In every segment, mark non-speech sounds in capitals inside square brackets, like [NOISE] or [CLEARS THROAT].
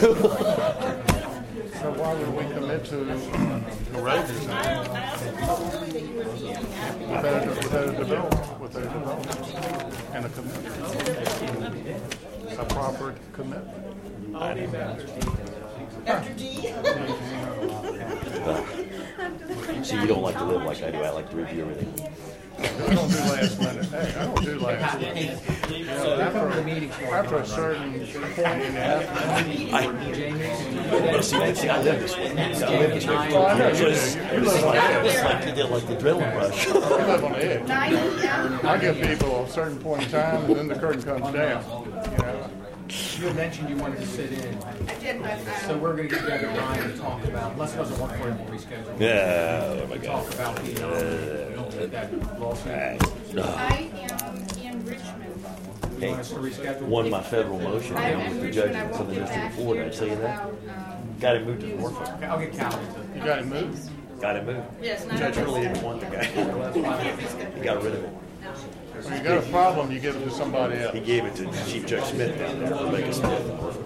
So why would we commit to rate design a- without a development, without a development and a commitment? A proper commitment. Dr. D? See, you don't like to live like I do. I like to review everything. I don't do last minute, hey, I don't do last minute. You know, After, after a certain point in the afternoon, I, see, see, I live this way. See, I live this way. Well, I know you So it's, You it's live on like, the it's like you did like the drilling brush. you live on the edge. I give people a certain point in time and then the curtain comes down, you know? You mentioned you wanted to sit in, I did, but, so um, we're gonna get together Ryan and talk about, unless it doesn't work for you, we'll reschedule. Yeah, oh my God. Talk about the, we don't take that lawsuit. I am in Richmond. You want us to reschedule? Won my federal motion I'm down in with the Richmond, judge I in won't Southern get District back of Florida. you I tell you that. about, um, Got him moved to Norfolk. Okay, I'll get Callie to. You gotta move. Got him moved. Yes, The not judge really didn't want the guy. [LAUGHS] he got rid of him. When you got a problem, you give it to somebody else. He gave it to Chief Judge Smith down there, Rebecca Smith.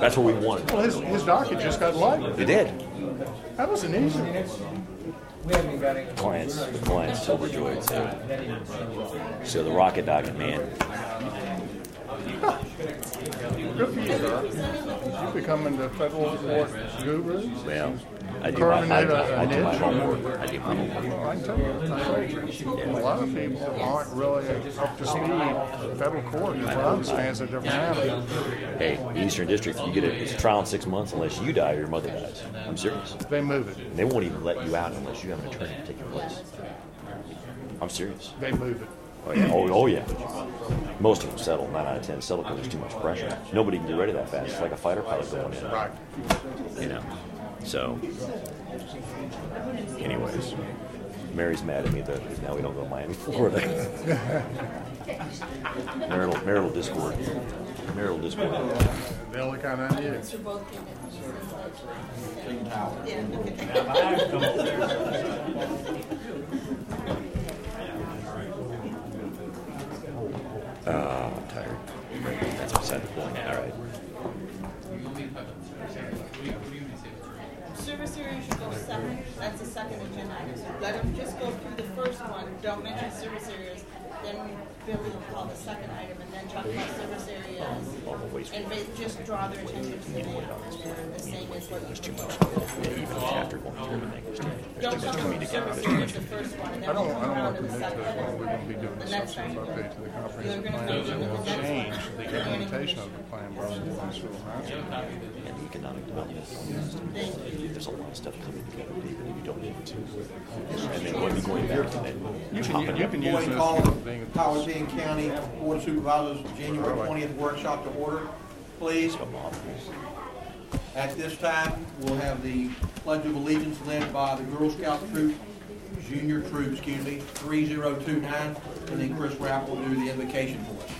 That's what we wanted. Well, his, his docket just got lighter. It did. That was an easy. We haven't even got any. Clients, clients overjoyed. So, so the rocket docket, man. Good for you, sir. You becoming the federal court guru? Well, I do my, I, I, I do my homework. I do my homework. Well, I can tell you, a lot of people aren't really up to speed. Federal court, your problem stands a different. Hey, Eastern District, you get a, a trial in six months unless you die or your mother dies. I'm serious. They move it. And they won't even let you out unless you have an attorney to take your place. I'm serious. They move it. Oh yeah. Oh, oh yeah. Most of them settle. Nine out of ten settle because there's too much pressure. Nobody can get rid of that fast. It's like a fighter pilot going in. Right. You know. So. Anyways, Mary's mad at me that now we don't go to Miami, Florida. [LAUGHS] marital, marital discord. Marital discord. The only kind I knew. For both candidates. Yeah, okay. Uh, I'm tired. That's beside the point. All right. Area should go second, that's the second agenda. Item. Let them just go through the first one, don't mention service areas, then Billy will call the second item and then talk about service areas. And ba- just draw their attention to the map, and they're the same as what. There's too much. Even after going through everything, there's too much. Don't talk about service areas the first one, and I then don't, we'll I come don't around want to to the commit to second. it when we're going to be doing The a substance update to the You're comprehensive plan. go And we'll change the implementation of the plan by the municipal council. And economic development. There's a lot of stuff coming together, even if you don't need to. And then going, going back and then You topping can, you up. can use Morning this call, for Powhatan County Board of Supervisors, January twentieth workshop to order, please. At this time, we'll have the Pledge of Allegiance led by the Girl Scout troop, junior troop, excuse me, three zero two nine, and then Chris Rapp will do the invocation for us.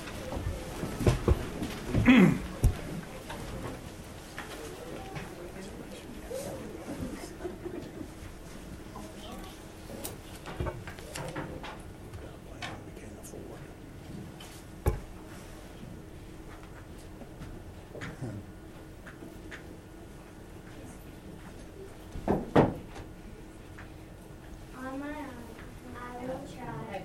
On my own, I will try.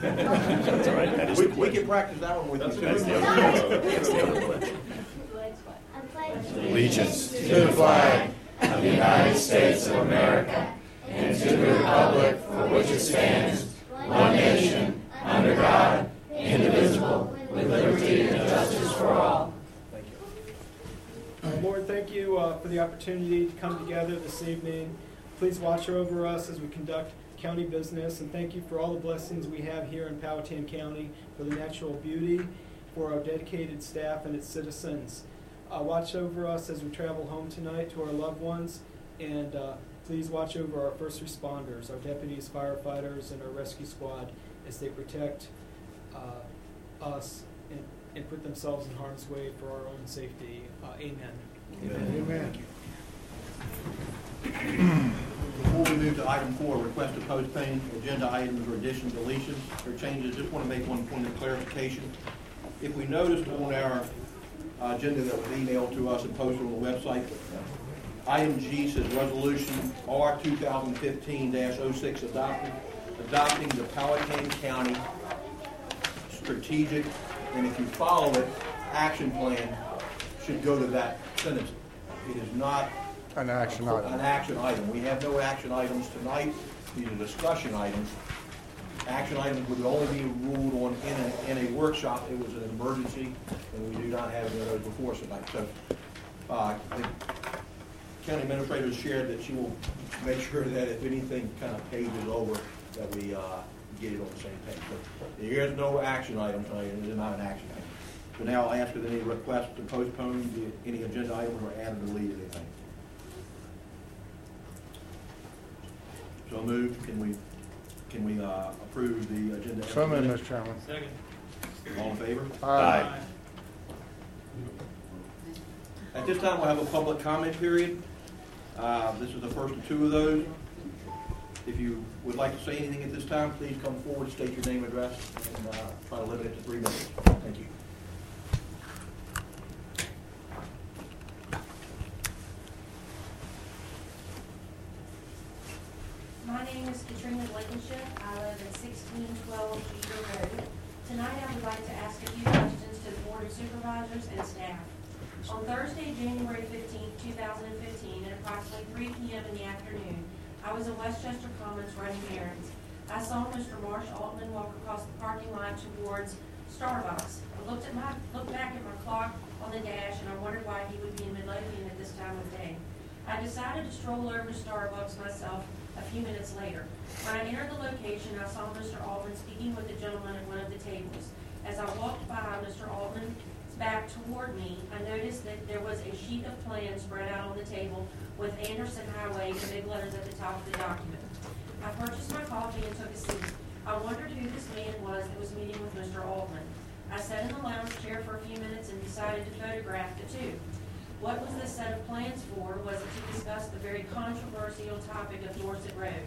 That's all right. That is We, the we pledge. can practice that one with you That's too. the other, that's the other pledge. I pledge Allegiance to the flag of the United States of America and to the republic for which it stands, one nation, under God, indivisible, with liberty and justice for all. Uh, Lord, thank you uh, for the opportunity to come together this evening. Please watch over us as we conduct county business, and thank you for all the blessings we have here in Powhatan County, for the natural beauty, for our dedicated staff and its citizens. Uh, watch over us as we travel home tonight to our loved ones, and uh, please watch over our first responders, our deputies, firefighters, and our rescue squad as they protect uh, us and, and put themselves in harm's way for our own safety. Uh, Before we move to item four, request to postpone agenda items or additions, deletions, or changes, just want to make one point of clarification. If we noticed on our agenda that was emailed to us and posted on the website. Item G says Resolution R 2015-06 adopting, adopting the Powhatan County Strategic, and if you follow it, action plan should go to that sentence. It is not An action an item. action item. We have no action items tonight. These are discussion items. Action items would only be ruled on in a, in a workshop. It was an emergency, and we do not have any of those before us tonight. So, uh, the county administrator has shared that she will make sure that if anything kind of pages over, that we, uh, get it on the same page. So there is no action item tonight, it is not an action item. So now I'll ask if any requests to postpone the- any agenda items or add or delete anything. So moved, can we, can we uh, approve the agenda? as So moved. Mr. Chairman. All in favor? Aye. At this time, we'll have a public comment period. Uh, This is the first of two of those. If you would like to say anything at this time, please come forward, state your name, address, and uh, try to limit it to three minutes. Thank you. My name is Katrina Blankenship. I live at sixteen twelve Jeter Road. Tonight, I would like to ask a few questions to the Board of Supervisors and staff. On Thursday, January 15, two thousand and fifteen, at approximately three P M in the afternoon, I was in Westchester Commons running errands. I saw Mr. Marsh Altman walk across the parking lot towards Starbucks. I looked at my, looked back at my clock on the dash, and I wondered why he would be in Midlothian at this time of day. I decided to stroll over to Starbucks myself a few minutes later. When I entered the location, I saw Mr. Altman speaking with a gentleman at one of the tables. As I walked by Mr. Altman's back toward me, I noticed that there was a sheet of plans spread out on the table with Anderson Highway in big letters at the top of the document. I purchased my coffee and took a seat. I wondered who this man was that was meeting with Mr. Altman. I sat in the lounge chair for a few minutes and decided to photograph the two. What was this set of plans for? Was it to discuss the very controversial topic of Dorset Road?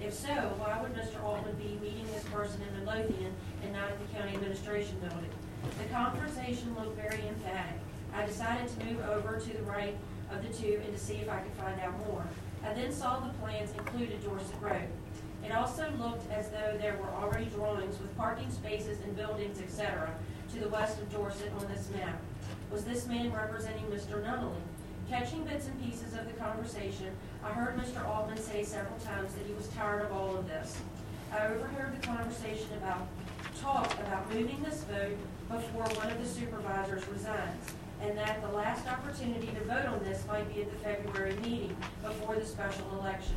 If so, why would Mr. Altman be meeting this person in Midlothian and not at the county administration building? The conversation looked very emphatic. I decided to move over to the right of the two and to see if I could find out more. I then saw the plans included Dorset Road. It also looked as though there were already drawings with parking spaces and buildings, etc., to the west of Dorset on this map. Was this man representing Mr. Nunnally? Catching bits and pieces of the conversation, I heard Mr. Altman say several times that he was tired of all of this. I overheard the conversation about, talk about moving this vote before one of the supervisors resigns, and that the last opportunity to vote on this might be at the February meeting before the special election.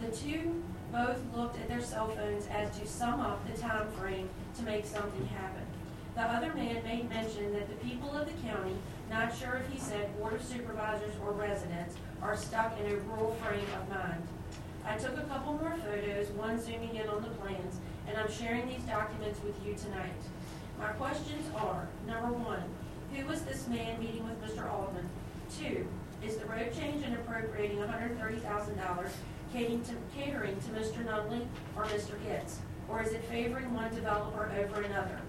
The two both looked at their cell phones as to sum up the time frame to make something happen. The other man made mention that the people of the county, not sure if he said board of supervisors or residents, are stuck in a rural frame of mind. I took a couple more photos, one zooming in on the plans, and I'm sharing these documents with you tonight. My questions are, number one, who was this man meeting with Mr. Altman? Two, is the road change and appropriating $130,000 catering to, catering to Mr. Nunley or Mr. Getz? Or is it favoring one developer over another?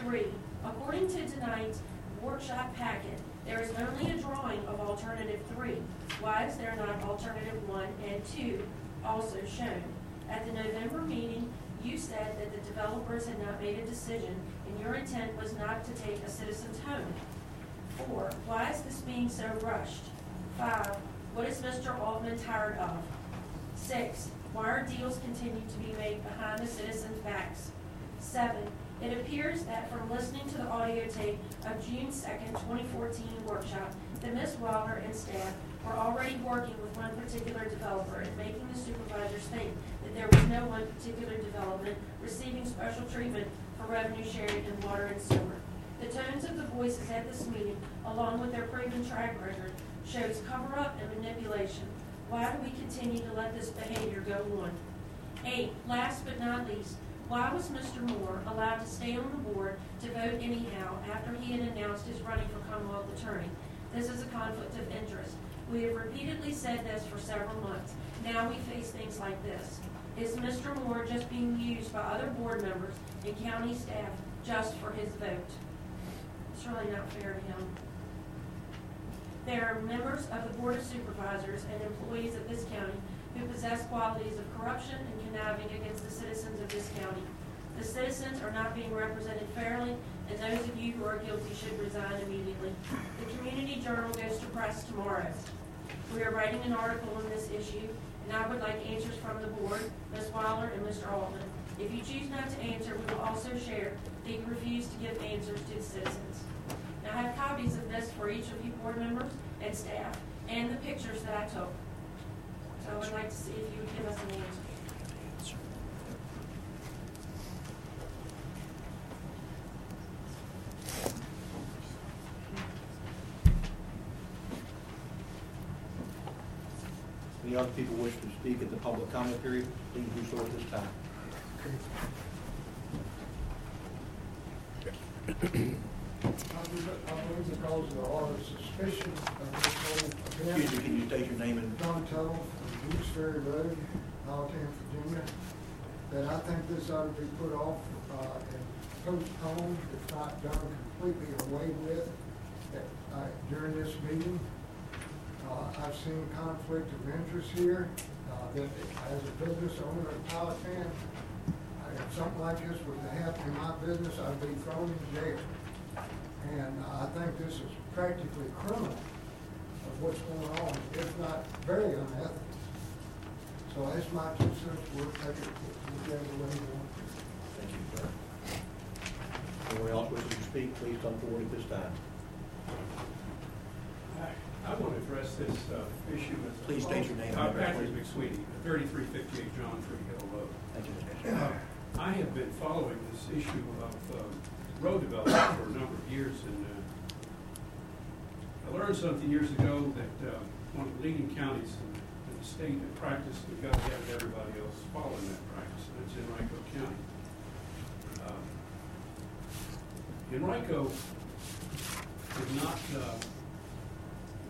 Three, according to tonight's workshop packet, there is only a drawing of alternative three. Why is there not alternative one and two also shown? At the November meeting, you said that the developers had not made a decision and your intent was not to take a citizen's home. Four, why is this being so rushed? Five, what is Mr. Altman tired of? Six, why are deals continue to be made behind the citizens' backs? Seven, it appears that from listening to the audio tape of June second, twenty fourteen workshop, that Ms. Wilder and staff were already working with one particular developer and making the supervisors think that there was no one particular development receiving special treatment for revenue sharing in water and sewer. The tones of the voices at this meeting, along with their proven track record, shows cover-up and manipulation. Why do we continue to let this behavior go on? Eight, last but not least, why was Mr. Moore allowed to stay on the board to vote anyhow after he had announced his running for Commonwealth Attorney? This is a conflict of interest. We have repeatedly said this for several months. Now we face things like this. Is Mr. Moore just being used by other board members and county staff just for his vote? It's really not fair to him. There are members of the Board of Supervisors and employees of this county who possess qualities of corruption and conniving against the citizens of this county. The citizens are not being represented fairly, and those of you who are guilty should resign immediately. The Community Journal goes to press tomorrow. We are writing an article on this issue, and I would like answers from the board, Ms. Wilder and Mr. Alden. If you choose not to answer, we will also share that you refuse to give answers to the citizens. Now, I have copies of this for each of you board members and staff, and the pictures that I took. So I would like to see if you would give us an answer. Any other people wish to speak at the public comment period, please do so at this time. I believe I because there are suspicion of this whole Excuse me, can you state your name and, John Tuttle Dukes Ferry Road, Allentown, Virginia, that I think this ought to be put off uh, and postponed, if not done completely away with uh, during this meeting. Uh, I've seen conflict of interest here, uh, that as a business owner Powhatan, uh, if something like this was to happen in my business, I'd be thrown in jail. And I think this is practically criminal of what's going on, if not very unethical. So that's my two cents worth, take it whichever way you want. thank you, sir. Anyone else wishing to speak, please come forward at this time. I want to address this uh, issue as a Please state your name and Uh, Patrick. McSweeney, 3358 John Tree Hill Road. Thank you, Mr. Uh, I have been following this issue of um, road development for a number of years, and uh, I learned something years ago that uh, one of the leading counties in in the state that practiced, we've got to have everybody else following that practice, and it's Henrico County. Um, Henrico did not uh,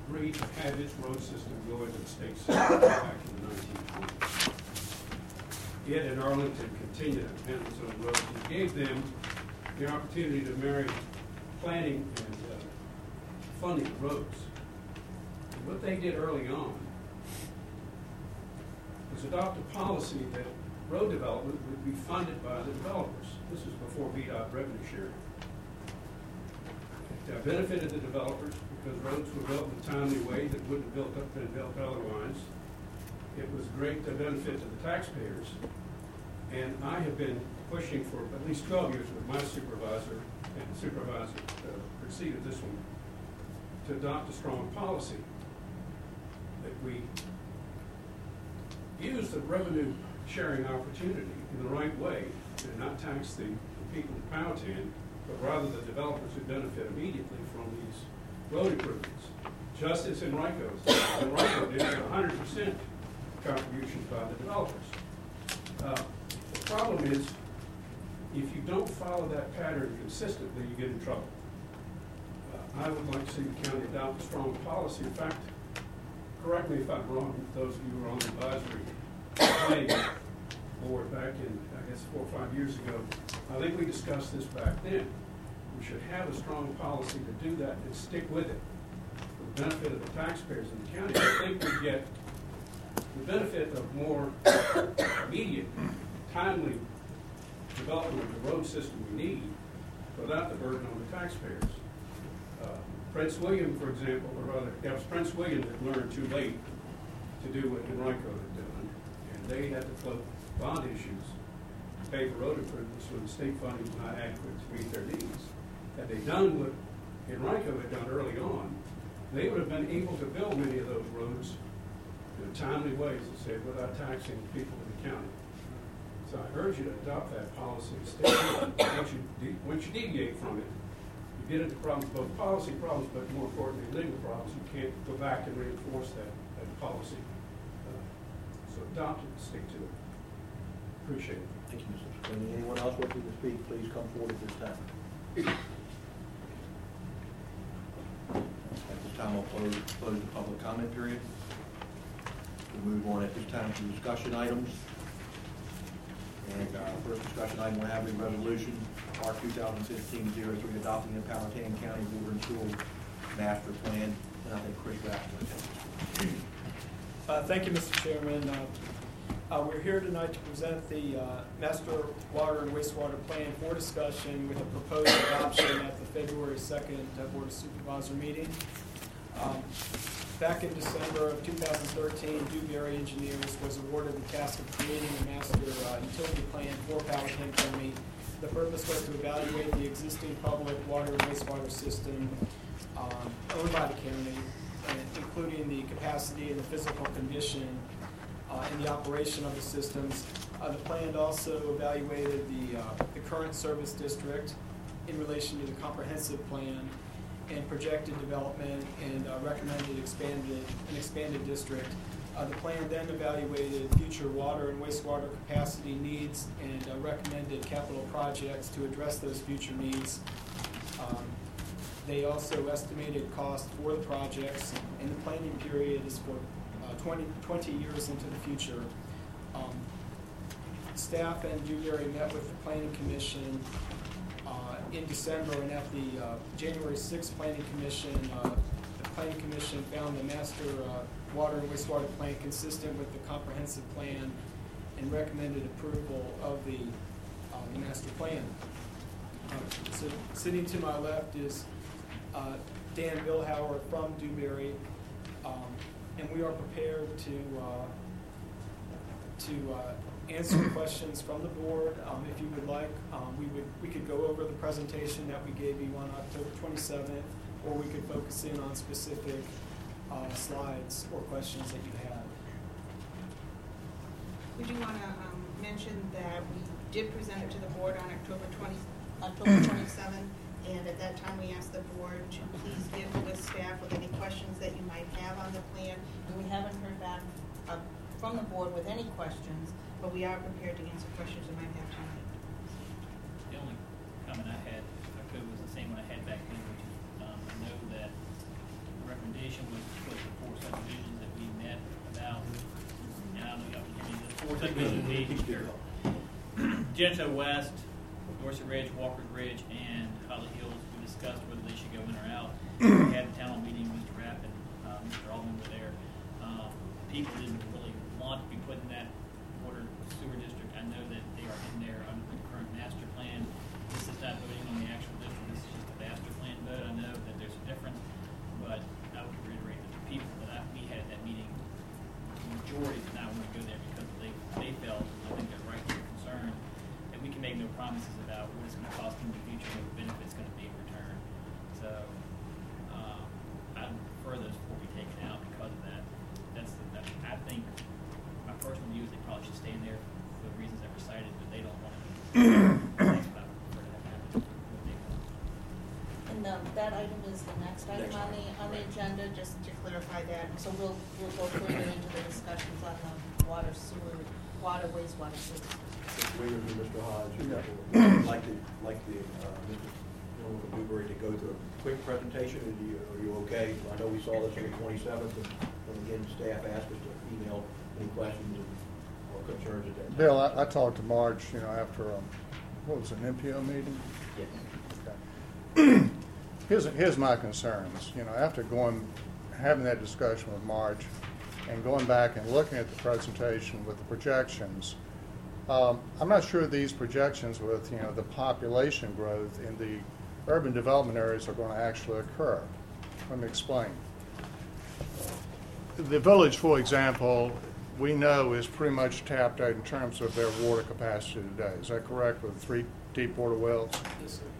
agree to have its road system go into the state system back in the nineteen twenties. It and Arlington continued to its own roads. It gave them the opportunity to marry planning and uh, funding roads. And what they did early on adopt a policy that road development would be funded by the developers. This was before VDOT revenue sharing. It uh, benefited the developers because roads were built in a timely way that wouldn't have built up, been built otherwise. It was great to benefit to the taxpayers. And I have been pushing for at least twelve years with my supervisor and supervisor uh, preceded this one to adopt a strong policy that we use the revenue sharing opportunity in the right way and not tax the people of Powhatan, but rather the developers who benefit immediately from these road improvements. Just as Henrico's, Henrico did hundred percent contributions by the developers. Uh, The problem is, if you don't follow that pattern consistently, you get in trouble. Uh, I would like to see the county adopt a strong policy. In fact, correct me if I'm wrong, those of you who are on the advisory board back in, I guess, four or five years ago, I think we discussed this back then. We should have a strong policy to do that and stick with it for the benefit of the taxpayers in the county. I think we get the benefit of more immediate, timely development of the road system we need without the burden on the taxpayers. Prince William, for example, or rather, it was Prince William that learned too late to do what Henrico had done, and they had to float bond issues to pay for road improvements when the state funding was not adequate to meet their needs. Had they done what Henrico had done early on, they would have been able to build many of those roads in timely way, as I said, without taxing people in the county. So I urge you to adopt that policy. Once you, once you deviate from it, get into problems, both policy problems, but more importantly, legal problems. You can't go back and reinforce that, that policy. Uh, So adopt it, stick to it. Appreciate it. Thank you, Mr. Sweeney. Anyone else wishing to speak, please come forward at this time. At this time, I'll close, close the public comment period. We'll move on at this time to discussion items. And, uh, first discussion item, we'll have a resolution, R 2015-03, adopting the Powhatan County Water and Sewer Master Plan and I think Chris Rapp. Uh, Thank you, Mr. Chairman. Uh, uh, We're here tonight to present the uh, Master Water and Wastewater Plan for discussion with a proposed adoption at the February 2nd uh, Board of Supervisor meeting. Um, Back in December of 2013, Dewberry Engineers was awarded the task of creating a master uh, utility plan for Powhatan County. The purpose was to evaluate the existing public water and wastewater system um, owned by the county, including the capacity and the physical condition uh, and the operation of the systems. Uh, The plan also evaluated the, uh, the current service district in relation to the comprehensive plan and projected development and uh, recommended expanded, an expanded district. Uh, The plan then evaluated future water and wastewater capacity needs and uh, recommended capital projects to address those future needs. Um, They also estimated cost for the projects, and the planning period is for uh, 20, 20 years into the future. Um, Staff and Dewberry met with the planning commission in December, and at the uh, January 6th planning commission, uh, the planning commission found the master uh, water and wastewater plan consistent with the comprehensive plan and recommended approval of the, uh, master plan. So sitting to my left is Dan Billhauer from Dewberry, um, and we are prepared to, to answer questions from the board. Um, If you would like, um, we would, we could go over the presentation that we gave you on October 27th, or we could focus in on specific uh, slides or questions that you have. We do want to mention that we did present it to the board on October 20, October 27th, and at that time, we asked the board to please give the staff with any questions that you might have on the plan. And we haven't heard back uh, from the board with any questions, but we are prepared to answer questions you might have tonight. The only comment I had, if I could, was the same one I had back then, which is, um, I know that the recommendation was to put the four subdivisions that we met about, now, I mean, the four subdivisions we, Gento West, Dorset Ridge, Walker's Ridge, and Holly Hills, we discussed whether they should go in or out. We had a town meeting, Mr. Rapp and, uh, Mr. Alden were there. Um, people didn't really want to be put in that water sewer district. I know that they are in there under the current master plan. This is not voting on the actual district, this is just the master plan vote. I know that there's a difference, but I would reiterate that the people that I, we had at that meeting, the majority did not want to go there because they, they felt, I think they're rightly concerned, that we can make no promises about what it's gonna cost in the future, what the benefit's gonna be in return. So, um, I prefer those four be taken out because of that. That's, the- that, I think, my personal view is they probably should stay in there for the reasons that were cited, but they don't want to. That's what I would prefer to have happen. What they want. And um, that item is the next item on the, on the agenda, just to clarify that. So we'll, we'll go further into the discussions on the water sewer, water wastewater system. Williams and Mr. Hodge, I'd like to, like the, uh, Mr. Norman from to go through a quick presentation, are you, are you okay? I know we saw this on the twenty-seventh, and, and again, staff asked us to email any questions or concerns at that time. Bill, I, I talked to Marge, you know, after, um, what was it, an MPO meeting? Okay. [CLEARS THROAT] Here's, here's my concerns, you know, after going, having that discussion with Marge and going back and looking at the presentation with the projections, um, I'm not sure these projections with, you know, the population growth in the urban development areas are going to actually occur. Let me explain. The village, for example, we know is pretty much tapped out in terms of their water capacity today. Is that correct, with three deep water wells? Yes, sir.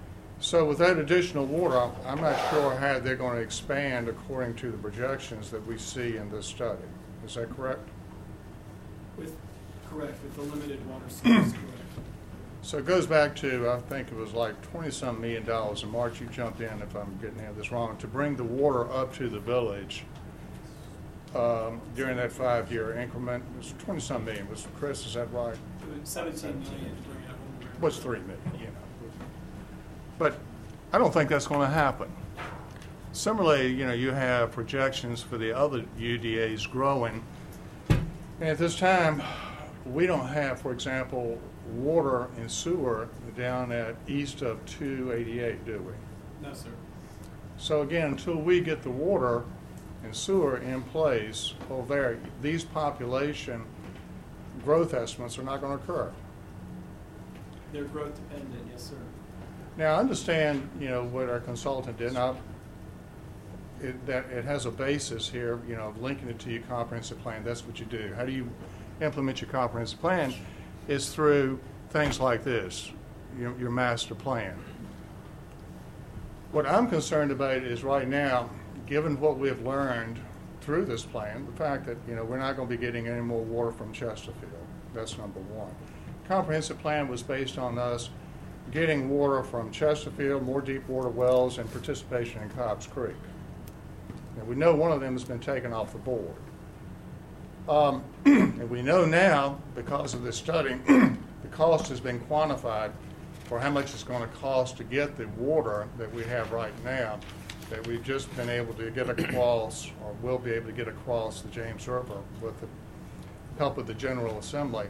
So with that additional water, I'm- not sure how they're going to expand according to the projections that we see in this study. Is that correct? With, correct, with the limited water source, correct. So it goes back to, I think it was like twenty-some million dollars, and Marge, you jump in if I'm getting this wrong, to bring the water up to the village um, during that five-year increment. It was twenty-some million. Was, Chris, is that right? Seventeen million to bring it up. What's three million, you know? But I don't think that's gonna happen. Similarly, you know, you have projections for the other UDAs growing. And at this time, we don't have, for example, water and sewer down at east of two eighty-eight, do we? No, sir. So again, until we get the water and sewer in place over there, these population growth estimates are not going to occur. They're growth dependent, yes, sir. Now, I understand, you know, what our consultant did, now, it, that it has a basis here, you know, of linking it to your comprehensive plan, that's what you do. How do you implement your comprehensive plan? Is through things like this, your, your master plan. What I'm concerned about is right now, given what we have learned through this plan, the fact that, you know, we're not going to be getting any more water from Chesterfield. That's number one. Comprehensive plan was based on us getting water from Chesterfield, more deep water wells, and participation in Cobb's Creek. And we know one of them has been taken off the board. Um, [CLEARS THROAT] and we know now, because of this study, [CLEARS THROAT] the cost has been quantified for how much it's going to cost to get the water that we have right now, that we've just been able to get across, or will be able to get across the James River with the help of the General Assembly.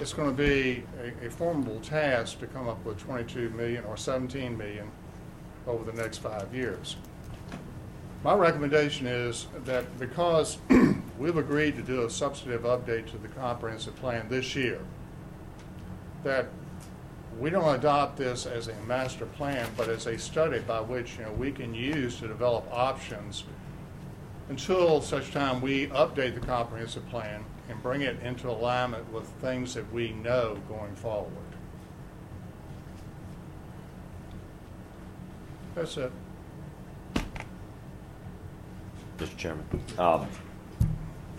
It's going to be a, a formidable task to come up with 22 million or 17 million over the next five years. My recommendation is that because [CLEARS THROAT] we've agreed to do a substantive update to the comprehensive plan this year, that we don't adopt this as a master plan, but as a study by which, you know, we can use to develop options until such time we update the comprehensive plan and bring it into alignment with things that we know going forward. That's it. Mr. Chairman, um,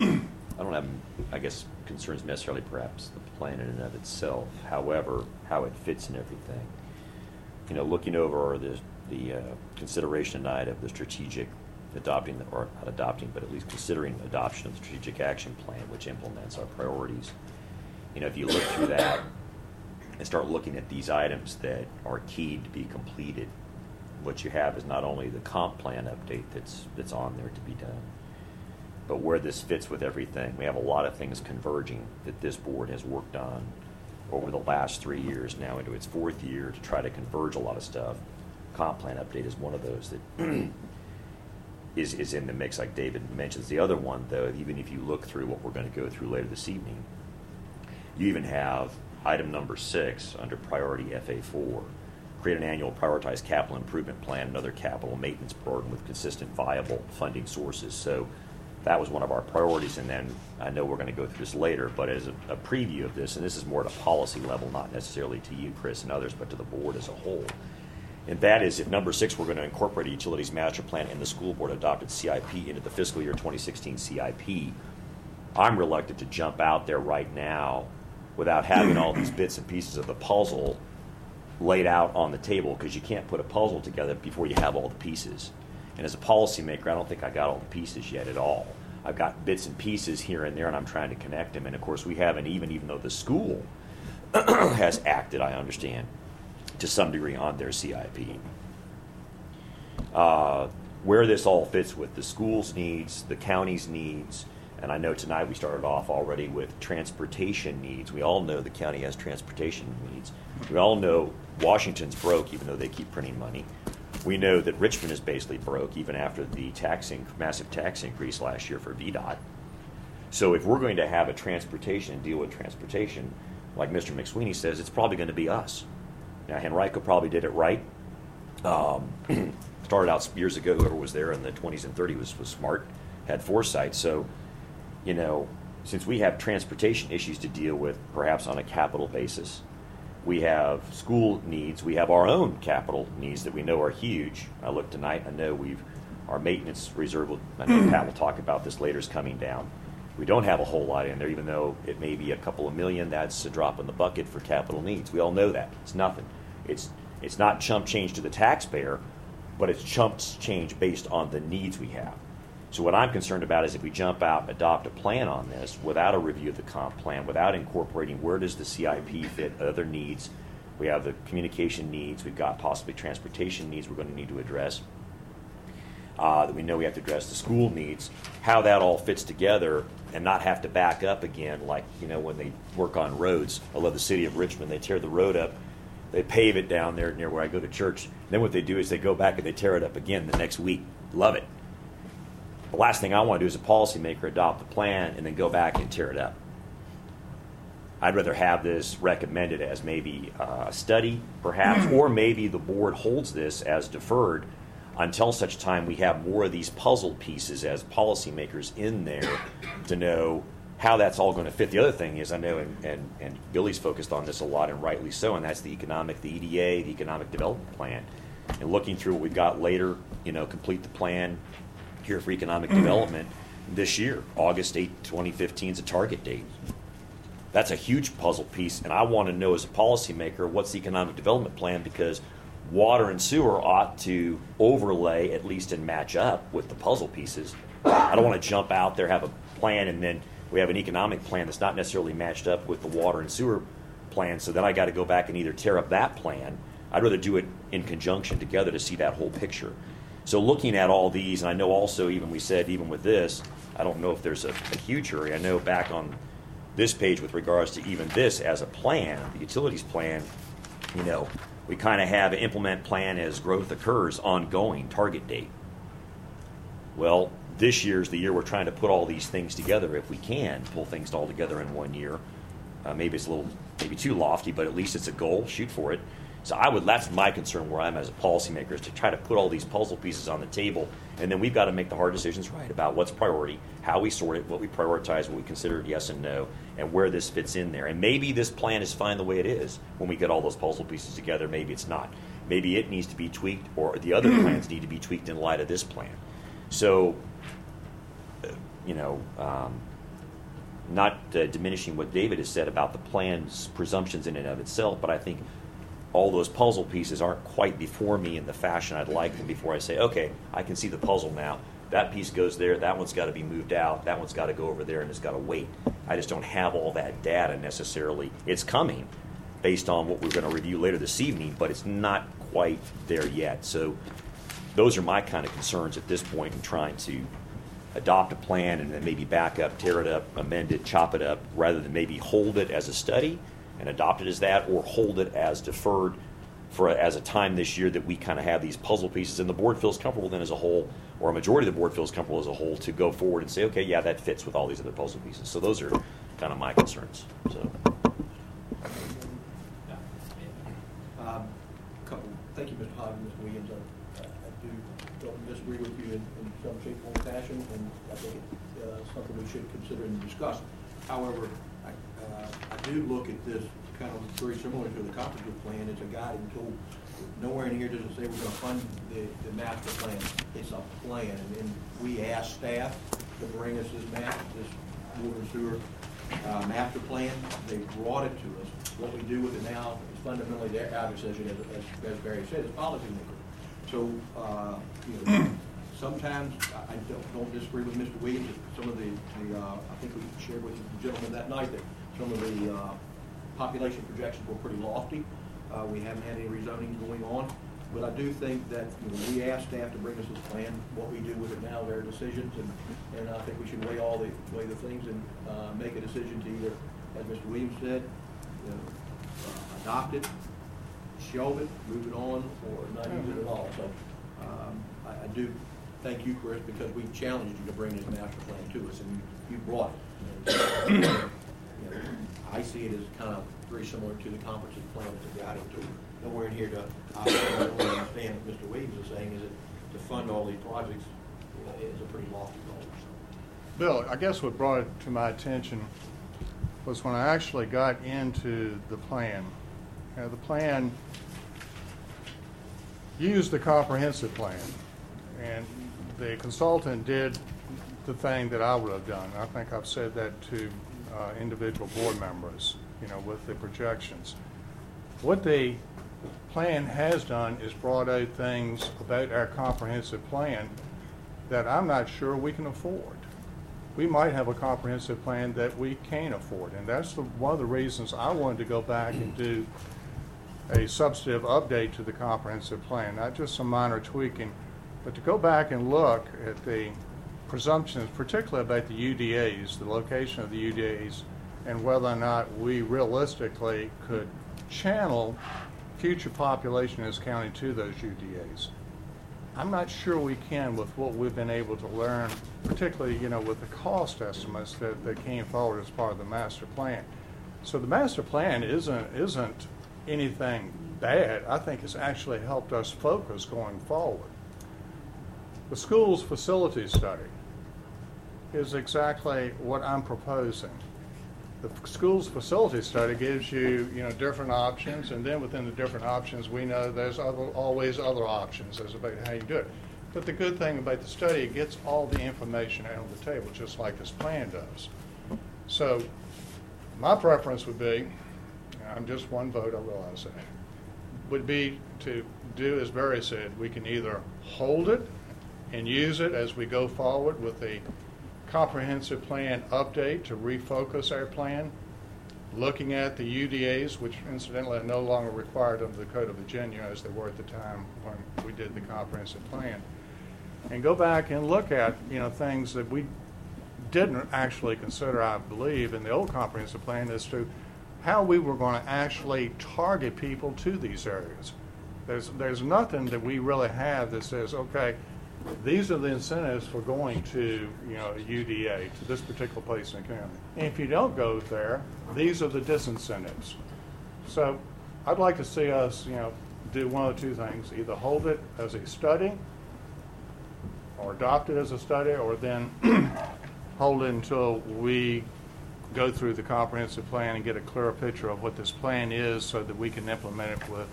[CLEARS THROAT] I don't have, I guess, concerns necessarily perhaps the plan in and of itself. However, how it fits in everything. You know, looking over the, the uh, consideration tonight of the strategic adopting, the- or not adopting, but at least considering adoption of the strategic action plan, which implements our priorities. You know, if you look through that and start looking at these items that are key to be completed, what you have is not only the comp plan update that's, that's on there to be done, but where this fits with everything. We have a lot of things converging that this board has worked on over the last three years, now into its fourth year, to try to converge a lot of stuff. Comp plan update is one of those that is, is in the mix, like David mentions. The other one, though, even if you look through what we're going to go through later this evening, you even have item number six under priority FA4 create an annual prioritized capital improvement plan and other capital maintenance program with consistent viable funding sources. So that was one of our priorities, and then I know we're going to go through this later, but as a, a preview of this, and this is more at a policy level, not necessarily to you, Chris, and others, but to the board as a whole. And that is if number six, we're going to incorporate a utilities master plan and the school board adopted CIP into the fiscal year 2016 CIP. I'm reluctant to jump out there right now without having all these bits and pieces of the puzzle laid out on the table because you can't put a puzzle together before you have all the pieces. And as a policymaker, I don't think I got all the pieces yet at all. I've got bits and pieces here and there, and I'm trying to connect them. And of course, we haven't even, even though the school [CLEARS THROAT] has acted, I understand, to some degree on their CIP. Uh, where this all fits with the school's needs, the county's needs, and I know tonight we started off already with transportation needs. We all know the county has transportation needs. We all know Washington's broke, even though they keep printing money. We know that Richmond is basically broke, even after the taxing, massive tax increase last year for VDOT. So if we're going to have a transportation deal with transportation, like Mr. McSweeney says, it's probably going to be us. Now, Henrico probably did it right. Um, [CLEARS THROAT] started out years ago, whoever was there in the 20s and 30s was, was smart, had foresight. So, you know, since we have transportation issues to deal with, perhaps on a capital basis, we have school needs, we have our own capital needs that we know are huge. I look tonight, I know we've, our maintenance reserve, will- I know Pat will talk about this later, is coming down. We don't have a whole lot in there, even though it may be a couple of million, that's a drop in the bucket for capital needs. We all know that. It's nothing. It's, it's not chump change to the taxpayer, but it's chump change based on the needs we have. So what I'm concerned about is if we jump out and adopt a plan on this without a review of the comp plan, without incorporating where does the CIP fit other needs, we have the communication needs, we've got possibly transportation needs we're going to need to address. Uh, that we know we have to address the school needs, how that all fits together, and not have to back up again like you know when they work on roads. I love the city of Richmond. They tear the road up, they pave it down there near where I go to church. Then what they do is they go back and they tear it up again the next week. Love it. the last thing I want to do as a policymaker adopt the plan and then go back and tear it up. I'd rather have this recommended as maybe uh, a study, perhaps, or maybe the board holds this as deferred until such time we have more of these puzzle pieces as policymakers in there to know how that's all going to fit. The other thing is, I know, and, and, and Billy's focused on this a lot, and rightly so, and that's the economic, the EDA, the economic development plan. And looking through what we've got later, you know, complete the plan here for economic development this year. August 8, 2015 is a target date. That's a huge puzzle piece, and I want to know as a policymaker what's the economic development plan because water and sewer ought to overlay at least and match up with the puzzle pieces. I don't want to jump out there, have a plan, and then we have an economic plan that's not necessarily matched up with the water and sewer plan. So then I got to go back and either tear up that plan. I'd rather do it in conjunction together to see that whole picture. So looking at all these, and I know also even we said even with this, I don't know if there's a, a huge hurry. I know back on this page with regards to even this as a plan, the utilities plan, you know, we kind of have an implement plan as growth occurs ongoing, target date. Well, this year's the year we're trying to put all these things together if we can pull things all together in one year. Uh, maybe it's a little, maybe too lofty, but at least it's a goal. Shoot for it. So I would. That's my concern where I'm as a policymaker is to try to put all these puzzle pieces on the table, and then we've got to make the hard decisions right about what's priority, how we sort it, what we prioritize, what we consider yes and no, and where this fits in there. And maybe this plan is fine the way it is when we get all those puzzle pieces together. Maybe it's not. Maybe it needs to be tweaked, or the other [CLEARS THROAT] plans need to be tweaked in light of this plan. So, you know, um, not uh, diminishing what David has said about the plan's presumptions in and of itself, but I think all those puzzle pieces aren't quite before me in the fashion I'd like them before I say, okay, I can see the puzzle now. That piece goes there, that one's got to be moved out, that one's got to go over there, and it's got to wait. I just don't have all that data necessarily. It's coming based on what we're going to review later this evening, but it's not quite there yet. So those are my kind of concerns at this point in trying to adopt a plan and then maybe back up, tear it up, amend it, chop it up, rather than maybe hold it as a study and adopt it as that, or hold it as deferred for as a time this year that we kind of have these puzzle pieces, and the board feels comfortable then as a whole, or a majority of the board feels comfortable as a whole to go forward and say, okay, yeah, that fits with all these other puzzle pieces. So those are kind of my concerns. So. Um, thank you, Mr. Hodges, Mr. Williams. I, I do don't disagree with you in, in some shape, form, or fashion, and I think it's uh, something we should consider and discuss. However, I, uh, I do look at this kind of very similar to the comprehensive plan. It's a guiding tool. Nowhere in here does it say we're going to fund the, the master plan. It's a plan, and then we ask staff to bring us this map, this water and sewer uh, master plan. They brought it to us. What we do with it now is fundamentally their, decision, as, as, as Barry said, as policymakers. So, uh, you know, sometimes, I don't, don't disagree with Mr. Williams, some of the, the, uh, I think we shared with the gentleman that night that some of the, uh, population projections were pretty lofty. Uh, we haven't had any rezoning going on, but I do think that, you know, we asked staff to bring us this plan, what we do with it now, their decisions, and, and I think we should weigh all the, weigh the things and, uh, make a decision to either, as Mr. Williams said, you know, uh, adopt it, shelve it, move it on, or not use it at all. So um, I, I do thank you, Chris, because we challenged you to bring this master plan to us, and you, brought it. You know, I see it as kind of very similar to the comprehensive plan that's a guiding tool. Nowhere in here to, understand what Mr. Williams is saying, is that to fund all these projects is a pretty lofty goal. Bill, I guess what brought it to my attention was when I actually got into the plan. The plan used the comprehensive plan, and the consultant did the thing that I would have done. I think I've said that to uh, individual board members, you know, with the projections. What the plan has done is brought out things about our comprehensive plan that I'm not sure we can afford. We might have a comprehensive plan that we can't afford, and that's the, one of the reasons I wanted to go back and do a substantive update to the comprehensive plan, not just some minor tweaking, but to go back and look at the presumptions, particularly about the UDAs, the location of the UDAs, and whether or not we realistically could channel future population in this county to those UDAs. I'm not sure we can with what we've been able to learn, particularly, you know, with the cost estimates that, that came forward as part of the master plan. So the master plan isn't, isn't anything bad. I think it's actually helped us focus going forward. The school's facility study is exactly what I'm proposing. The school's facility study gives you, you know, different options, and then within the different options, we know there's other, always other options as about how you do it. But the good thing about the study, it gets all the information out on the table, just like this plan does. So, my preference would be, I'm just one vote, I realize that, would be to do as Barry said, we can either hold it and use it as we go forward with a comprehensive plan update to refocus our plan, looking at the UDAs, which incidentally are no longer required under the Code of Virginia as they were at the time when we did the comprehensive plan, and go back and look at, you know, things that we didn't actually consider, I believe, in the old comprehensive plan as to how we were going to actually target people to these areas. There's, there's nothing that we really have that says, okay, these are the incentives for going to, you know, UDA, to this particular place in the county. And if you don't go there, these are the disincentives. So I'd like to see us, you know, do one of two things, either hold it as a study or adopt it as a study, or then [CLEARS THROAT] hold it until we go through the comprehensive plan and get a clearer picture of what this plan is so that we can implement it with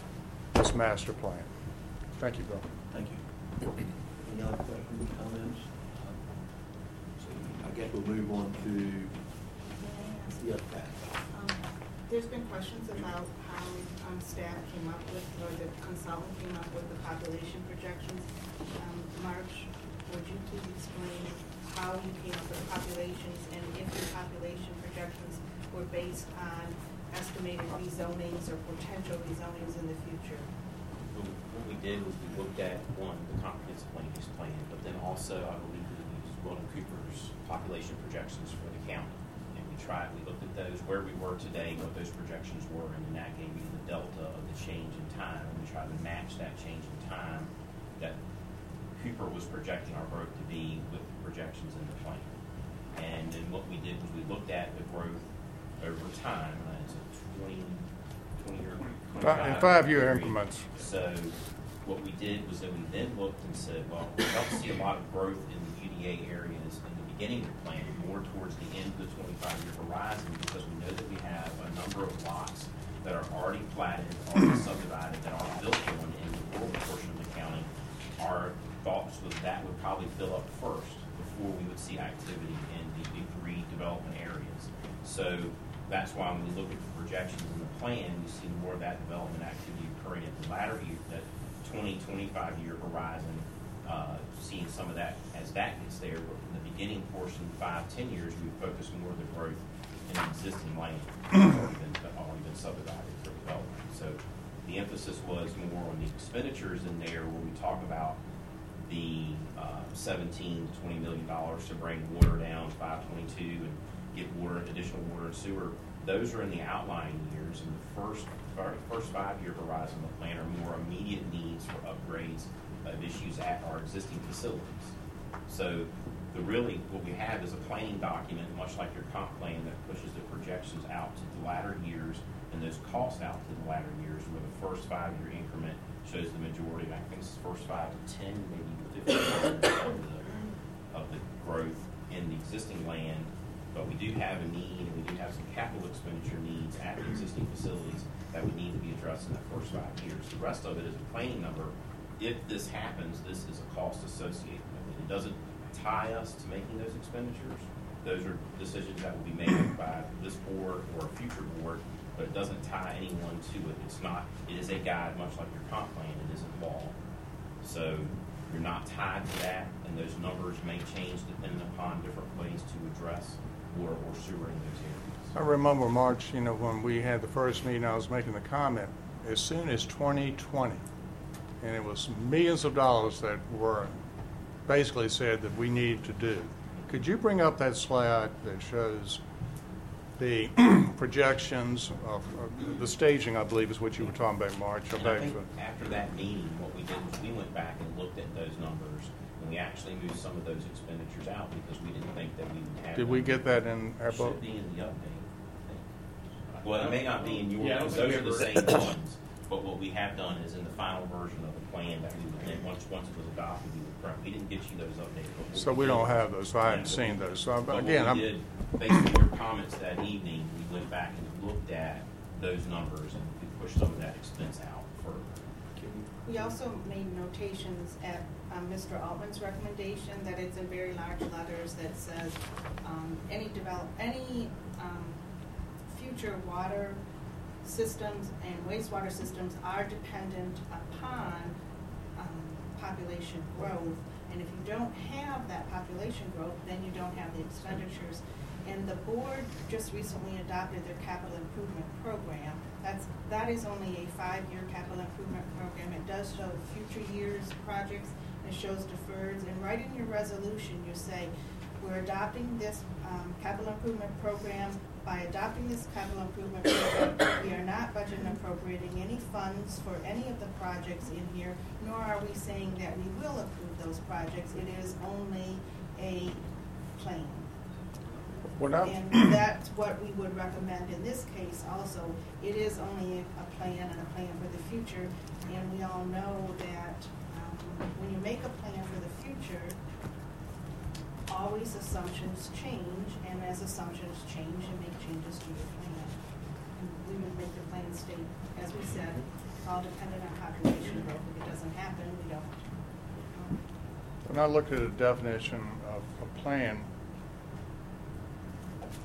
this master plan. Thank you, Bill. Thank you. Any other questions, comments? So I guess we'll move on to, the other Um, There's been questions about how um, staff came up with, or the consultant came up with the population projections. Um, Marge, would you please explain how you came up with populations and if your population projections were based on estimated rezonings or potential rezonings in the future? What we did was we looked at, one, the comprehensive land use plan, but then also, I believe we used Weldon Cooper's population projections for the county. And we tried, we looked at those, where we were today, what those projections were, and then that gave you the delta of the change in time. And we tried to match that change in time that Cooper was projecting our growth to be with the projections in the plan. And then what we did was we looked at the growth over time, uh, it's a twenty, twenty-year, Fi- in five-year period. increments. So what we did was that we then looked and said, well, we don't see a lot of growth in the UDA areas in the beginning of the plan, more towards the end of the twenty-five-year horizon, because we know that we have a number of lots that are already platted, already [CLEARS THROAT] subdivided, that aren't built on in the rural portion of the county. Our thoughts was that would probably fill up first before we would see activity in the big three development areas. So that's why when we look at the projections in the plan, we see more of that development activity occurring at the latter year, that 20, 25 year horizon, uh, seeing some of that as that gets there. But in the beginning portion, five, 10 years, we focus more on the growth in existing land been, already been subdivided for development. So the emphasis was more on the expenditures in there where we talk about the uh, 17 to 20 million dollars to bring water down 522 and get water, additional water and sewer. Those are in the outlying years. In the first fir- first five-year horizon of the plan are more immediate needs for upgrades of issues at our existing facilities. So the really, what we have is a planning document, much like your comp plan, that pushes the projections out to the latter years and those costs out to the latter years, where the first five-year increment shows the majority, I think it's first five to ten, maybe fifteen of the, of the growth in the existing land. But we do have a need, and we do have some capital expenditure needs at the existing facilities that would need to be addressed in the first five years. The rest of it is a planning number. If this happens, this is a cost associated with it. It doesn't tie us to making those expenditures. Those are decisions that will be made by this board or a future board, but it doesn't tie anyone to it. It's not, it is a guide, much like your comp plan, it isn't law. So you're not tied to that, and those numbers may change depending upon different ways to address or sewer in those areas. I remember Marge, you know, when we had the first meeting, I was making the comment, as soon as 2020, and it was millions of dollars that were basically said that we needed to do. Could you bring up that slide that shows the [CLEARS THROAT] projections of, of the staging, I believe, is what you were talking about, Marge. And I think after that meeting, what we did was we went back and looked at those numbers, we actually moved some of those expenditures out because we didn't think that we would have. Did we get that in our Should be in the update. Well, it may not be in Yeah, I yours, don't those are the same ones, but what we have done is in the final version of the plan that we would, then, once, once it was adopted, we would print. We didn't get you those updated. but So we did- don't have those, so I haven't seen those. So, I'm- but what again, we I'm- did, Based on your comments that evening, we went back and looked at those numbers and we pushed some of that expense out further. We also made notations at um, Mr. Altman's recommendation that it's in very large letters that says, um, any develop, any, um, future water systems and wastewater systems are dependent upon, um, population growth. And if you don't have that population growth, then you don't have the expenditures. And the board just recently adopted their capital improvement program. That's, that is only a five-year capital improvement program. It does show future years' projects, it shows deferreds. And right in your resolution, you say, we're adopting this, um, capital improvement program. By adopting this capital improvement program, we are not budgeting appropriating any funds for any of the projects in here, nor are we saying that we will approve those projects. It is only a plan. We're not- And [CLEARS THROAT] that's what we would recommend in this case also. It is only a plan and a plan for the future, and we all know that when you make a plan for the future, always assumptions change, and as assumptions change, you make changes to your plan. And we would make the plan state, as we said, all dependent on population growth. If it doesn't happen, we don't. When I looked at a definition of a plan,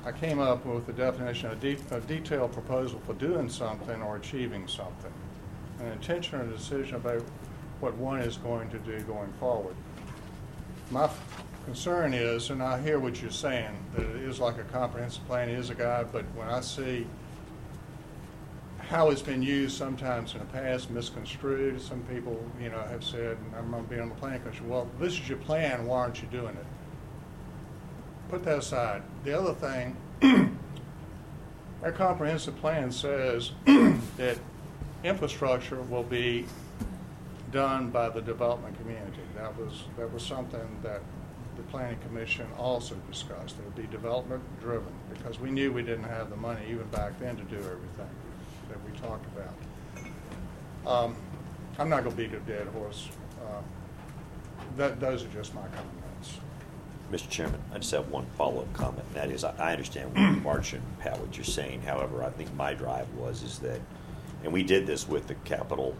I came up with the definition of de- a detailed proposal for doing something or achieving something. An intention or decision about what one is going to do going forward. My concern is, and I hear what you're saying, that it is like a comprehensive plan, it is a guide, but when I see how it's been used sometimes in the past, misconstrued. Some people, you know, have said, and I remember being on the planning commission, well, this is your plan, why aren't you doing it? Put that aside. The other thing, [CLEARS THROAT] our comprehensive plan says [CLEARS THROAT] that infrastructure will be done by the development community. That was, that was something that the planning commission also discussed. It would be development driven, because we knew we didn't have the money even back then to do everything that we talked about. Um, I'm not gonna beat a dead horse. Uh, That, those are just my comments. Mr. Chairman, I just have one follow-up comment, and that is, I I understand what Marge and Pat, what you're saying. However, I think my drive was, is that, and we did this with the capital,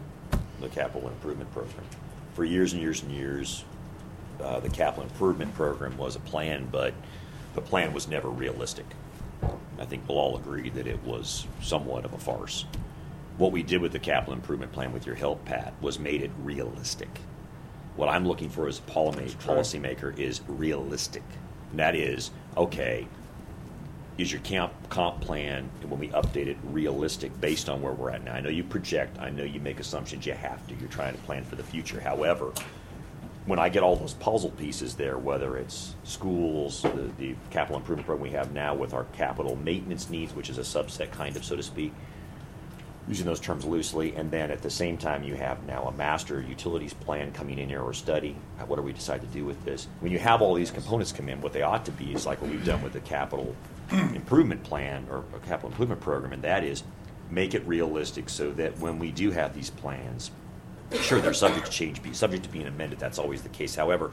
the capital improvement program. For years and years and years, uh, the capital improvement program was a plan, but the plan was never realistic. I think we'll all agree that it was somewhat of a farce. What we did with the capital improvement plan, with your help, Pat, was made it realistic. What I'm looking for as a policymaker is realistic. And that is, okay, is your comp, comp plan, when we update it, realistic based on where we're at now? I know you project, I know you make assumptions, you have to, you're trying to plan for the future. However, when I get all those puzzle pieces there, whether it's schools, the, the capital improvement program we have now with our capital maintenance needs, which is a subset kind of, so to speak, using those terms loosely, and then at the same time you have now a master utilities plan coming in here or study. Uh, What do we decide to do with this? When you have all these components come in, what they ought to be is like what we've done with the capital [CLEARS THROAT] improvement plan or a capital improvement program, and that is make it realistic so that when we do have these plans, sure they're subject to change, be subject to being amended. That's always the case. However,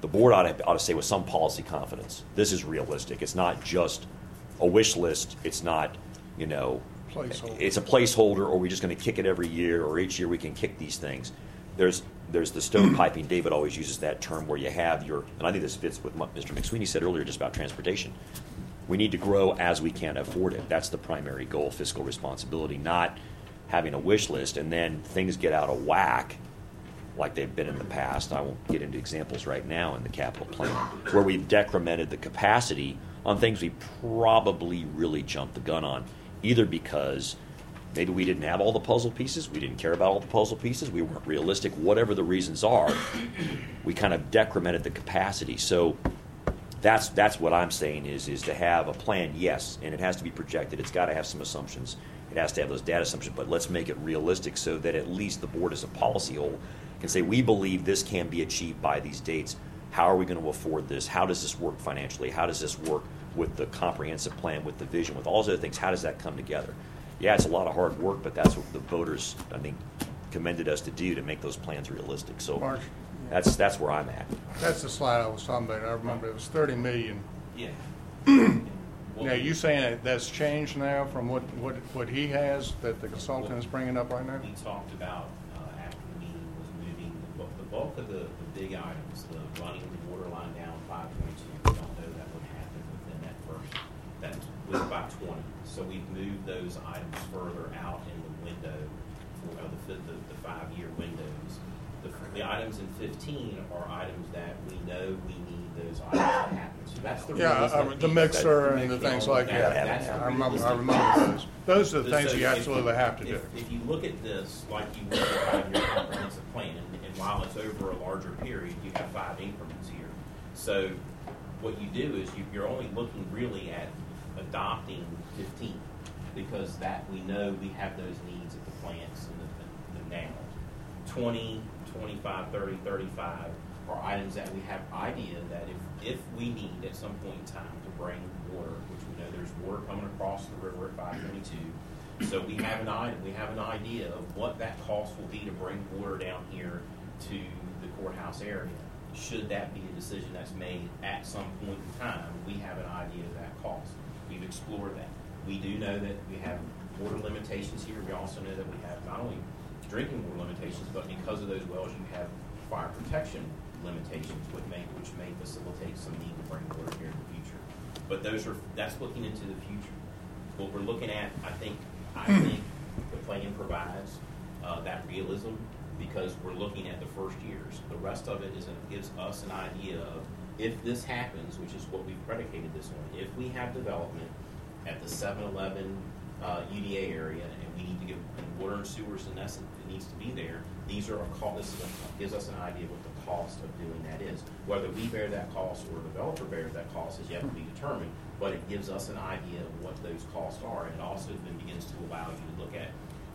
the board ought to, ought to say with some policy confidence, this is realistic. It's not just a wish list. It's not, you know, Placeholder. it's a placeholder, or we're just going to kick it every year, or each year we can kick these things. There's there's the stovepiping. David always uses that term where you have your, and I think this fits with what Mr. McSweeney said earlier, just about transportation. We need to grow as we can afford it. That's the primary goal, fiscal responsibility, not having a wish list and then things get out of whack like they've been in the past. I won't get into examples right now in the capital plan where we've decremented the capacity on things we probably really jumped the gun on, either because maybe we didn't have all the puzzle pieces, we didn't care about all the puzzle pieces, we weren't realistic, whatever the reasons are, [COUGHS] we kind of decremented the capacity. So that's that's what I'm saying is is to have a plan, yes, and it has to be projected. It's got to have some assumptions. It has to have those data assumptions, but let's make it realistic so that at least the board as a policy whole can say we believe this can be achieved by these dates. How are we going to afford this? How does this work financially? How does this work with the comprehensive plan, with the vision, with all those other things? How does that come together? Yeah, it's a lot of hard work, but that's what the voters, I think, commended us to do to make those plans realistic. So Mark? that's that's where I'm at. That's the slide I was talking about. I remember it was thirty million. Yeah. [CLEARS THROAT] Now, you saying that that's changed now from what, what, what he has, that the consultant is bringing up right now? We talked about, uh, after the meeting, was moving the bulk, the bulk of the, the big items, the running the water line down five point two, we don't know that would happen within that first, that was about twenty. So we've moved those items further out in the window, for, uh, the, the, the five-year windows. The, the items in fifteen are items that we know we need those items to happen. So that's the Yeah, realistic I- the mixer That's and the mixer, things like that. that. That's the I remember, I remember those. Those are the So things you if- absolutely have to do. if- If you look at this like you would a five-year comprehensive plan, and, and while it's over a larger period, you have five increments here. So what you do is you, you're only looking really at adopting fifteen, because that, we know we have those needs at the plants and the, the now. 20, 25, 30, 35 are items that we have idea that if, if we need at some point in time to bring water, which we know there's water coming across the river at five twenty-two. So we have an i, we have an idea of what that cost will be to bring water down here to the courthouse area. Should that be a decision that's made at some point in time, we have an idea of that cost. We've explored that. We do know that we have water limitations here. We also know that we have not only drinking water limitations, but because of those wells, you have fire protection limitations, which may, which may facilitate some need to bring water here in the future. But those are, that's looking into the future. What we're looking at, I think, I think the plan provides, uh, that realism because we're looking at the first years. The rest of it is, a- gives us an idea of if this happens, which is what we've predicated this on, if we have development at the 7-Eleven uh, UDA area, and we need to and water and sewers, and that's, it needs to be there. These are a cost, this gives us an idea what the cost of doing that is. Whether we bear that cost or a developer bears that cost is yet to be determined, but it gives us an idea of what those costs are, and it also then begins to allow you to look at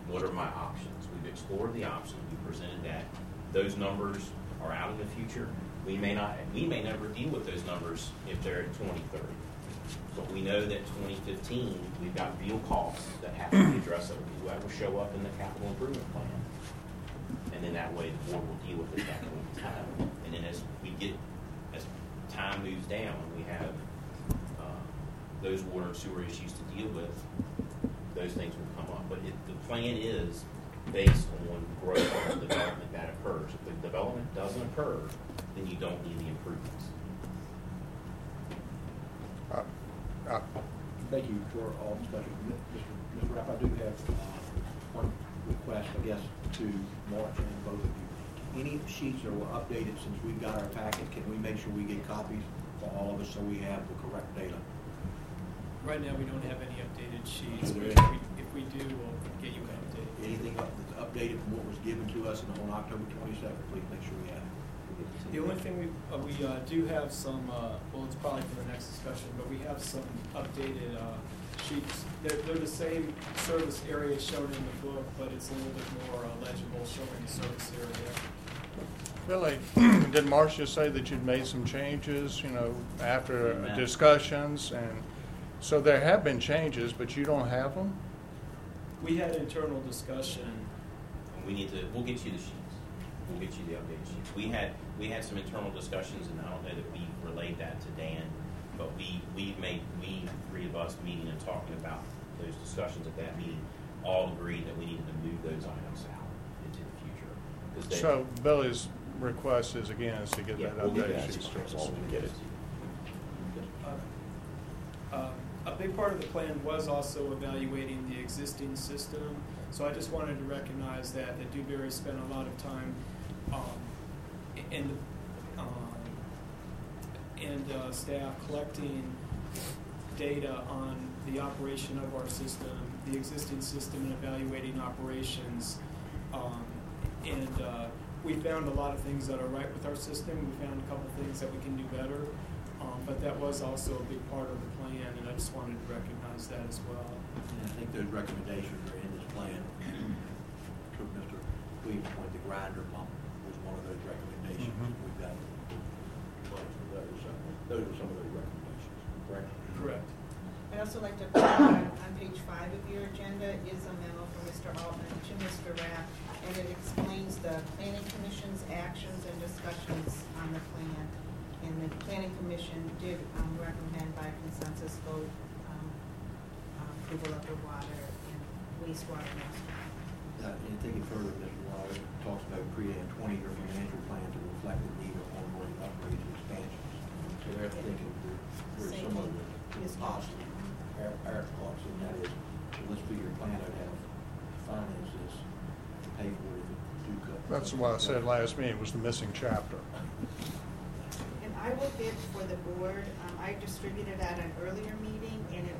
what are my options. We've explored the options, we presented that. Those numbers are out in the future. We may not, we may never deal with those numbers if they're at twenty thirty. But we know that 2015, we've got real costs that have to be addressed that will show up in the capital improvement plan. And then that way the board will deal with it that point in time. And then as we get, as time moves down, we have uh, those water and sewer issues to deal with, those things will come up. But it, the plan is based on growth and development that occurs. If the development doesn't occur, then you don't need the improvements. Uh, uh, Thank you for all the discussion. Mr. Mr. Rapp, I do have uh, one request, I guess, to Marge and both of you. Any sheets that were updated since we've got our packet, can we make sure we get copies for all of us so we have the correct data? Right now, we don't have any updated sheets, but if we, if we do, we'll get you an update. Anything up- that's updated from what was given to us on October twenty-second, please make sure we have it. The only thing we, uh, we uh, do have some, uh, well, it's probably for the next discussion, but we have some updated uh, sheets. They're, they're the same service area shown in the book, but it's a little bit more uh, legible showing the service area. Billy, [CLEARS THROAT] did Marcia say that you'd made some changes, you know, after Amen. discussions? And so there have been changes, but you don't have them? We had internal discussion. We need to, we'll get you the sheets. We'll get you the updated sheets. We had, we had some internal discussions, and I don't know that we relayed that to Dan, but we, we made, we, three of us meeting and talking about those discussions at that meeting, all agreed that we needed to move those items out into the future. they- So Billy's request is, again, is to get Yeah, that we'll get updated that. sheet. As long as we get it. Uh, A big part of the plan was also evaluating the existing system, so I just wanted to recognize that, that Dewberry spent a lot of time, um, and, um, and, uh, staff collecting data on the operation of our system, the existing system, and evaluating operations. Um, and, uh, we found a lot of things that are right with our system, we found a couple things that we can do better. Um, but that was also a big part of the plan, and I just wanted to recognize that as well. And I think those recommendations are in this plan. Mr. Williams' point, the grinder pump one of those recommendations. Mhm. We've got plans for those, so those are some of those recommendations, correct? Correct. I'd also like to point out on on page five of your agenda is a memo from Mr. Altman to Mr. Rapp, and it explains the planning commission's actions and discussions on the plan. And the planning commission did um, recommend by consensus vote um, um, approval of the water and wastewater master. Uh, and taking further, Mr. Waller talks about creating a twenty-year financial plan to reflect the need of ongoing upgrades and expansions. So they're thinking there- there's some of the Yes. cost, our, our costs, and that is, so let's figure a plan out how to finance this, to pay for it, if it do cut. That's what I said last meeting, was the missing chapter. [LAUGHS] And I will bid for the board, um, I distributed at an earlier meeting, and it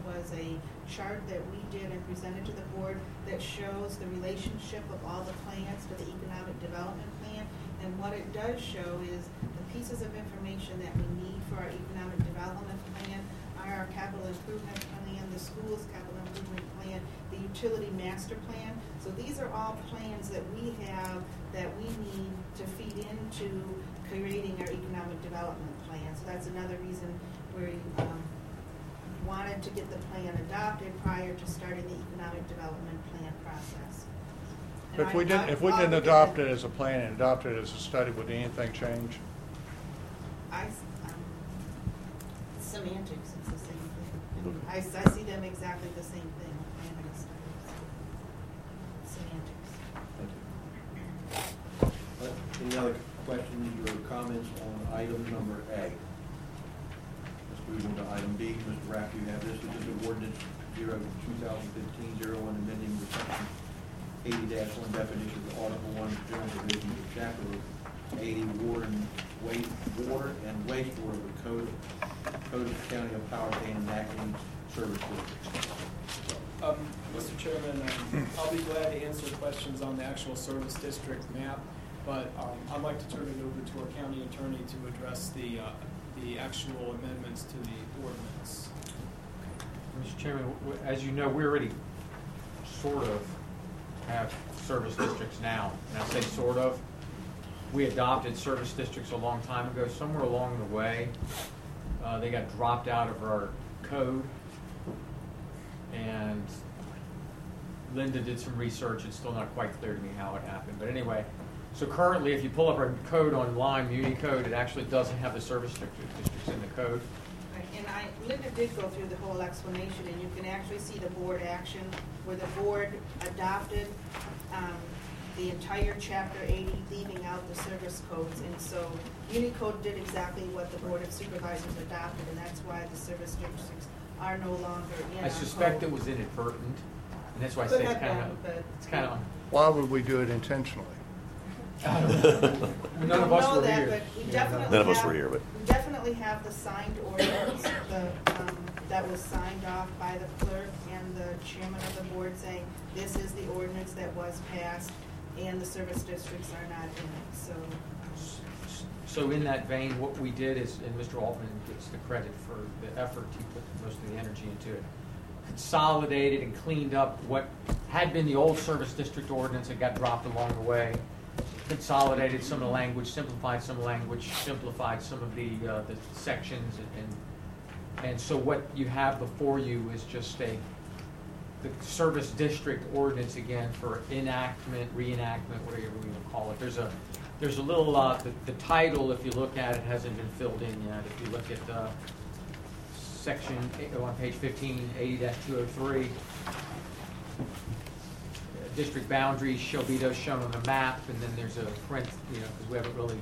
was a chart that we did and presented to the board that shows the relationship of all the plans to the economic development plan. And what it does show is the pieces of information that we need for our economic development plan are our capital improvement plan, the school's capital improvement plan, the utility master plan. So these are all plans that we have that we need to feed into creating our economic development plan. So that's another reason we um, wanted to get the plan adopted prior to starting the economic development plan process. And If we didn't, if we I'll didn't look at adopt it as a plan and adopt it as a study, would anything change? I, s- um, semantics, it's the same thing. Okay. I, s- I see them exactly the same thing, plan and studies. Semantics. But Any other questions or comments on item number A? Move on to item B. Mr. Rapp, you have this. This is ordinance zero, two thousand fifteen, zero one, amending the section 80-1 definition of article one, general provisions of chapter eighty, water and waste, water and wastewater of the code, code of the county of Powhatan enacting service districts. Um, Mr. Chairman, um, I'll be glad to answer questions on the actual service district map, but um, I'd like to turn it over to our county attorney to address the, uh, the actual amendments to the ordinance. Mr. Chairman, w- as you know, we already sort of have service districts now. And I say sort of. We adopted service districts a long time ago. Somewhere along the way, uh, they got dropped out of our code. And Linda did some research. It's still not quite clear to me how it happened. But anyway, so currently, if you pull up our code online, Muni Code, it actually doesn't have the service district- districts in the code. Right, And I, Linda did go through the whole explanation, and you can actually see the board action, where the board adopted, um, the entire chapter eighty, leaving out the service codes, and so Muni Code did exactly what the Board of Supervisors adopted, and that's why the service districts are no longer in our I suspect code. it was inadvertent, and that's why I Could say it's kind been, of, it's kind of, Why would we do it intentionally? [LAUGHS] none of We don't us know were that, here. but we Yeah. definitely None of us have- were here, but- We definitely have the signed ordinance, the, um, that was signed off by the clerk and the chairman of the board saying, this is the ordinance that was passed, and the service districts are not in it, so. So in that vein, what we did is, and Mr. Altman gets the credit for the effort, he put most of the energy into it, consolidated and cleaned up what had been the old service district ordinance that got dropped along the way, consolidated some of the language, simplified some language, simplified some of the, uh, the sections, and, and so what you have before you is just a, the service district ordinance again for enactment, reenactment, whatever we want to call it. There's a, there's a little, uh, the, the title, if you look at it, hasn't been filled in yet. If you look at, uh, section, oh, on page fifteen, eighty two oh three, district boundaries shall be those shown on the map, and then there's a print, you know, because we haven't really,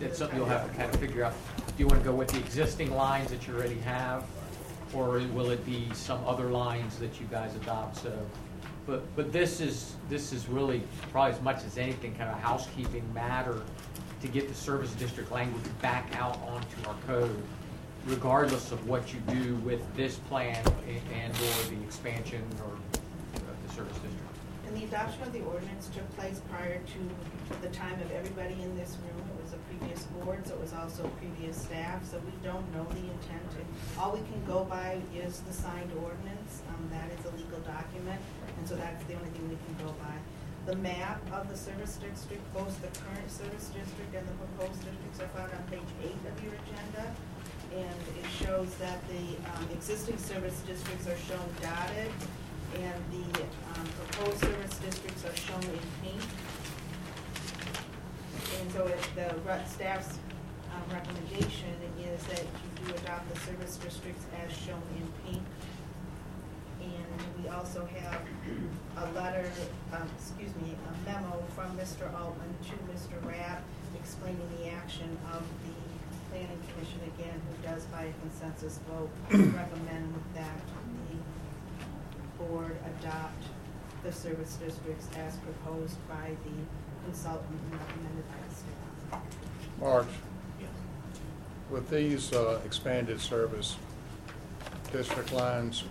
that's something you'll have to kind of figure out. Do you want to go with the existing lines that you already have, or will it be some other lines that you guys adopt? So, but, but this is, this is really probably as much as anything, kind of a housekeeping matter to get the service district language back out onto our code, regardless of what you do with this plan a- and or the expansion or of the service district. And the adoption of the ordinance took place prior to the time of everybody in this room. It was a previous board, so it was also previous staff, so we don't know the intent. And All we can go by is the signed ordinance, um, that is a legal document, and so that's the only thing we can go by. The map of the service district, both the current service district and the proposed districts are found on page eight of your agenda. And it shows that the, um, existing service districts are shown dotted, and the, um, proposed service districts are shown in pink. And so the staff's, um, recommendation is that you do adopt the service districts as shown in pink. And we also have a letter, um, excuse me, a memo from Mr. Altman to Mr. Rapp explaining the action of the planning commission again, who does by a consensus vote recommend that board adopt the service districts as proposed by the consultant and recommended by the staff. Marge, with these uh, expanded service district lines,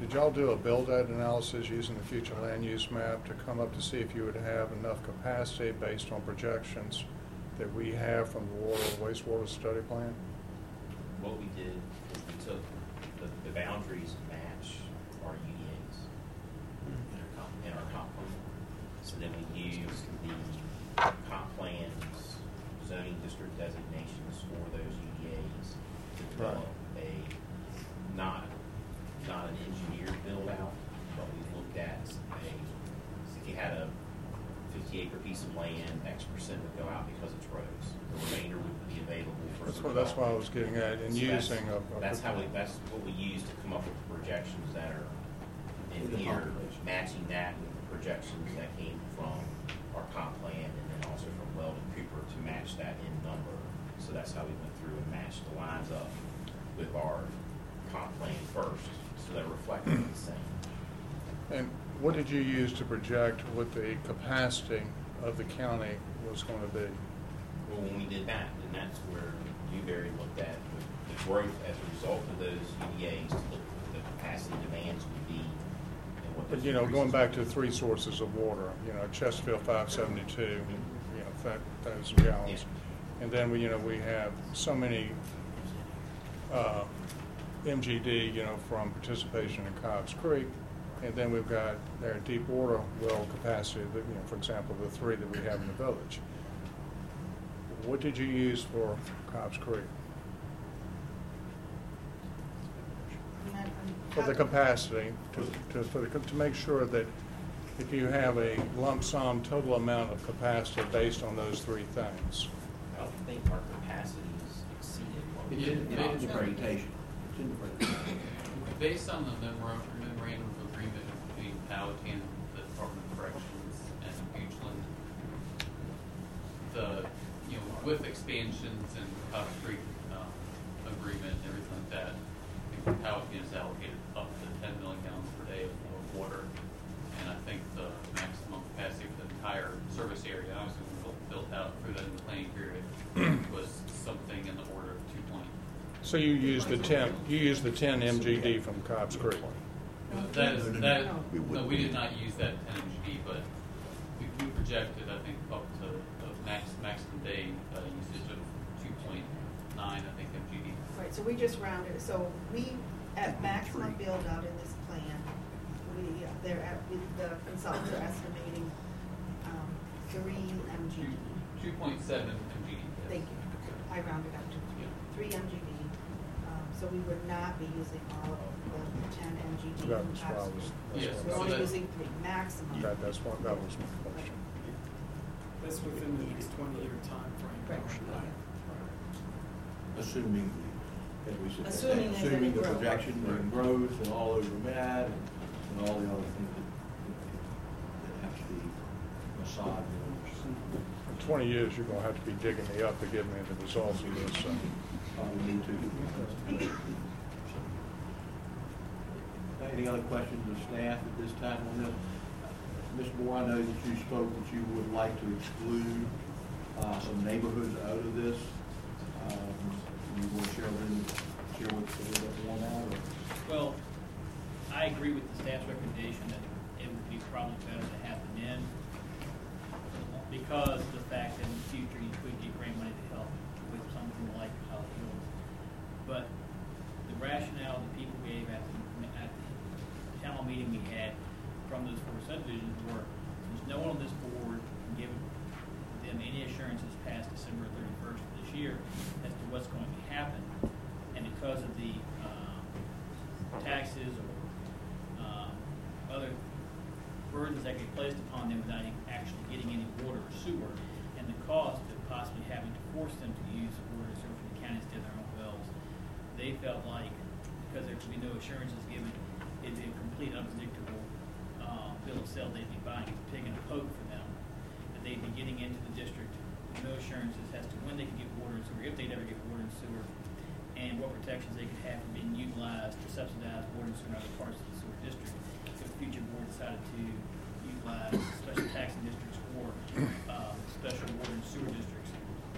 did y'all do a build-out analysis using the future land use map to come up to see if you would have enough capacity based on projections that we have from the water wastewater study plan? What we did was we took the, the boundaries match our UDAs in our comp, in our comp plan. So then we used the comp plans, zoning district designations for those UDAs to develop a, not, not an engineered build out, but we looked at a, if you had a fifty acre piece of land, X percent would go out because it's roads. The remainder would be available for. That's what, that's what I was getting at, and So that's- using a. a- That's how we, that's what we use to come up with the projections that are in here, matching that with the projections that came from our comp plan and then also from Weldon Cooper to match that in number. So that's how we went through and matched the lines up with our comp plan first, so they're reflecting the same. And what did you use to project what the capacity of the county was going to be? Well, when we did that, and that's where Dewberry looked at the- the growth as a result of those UDAs, to look at what the capacity demands would be and what those But, you know, going back to three sources of water, you know, Chesterfield five seventy-two, you know, thousand gallons. And then, we, you know, we have so many, uh, MGD, you know, from participation in Cobb's Creek. And then we've got their deep water well capacity, that, you know, for example, the three that we have in the village. What did you use for Cobb's Creek? And I'm- I'm- For the capacity, to, to, for the, to make sure that if you have a lump sum total amount of capacity based on those three things. I don't think our capacity is exceeded what we It's in, did. it's the presentation. It's in the presentation. Based on the memorandum of agreement between Powhatan, the Department of Corrections, and Goochland, the, you know, with expansions and Cobb Creek, um, agreement and everything like that, I think Powhatan allocated up to ten million gallons per day of water. And I think the maximum capacity for the entire service area, obviously, built, built out through the planning period, [CLEARS THROAT] was something in the order of two So you use the ten, you use the ten MGD from Cobb's Creek. That is, that, We no, we did not use that ten MGD, but we, we projected, I think, up to the max, maximum day, uh, usage of two point nine, I think, MGD. Right, so we just rounded, so we, at maximum build out in this plan, we, they're at, with the consultants are estimating, um, three MGD. Two point seven MGD. yes. Thank you, I rounded up to three, three MGD. Um, so we would not be using all of the ten MGD. That was what I was- that's Yes, We're I so only using three, maximum. That, that's what, that was my question. That's within the next twenty-year timeframe. Right. Assuming, as we said, Assuming there's assuming any the growth. projection and growth and all over that and and all the other things that, that have to be massaged. In twenty years, you're gonna have to be digging me up to give me the results of this, so. Probably need to. Any other questions of staff at this time on this? Ms. Moore, I know that you spoke that you would like to exclude, uh, some neighborhoods out of this. Um, you want share with, share with, a little bit more on or? Well, I agree with the staff's recommendation that it would be probably better to have them in. because the fact that in the future you could get grant money to help with something like Holly Hills. But the rationale the people gave at the, at the town meeting we had from those four subdivisions were, there's no one on this board can give them any assurances past December thirty-first of this year as to what's going to happen. And because of the, um, taxes or, um, other burdens that get placed upon them without actually getting any water or sewer, and the cost of possibly having to force them to use water or sewer from the county instead of their own wells, they felt like, because there could be no assurances given, it'd be a complete unpredictable, uh, bill of sale they'd be buying, a pig in a poke for them, that they'd be getting into the district with no assurances as to when they could get water and sewer, if they'd ever get and and what protections they could have from being utilized to subsidize sewer in other parts of the sewer district. If the future board decided to utilize special taxing districts or, um, special and sewer districts,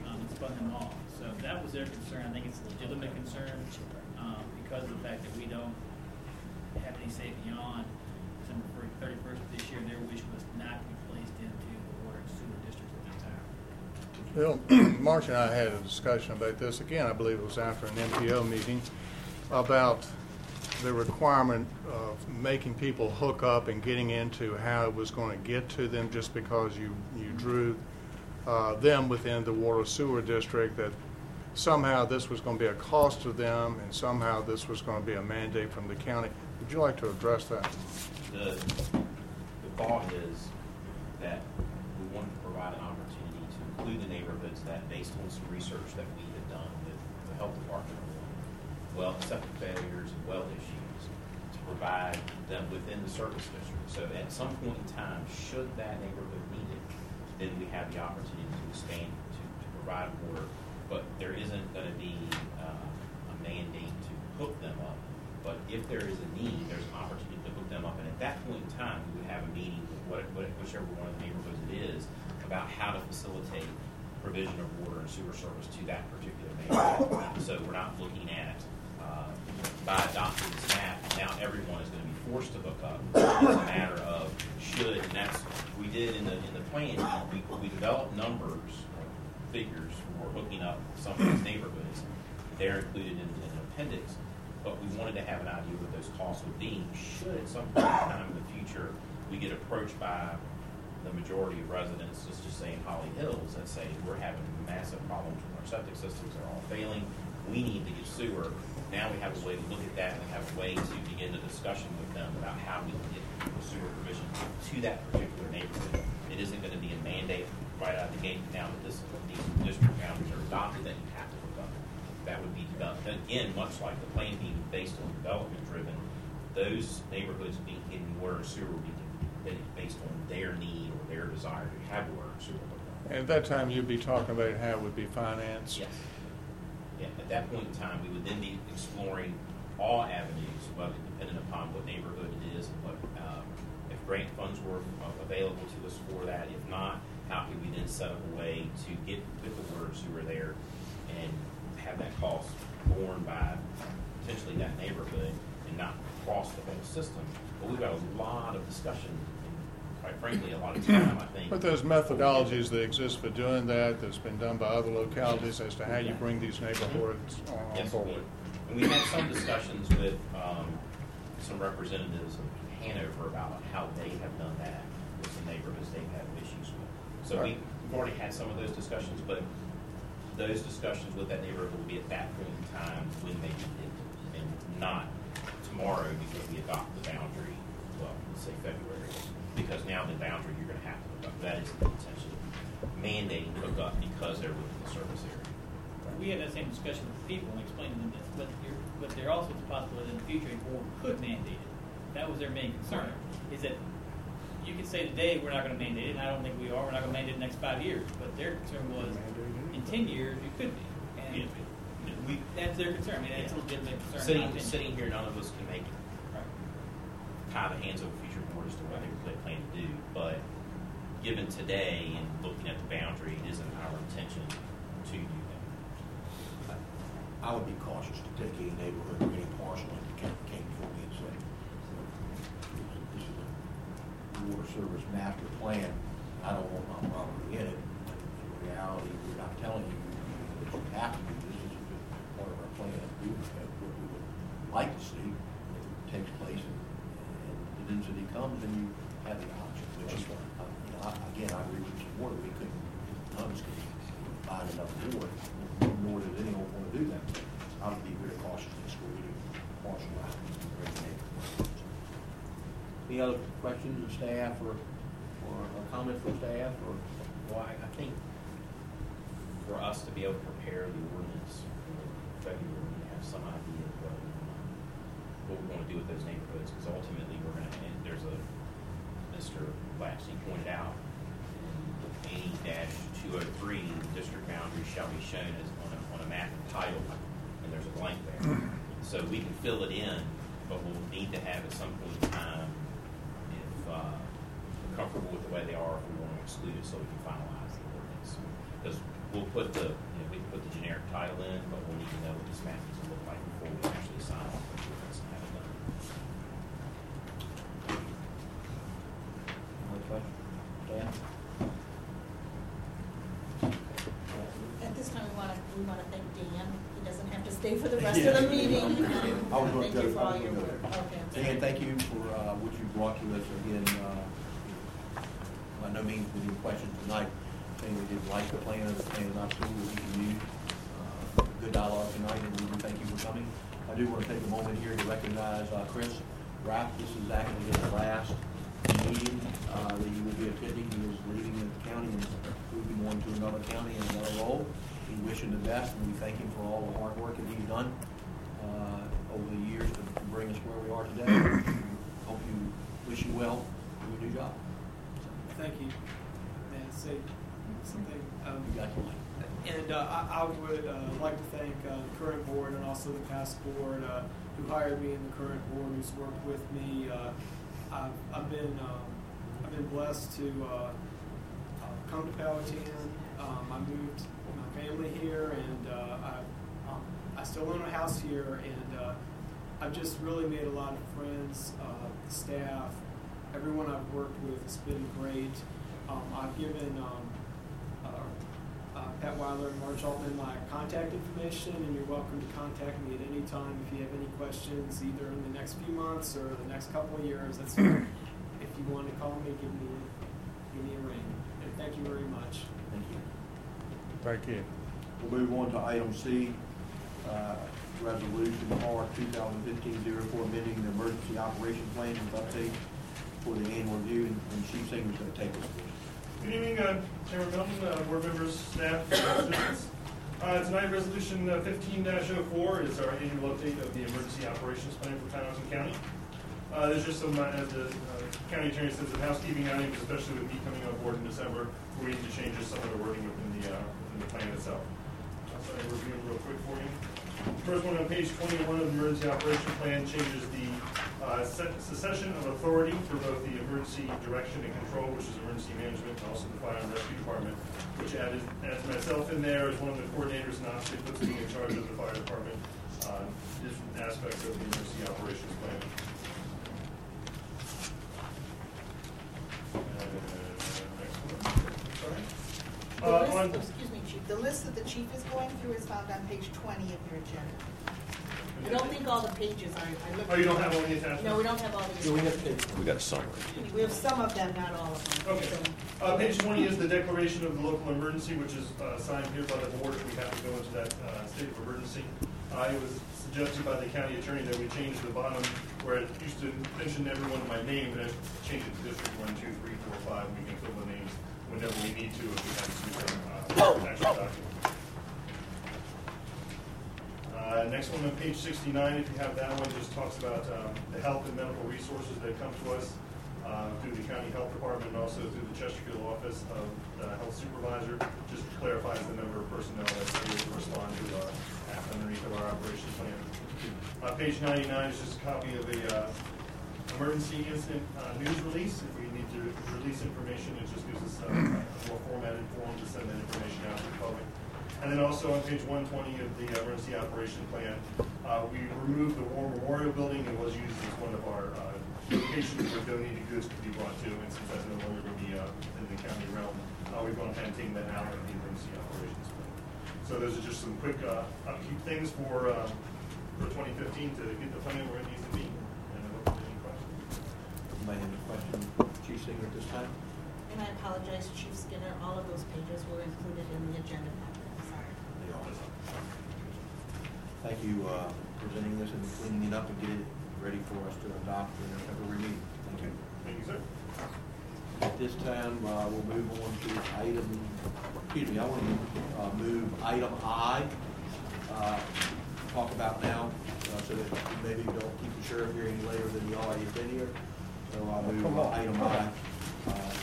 um, and spun them off. So that was their concern. I think it's a legitimate concern, um, because of the fact that we don't have any say beyond December thirty-first of this year. Their wish was not to be placed into the water and sewer districts at that time. Bill, [CLEARS THROAT] Marge and I had a discussion about this, again, I believe it was after an MPO meeting, about the requirement of making people hook up and getting into how it was going to get to them just because you, you drew uh, them within the water sewer district, that somehow this was going to be a cost to them and somehow this was going to be a mandate from the county. Would you like to address that? The, the thought is that we wanted to provide an include the neighborhoods that, based on some research that we had done with the health department well, septic failures and well issues, to provide them within the service district. So at some point in time, should that neighborhood need it, then we have the opportunity to expand to, to provide water. But there isn't gonna be, uh, a mandate to hook them up. But if there is a need, there's an opportunity to hook them up. And at that point in time, we would have a meeting with what- whichever one of the neighborhoods it is, about how to facilitate provision of water and sewer service to that particular neighborhood. So we're not looking at, uh, by adopting this map, now everyone is gonna be forced to hook up. It's a matter of should, and that's, we did in the, in the plan, we, we developed numbers, figures for hooking up some of these neighborhoods. They're included in, in an appendix, but we wanted to have an idea what those costs would be. Should at some point in time in the future, we get approached by the majority of residents, let's just say in Holly Hills, that say, we're having massive problems with our septic systems, they're all failing, we need to get sewer. Now we have a way to look at that and have a way to begin the discussion with them about how we can get sewer provision to that particular neighborhood. It isn't gonna be a mandate right out of the gate now that this, these district boundaries are adopted, that you have to hook up. That would be developed, again, much like the plan being based on development driven, those neighborhoods being getting water sewer will be based on their need or their desire to have water and sewer hooked up. At that time, you'd be talking about how it would be financed? Yes. Yeah, at that point in time, we would then be exploring all avenues, well, depending upon what neighborhood it is and what, um, if grant funds were available to us for that. If not, how could we then set up a way to get with the water and sewer there and have that cost borne by potentially that neighborhood and not cross the whole system? But we've got a lot of discussion quite frankly, a lot of time, I think. But there's methodologies that exist for doing that, that's been done by other localities as to how you bring these neighborhoods on Yes, we- board. And we had some discussions with um, some representatives of Hanover about how they have done that with the neighborhoods they've issues with. So we- Right. we've already had some of those discussions, but those discussions with that neighborhood will be at that point in time when they need it, and not tomorrow because we adopt the boundary, well, let's say February. Because now the boundary, you're gonna have to hook up. That is the intention, mandating hook up because they're within the service area. We had that same discussion with people and explained to them that, but you're, but there also is a possibility in the future a board could mandate it. That was their main concern, is that you could say today, we're not gonna mandate it, and I don't think we are, we're not gonna mandate it in the next five years, but their concern was, in ten years, you could be. And We, that's their concern, I mean, it's a legitimate concern. Sitting, sitting here, none of us can make Right. tie the hands of a future board as to what they really plan to do. But given today and looking at the boundary, it isn't our intention to do that. I would be cautious to take any neighborhood or any parcel came before me and said, this is a water service master plan, I don't want my property in it. In reality, we're not telling you that you have to do this, this is just part of our plan. We what we would like to see, it takes place and, and the density comes, and you the option, uh, you know, I- again, I agree with Mr. Ward, we couldn't, none of could find enough board, nor does anyone want to do that. I would be very cautious in school, do partial out. Any other questions of staff or, or comments from staff or? Well, I think for us to be able to prepare the ordinance for February, we have some idea of what, what we want to do with those neighborhoods, because ultimately, we're gonna, and there's a, Mr. Lashley pointed out, eighty two oh three, district boundaries shall be shown as on a, on a map title, and there's a blank there. So we can fill it in, but we'll need to have at some point in time, if, uh, we're comfortable with the way they are, if we want to exclude it, so we can finalize the ordinance. Because we'll put the, you know, we can put the generic title in, but we'll need to know what this map is going to look like before we actually sign off on the ordinance and have it done. Any questions? Staff? At this time, we want to, we want to thank Dan. He doesn't have to stay for the rest of the meeting. I was going Thank to you for all your work. Okay. thank you for uh, what you brought to us again. uh, By no means with your questions tonight, saying we didn't like the plan, the plan is not cool, we can use. Uh, Good dialogue tonight, and we thank you for coming. I do want to take a moment here to recognize uh, Chris Rapp. This is actually his last meeting uh, that he will be attending. He is leaving the county and moving on to another county in another role. We wish him the best, and we thank him for all the hard work that he's done uh, over the years to bring us where we are today. Hope you, wish you well in your new job. Thank you. May I say something? Um, You got your light. And uh, I, I would uh, like to thank uh, the current board and also the past board uh, who hired me and the current board who's worked with me. Uh, I've, I've been um, I've been blessed to uh, come to Powhatan. Um, I moved family here, and uh, I um, I still own a house here, and uh, I've just really made a lot of friends. Uh, the staff, everyone I've worked with has been great. Um, I've given um, uh, uh, Pat Weiler and Marge Altman my contact information, and you're welcome to contact me at any time if you have any questions, either in the next few months or the next couple of years. That's [CLEARS THROAT] if you want to call me, give me give me a ring. And thank you very much. Thank you. Thank you. We'll move on to item C, uh, resolution R 2015-04, amending the emergency operation plan update for the annual review, and and Chief Singer's going to take us. Good evening, uh, Chairman Milton, uh, board members, staff, residents. Uh, Tonight, Resolution uh, fifteen 4 is our annual update of the emergency operations plan for Powhatan County. Uh, There's just some, uh, as the uh, county attorney says, some housekeeping items, especially with me coming on board in December, we need to change just some of the wording within the, uh, within the plan itself. To review them real quick for you. First one on page twenty-one of the emergency operation plan changes the uh, secession of authority for both the emergency direction and control, which is emergency management, and also the fire and rescue department, which added, adds myself in there as one of the coordinators and obviously puts me in charge of the fire department, uh, different aspects of the emergency operations plan. Uh, next one. Sorry. The Uh, on- Excuse me, Chief. The list that the chief is going through is found on page twenty of your agenda. I don't think all the pages are, I looked. Oh, you don't have all the attachments? No, we don't have all the. Yeah, we have We got a summary. We have some of them, not all of them. Okay. So- Uh, page twenty is the declaration of the local emergency, which is, uh, signed here by the board if we have to go into that, uh, state of emergency. Uh, it was suggested by the county attorney that we change the bottom where it used to mention everyone by name, but changed it to district one, two, three, four, five, we can fill the names whenever we need to if we have to, uh, [COUGHS] document. Uh, next one on page sixty-nine, if you have that one, just talks about, um, the health and medical resources that come to us, uh, through the county health department and also through the Chesterfield office of the health supervisor. Just clarifies the number of personnel that's able to respond to our, underneath of our operations plan. Uh, page ninety-nine is just a copy of a, uh, emergency incident, uh, news release. If to release information, it just gives us a a more formatted form to send that information out to the public. And then also on page one twenty of the emergency operation plan, uh, we removed the War Memorial Building. It was used as one of our, uh, locations where donated goods could be brought to, and since that's no longer going to be, uh, in the county realm, uh, we've gone ahead and taken that out of the emergency operations plan. So those are just some quick, uh, upkeep things for, uh, for twenty fifteen to get the plan where it needs to be. And I hope there's any questions. I have a question, Chief Singer, at this time? And I apologize, Chief Skinner, all of those pages were included in the agenda packet, sorry. They are. Thank you, uh, for presenting this and cleaning it up and getting it ready for us to adopt in a February meeting. Thank you. Thank you, sir. At this time, uh, we'll move on to item, excuse me, I want to, uh, move item I, uh, talk about now, uh, so that maybe we don't keep the sheriff here any later than he already has been here. So I'll move uh, on. item I, uh,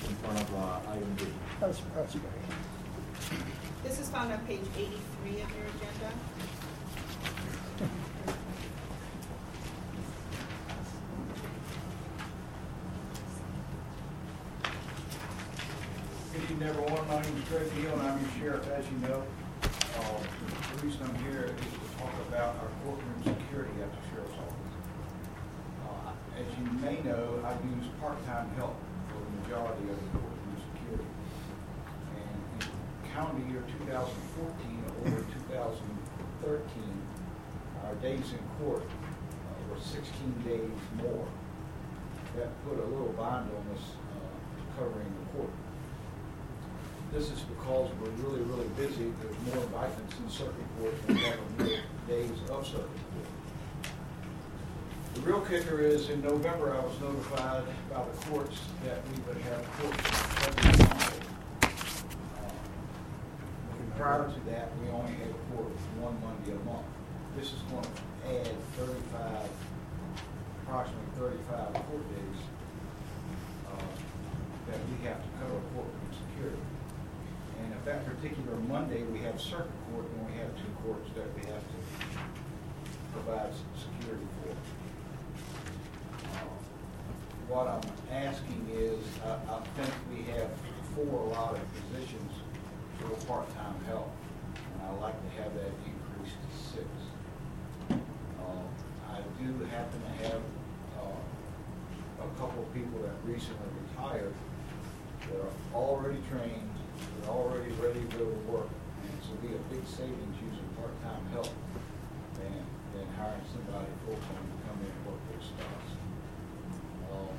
in front of, uh, item D. That's, that's great. This is found on page eighty-three of your agenda. Good evening, everyone. My name is Greg Neal, and I'm your sheriff, as you know. Uh, The reason I'm here is to talk about our courtroom security at the sheriff's office. As you may know, I use part-time help for the majority of the courtroom security. And in calendar year 2014 over 2013, our days in court uh, were 16 days more. That put a little bind on us uh, covering the court. This is because we're really, really busy. There's more indictments in circuit court than there are days of circuit. The real kicker is, in November, I was notified by the courts that we would have courts. Uh, Prior to that, we only had a court one Monday a month. This is going to add thirty-five, approximately thirty-five court days uh, that we have to cover courtroom security. And if that particular Monday, we have circuit court, then we have two courts that we have to provide security for. Uh, What I'm asking is, I, I think we have four allotted positions for part-time help, and I'd like to have that increased to six. Uh, I do happen to have, uh, a couple of people that recently retired that are already trained, they're already ready to go to work. And it's will be a big savings using part-time help than, than hiring somebody full-time to come in and work those spots. Um,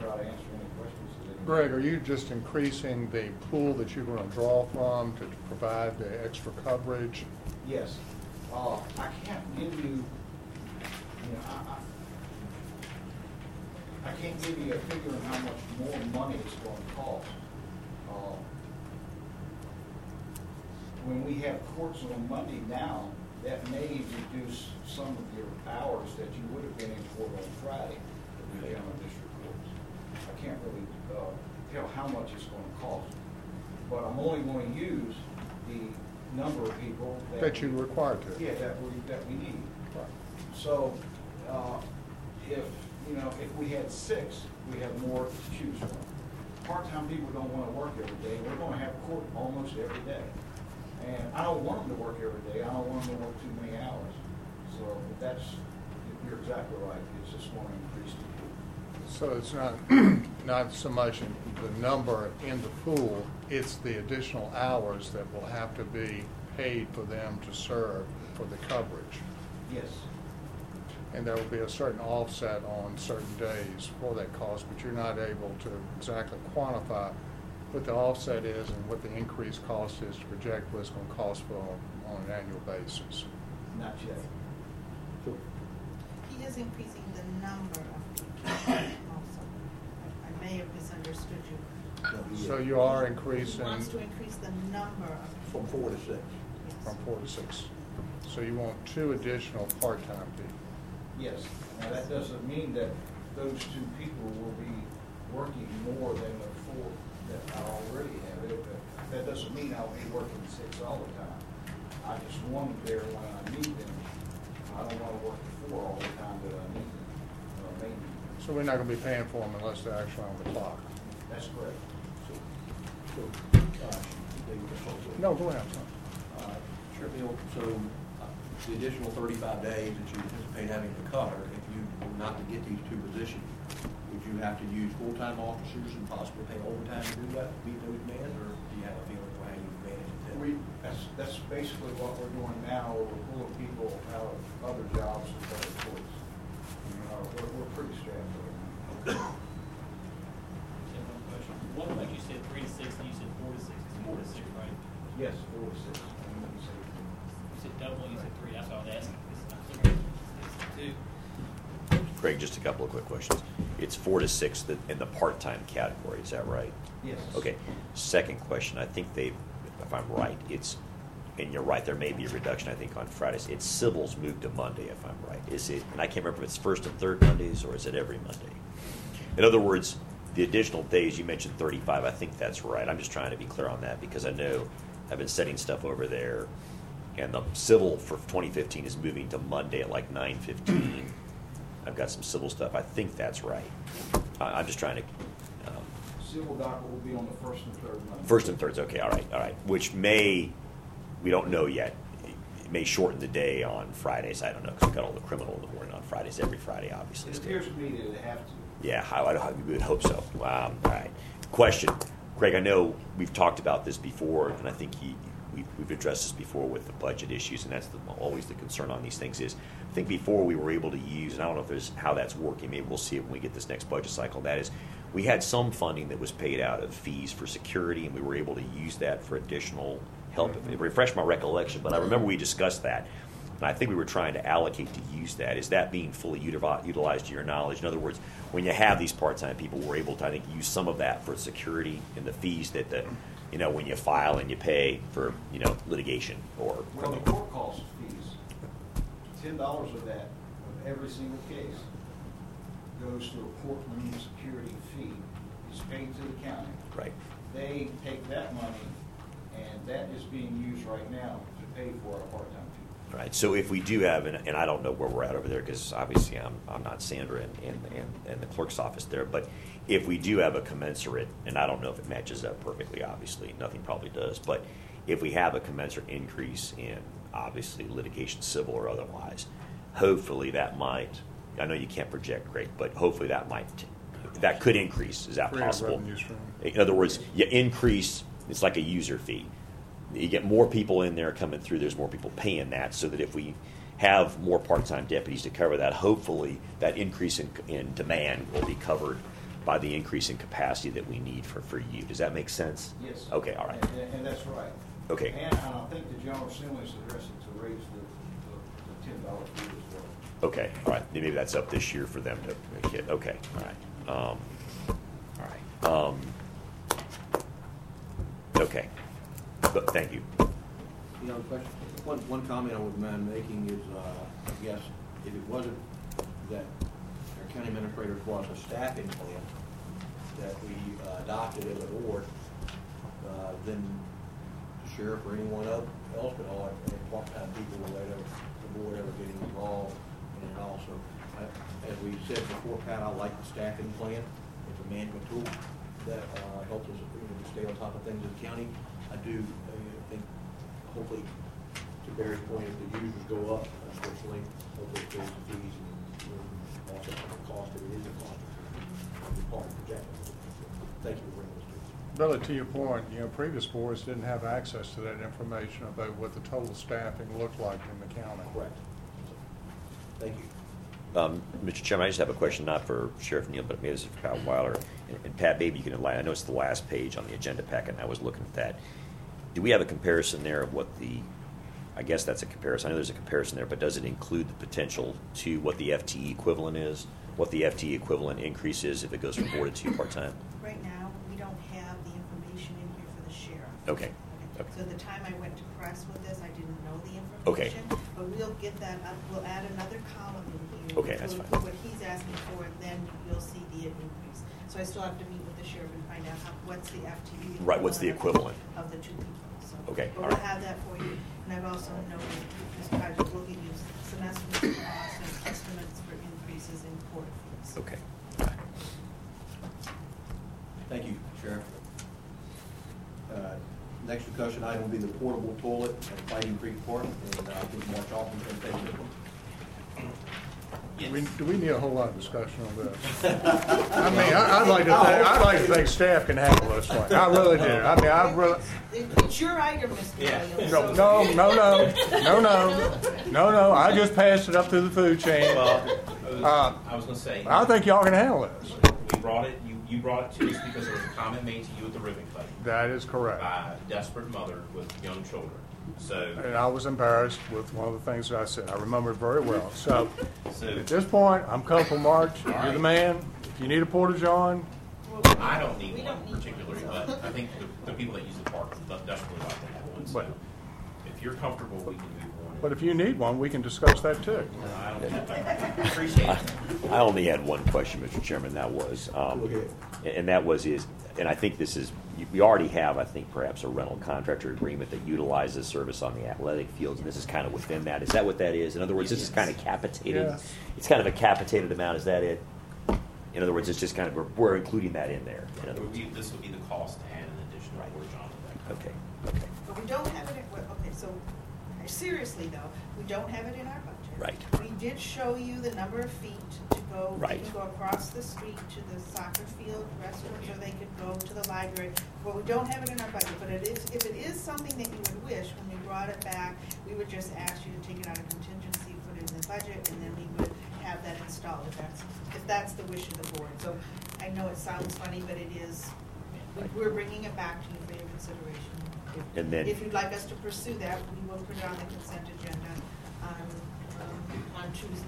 I'll try to answer any questions that anybody. Greg, are you just increasing the pool that you're going to draw from to provide the extra coverage? Yes. Uh, I can't give you, you know, I, I, I can't give you a figure on how much more money it's going to cost. Uh, When we have courts on Monday now, that may reduce some of your hours that you would have been in court on Friday, if we lay on district courts. I can't really, uh, tell how much it's gonna cost, but I'm only gonna use the number of people that. That you're required to. Yeah, that we, that we need. Right. So, uh, if, you know, if we had six, we have more to choose from. Part-time people don't wanna work every day, we're gonna have court almost every day. And I don't want them to work every day, I don't want them to work too many hours. So that's, you're exactly right, it's just the pool. So it's not, [CLEARS THROAT] not so much the number in the pool, it's the additional hours that will have to be paid for them to serve for the coverage. Yes. And there will be a certain offset on certain days for that cost, but you're not able to exactly quantify what the offset is and what the increased cost is to project what it's going to cost for on an annual basis. Not yet. He is increasing the number of people also. I- I may have misunderstood you. So you are He increasing wants to increase the number of. From four to six. from four to six. So you want two additional part-time people. Yes, now that doesn't mean that those two people will be working more than the four that I already have. It- That doesn't mean I'll be working six all the time. I just want them there when I need them. I don't wanna work the four all the time that I need them, maybe. So we're not going to be paying for them unless they're actually on the clock. That's correct. So, uh, David, just also- No, go ahead. Sure, Bill, so uh, the additional thirty-five days that you anticipate having to cover, if you were not to get these two positions, would you have to use full-time officers and possibly pay overtime to do that, meet those demands, or do you have a feeling for how you manage it? We, that's, that's basically what we're doing now, we're pulling people out of other jobs and other towards. You know, we're, we're pretty strapped right now. One question. What about you said three to six, and you said four to six, it's four to six, right? Yes, four to six. I mean, let me say- You said double, you said three, that's all I was asking. It's not three, it's two. Craig, just a couple of quick questions. It's four to six that- in the part-time category, is that right? Yes. Okay. Second question, I think they, if I'm right, it's, and you're right, there may be a reduction, I think, on Fridays. It's Sybil's moved to Monday, if I'm right. Is it, and I can't remember if it's first and third Mondays, or is it every Monday? In other words, the additional days, you mentioned thirty-five, I think that's right. I'm just trying to be clear on that, because I know I've been setting stuff over there, and the civil for twenty fifteen is moving to Monday at like nine fifteen. I've got some civil stuff, I think that's right. I, I'm just trying to, um, Civil docket will be on the first and third Monday. First and thirds, okay, all right, all right. Which may, we don't know yet. It may shorten the day on Fridays. I don't know because we've got all the criminal in the morning on Fridays. Every Friday, obviously. It appears to me that it have to. Yeah, I, I, we would hope so. Um, all right. Question, Craig. I know we've talked about this before, and I think you, we've, we've addressed this before with the budget issues, and that's the, always the concern on these things. Is I think before we were able to use, and I don't know if there's how that's working. Maybe we'll see it when we get this next budget cycle. That is, we had some funding that was paid out of fees for security, and we were able to use that for additional help. refresh my recollection, but I remember we discussed that. And I think we were trying to allocate to use that. Is that being fully utilized to your knowledge? In other words, when you have these part-time people, we're able to, I think, use some of that for security and the fees that the, you know, when you file and you pay for, you know, litigation or Well, the court cost fees, ten dollars of that, of every single case, goes to a courtroom security fee. It's paid to the county. Right. They take that money, that is being used right now to pay for our part-time people. Right. So if we do have, and, and I don't know where we're at over there because obviously I'm, I'm not Sandra and, and, and, and the clerk's office there, but if we do have a commensurate, and I don't know if it matches up perfectly, obviously, nothing probably does, but if we have a commensurate increase in obviously litigation, civil or otherwise, hopefully that might, I know you can't project, Greg, but hopefully that might, that could increase. Is that Create possible? In other words, you increase, it's like a user fee. You get more people in there coming through, there's more people paying that, so that if we have more part-time deputies to cover that, hopefully that increase in, in demand will be covered by the increase in capacity that we need for, for you. Does that make sense? Yes. Okay, all right. And, and that's right. Okay. And, and I think the General Assembly is suggesting to raise the, the, the ten dollar fee as well. Okay, all right, maybe that's up this year for them to get, okay, all right. Um, all right. Um, okay, but, thank you. Any other questions? One, one comment I would mind making is, uh, I guess, if it wasn't that our county administrator was a staffing plan that we uh, adopted as a board, uh, then the sheriff or anyone else could all have part-time people or whatever, the board ever getting involved. And also, I- as we said before, Pat, I like the staffing plan. It's a management tool that uh, helps us, you know, stay on top of things in the county. I do uh, think, hopefully, to Barry's point, if the users go up, unfortunately, hopefully it pays the fees and you know, also the cost, if it is a cost, be part of the project. Thank you for bringing this to us. Billy, to your point, you know, previous boards didn't have access to that information about what the total staffing looked like in the county. Correct. Thank you. Um, Mr. Chairman, I just have a question, not for Sheriff Neal, but maybe this is for Pat Weiler. And- And Pat, maybe you can enlighten, I know it's the last page on the agenda packet, and I was looking at that. Do we have a comparison there of what the, I guess that's a comparison, I know there's a comparison there, but does it include the potential to what the FTE equivalent is? What the FTE equivalent increase is if it goes from four to two part-time? Right now, we don't have the information in here for the sheriff. Okay. Okay. So the time I went to press with this, I didn't know the information. Okay. But we'll get that up, we'll add another column in here. Okay, that's fine. What he's asking for, and then you'll see the increase. So I still have to meet with the sheriff and find out how, what's the FTE. Right, what's the equivalent? Of the two people, so. Okay, But all we'll right. have that for you, and I've also noted, Mr. Hodges will give you some estimates for costs and estimates for increases in court fees. Okay. Thank you, Sheriff. Uh, Next, we discussion item will be the portable toilet at Fighting Creek Park, and uh, I think Mark Hoffman's going to take this one. Do we, do we need a whole lot of discussion on this? [LAUGHS] I mean, I, I'd like to, think- I'd like to think staff can handle this one. I really do. I mean, I really, It's your item, Mr. Williams. no, so- no, no, no, no, no, no, no. I just passed it up through the food chain. Well, Uh, I was gonna say. I think y'all can handle this. We brought it, you, you brought it to us because there was a comment made to you at the ribbon cutting That is correct. by a desperate mother with young children. So, And I was embarrassed with one of the things that I said. I remember it very well. So so at this point, I'm comfortable, March. You're the man. If you need a porta john, I don't need one particularly, but I think the, the people that use the park desperately like to have one. So Well- if you're comfortable, we can. But if you need one, we can discuss that too. I appreciate it. I only had one question, Mr. Chairman, that was, um, and that was is, and I think this is, we already have, I think, perhaps a rental contractor agreement that utilizes service on the athletic fields, and this is kind of within that. Is that what that is? In other words, this is kind of capitated? Yes. It's kind of a capitated amount, is that it? In other words, it's just kind of, we're, we're including that in there. In other words, This would be the cost to add an additional porta john to that. okay, okay, But we don't have it, in- well, okay, so, seriously though, we don't have it in our budget. right. We did show you the number of feet to go, they Right. can go across the street to the soccer field restrooms, or they could go to the library. Well, we don't have it in our budget, but it is, if it is something that you would wish, when we brought it back, we would just ask you to take it out of contingency, put it in the budget, and then we would have that installed, if that's, if that's the wish of the board. So, I know it sounds funny, but it is, we- we're bringing it back to you for your consideration. If- And then- If you'd like us to pursue that, we will put it on the consent agenda on, um, on Tuesday.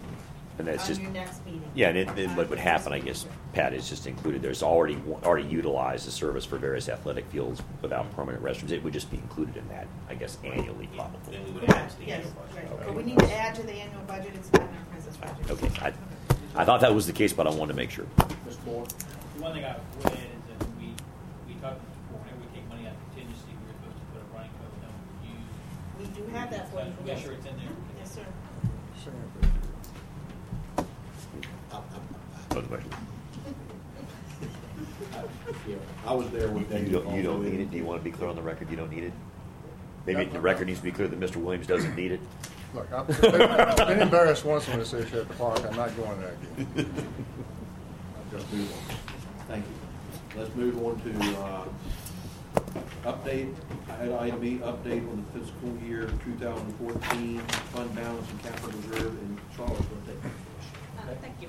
And that's just. On your next meeting. Yeah, and it, then what would happen, I guess, Pat, is just included, there's already, already utilized the service for various athletic fields without permanent restrooms. It would just be included in that, I guess, annually probably. Then we would add to the Yes, annual budget. right. But we need to add to the annual budget, it's not in our present budget. Okay, I, I thought that was the case, but I wanted to make sure. Mr. Moore? One thing I would add is that we, we talked before, whenever we take money out of contingency, we're supposed to put a running code number to use. We do have that for you. Make sure it's in there. Yes, sir. Other question? Yeah, I was there with David. You don't, you don't also. need it? Do you want to be clear on the record? You don't need it? Maybe the record needs to be clear that Mr. Williams doesn't need it? Look, I've been I've been embarrassed once on this issue at the park. I'm not going there again. Let's move on. Thank you. Let's move on to, uh, update, item E, update on the fiscal year two thousand fourteen fund balance and capital reserve, take it. Uh, Thank you,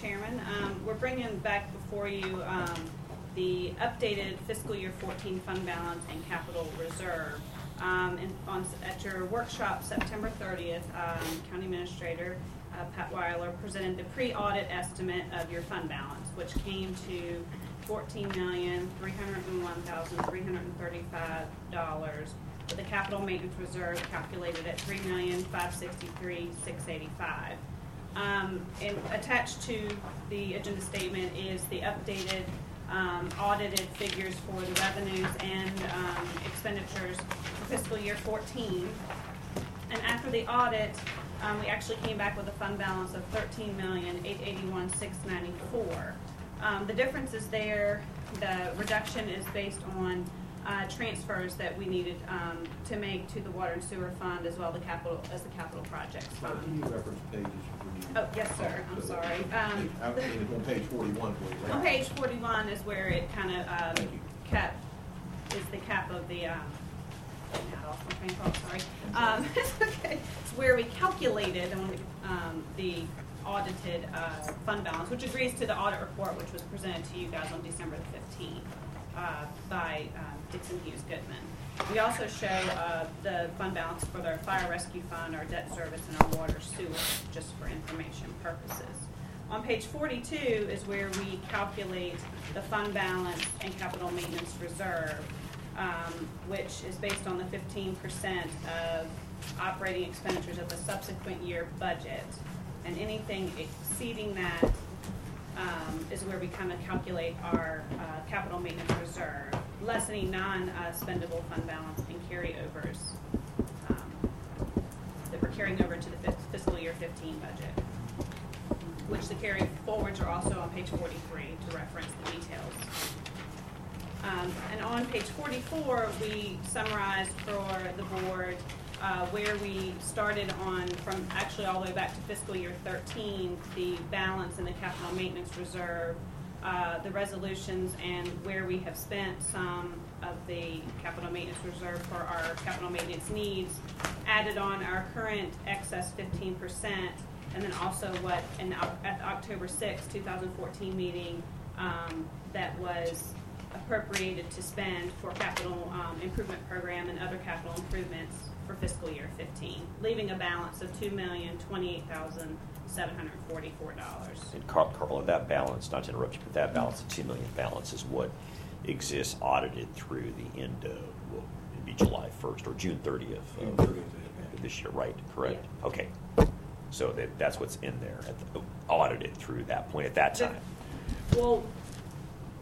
Chairman. Um, We're bringing back before you um, the updated fiscal year 14 fund balance and capital reserve. Um, and on, at your workshop, September 30th, um, County Administrator uh, Pat Weiler presented the pre-audit estimate of your fund balance, which came to $14,301,335 with a capital maintenance reserve calculated at $3,563,685. Um, and attached to the agenda statement is the updated, um, audited figures for the revenues and, um, expenditures for fiscal year fourteen. And after the audit, um, we actually came back with a fund balance of thirteen million, eight eighty-one, six ninety-four. Um, the difference is there, the reduction is based on, uh, transfers that we needed, um, to make to the water and sewer fund as well the capital, as the capital projects fund. can you reference pages? when Oh, yes, sir, I'm sorry. Um, I think it's on page forty-one for on page forty-one is where it kind of, um, cap, is the cap of the, um, off my train of thought, sorry. Um, [LAUGHS] it's okay. It's where we calculated um, the audited, uh, fund balance, which agrees to the audit report, which was presented to you guys on December the fifteenth, uh, by, um, Dixon Hughes Goodman. We also show, uh, the fund balance for our fire rescue fund, our debt service, and our water sewer, just for information purposes. On page forty-two is where we calculate the fund balance and capital maintenance reserve, um, which is based on the fifteen percent of operating expenditures of the subsequent year budget. And anything exceeding that, um, is where we kind of calculate our, uh, capital maintenance reserve, less any non-spendable fund balance and carryovers, um, that we're carrying over to the fiscal year fifteen budget which the carry forwards are also on page forty-three to reference the details. Um, and on page forty-four, we summarized for the board, uh, where we started on, from actually all the way back to fiscal year thirteen, the balance in the capital maintenance reserve, uh, the resolutions and where we have spent some of the capital maintenance reserve for our capital maintenance needs, added on our current excess fifteen percent, and then also what, in, at the October sixth, two thousand fourteen meeting, um, that was appropriated to spend for capital, um, improvement program and other capital improvements for fiscal year fifteen, leaving a balance of two million, twenty-eight thousand, seven hundred and forty-four dollars. And Carl, Carl, that balance, not to interrupt you, but that balance, the two million balance is what exists audited through the end of, well, it'd be July first or June thirtieth June of 30th, this year, right? Correct? Okay. So that, that's what's in there, at the- audited through that point, at that The- time. Well,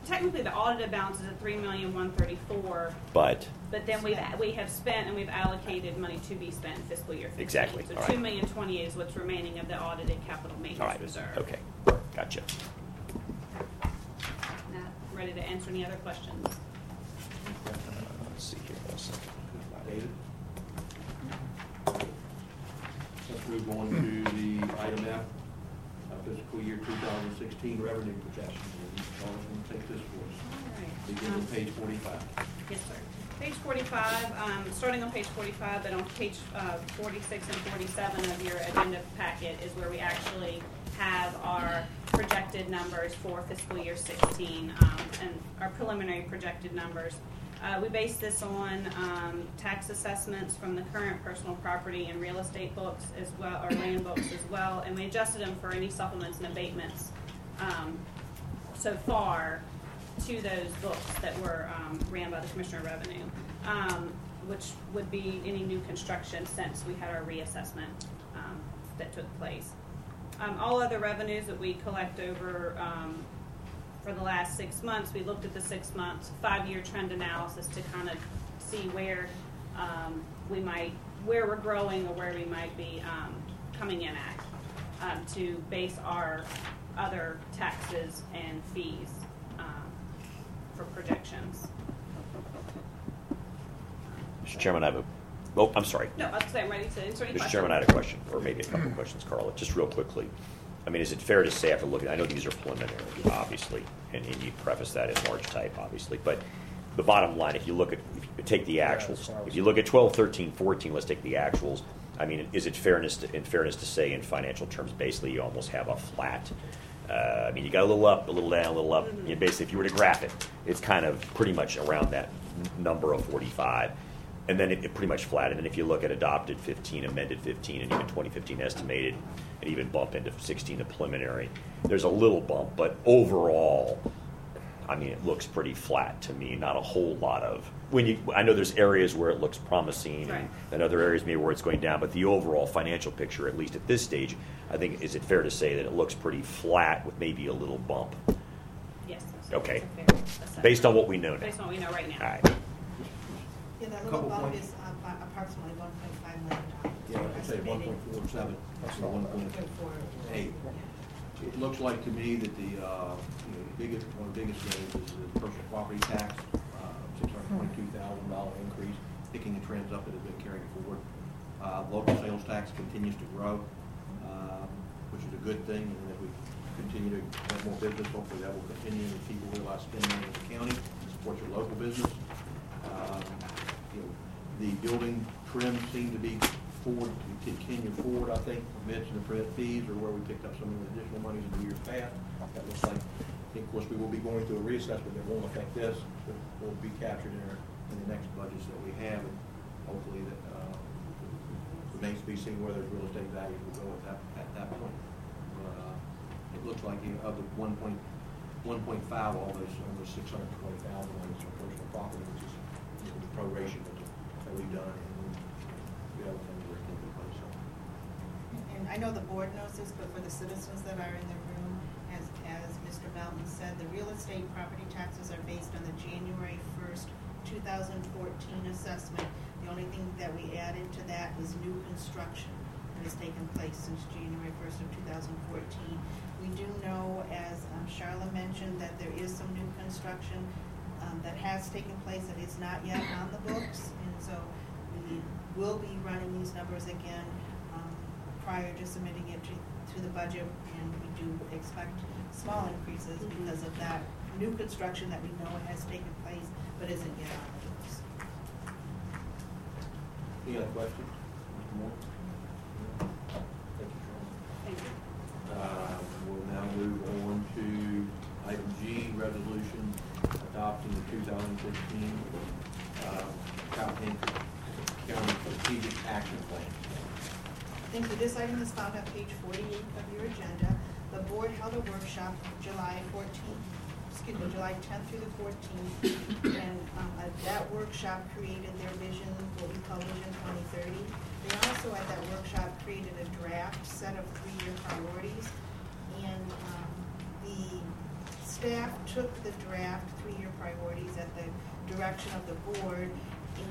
technically, the audited balance is at three million, one thirty-four, But, but then we've, we have spent and we've allocated money to be spent in fiscal year fifteen. Exactly, So all right. two million, twenty-eight is what's remaining of the audited capital all maintenance reserve. okay, gotcha. Now, ready to answer any other questions? Uh, Let's see here, one second. David? Let's move on to the item F, uh, fiscal year 2016 revenue projections. And Charla will take this for us. Begin Um, with page 45. Yes, sir. Page forty-five, um, starting on page forty-five, but on page, uh, forty-six and forty-seven of your agenda packet is where we actually have our projected numbers for fiscal year sixteen, um, and our preliminary projected numbers. Uh, we base this on, um, tax assessments from the current personal property and real estate books as well, or land books as well, and we adjusted them for any supplements and abatements, um, so far to those books that were um, ran by the Commissioner of Revenue, um, which would be any new construction since we had our reassessment um, that took place. Um, All other revenues that we collect over um, for the last six months, we looked at the six months, five-year trend analysis to kind of see where um, we might, where we're growing or where we might be coming in at to base our other taxes and fees um, for projections. Mr. Chairman, I have a, oh, I'm sorry. No, I was saying, ready to answer any questions? Mr. Chairman, I had a question, or maybe a couple of questions, Charla, just real quickly. I mean, is it fair to say, after looking, I know these are preliminary, obviously, and and you preface that in large type, obviously, but the bottom line, if you look at, if you take the actuals, if you look at 12, 13, 14, let's take the actuals, I mean, is it fairness, to- in fairness to say in financial terms, basically, you almost have a flat, uh, I mean, you got a little up, a little down, a little up, you know, basically, if you were to graph it, it's kind of pretty much around that number of 45. And then it, it pretty much flat. And if you look at adopted 15, amended 15, and even 2015 estimated, and even bump into 16 the preliminary, there's a little bump, but overall, I mean, it looks pretty flat to me. Not a whole lot of when you. I know there's areas where it looks promising, Right. and, and other areas maybe where it's going down. But the overall financial picture, at least at this stage, I think is it fair to say that it looks pretty flat with maybe a little bump. Yes. Okay. That's fair. Based on what we know now. Based on what we know right now. All right. Yeah, that little bump points. is uh, approximately one point five million dollars. Yeah, I'd say 1.47 or 1.8. It looks like to me that the, uh, the biggest, one of the biggest things is the personal property tax, uh, $622,000 increase, picking the trends up that have been carried forward. Uh, Local sales tax continues to grow, um, which is a good thing, and if we continue to have more business, hopefully that will continue, and people realize spending money in the county supports your local business. Um, you know, The building trims seem to be forward, continue forward, I think, mentioned the print fees or where we picked up some of the additional monies in the years past. That looks like, of course, we will be going through a reassessment that won't affect this, but will be captured in our, in the next budgets that we have. And hopefully that, uh, remains to be seen where those real estate values will go at that, at that point. But, uh, It looks like you- of the one point, one point five, all those, almost six hundred twenty thousand on this personal property, which is, you know, the proration that that we've done and we're taking place on. And I know the board knows this, but for the citizens that are in the room, as, as Mr. Melton said, the real estate property taxes are based on the January first, two thousand fourteen assessment. The only thing that we added to that is new construction that has taken place since January first of two thousand fourteen. We do know, as um, Charla mentioned, that there is some new construction um, that has taken place that is not yet on the books. And so we will be running these numbers again um, prior to submitting it to, to the budget. And we do expect small increases because of that new construction that we know has taken place but isn't yet on the books. Any other questions? Thank you, Charlie. Thank you. Uh, We'll now move on to item G, resolution adopting the 2015 uh, County Strategic Action Plan. Thank you. This item is found on page forty-eight of your agenda. The board held a workshop July fourteenth, excuse me, July tenth through the fourteenth. And um, at that workshop created their vision, what we call Vision twenty thirty. They also at that workshop created a draft set of three-year priorities. And um, the staff took the draft three-year priorities at the direction of the board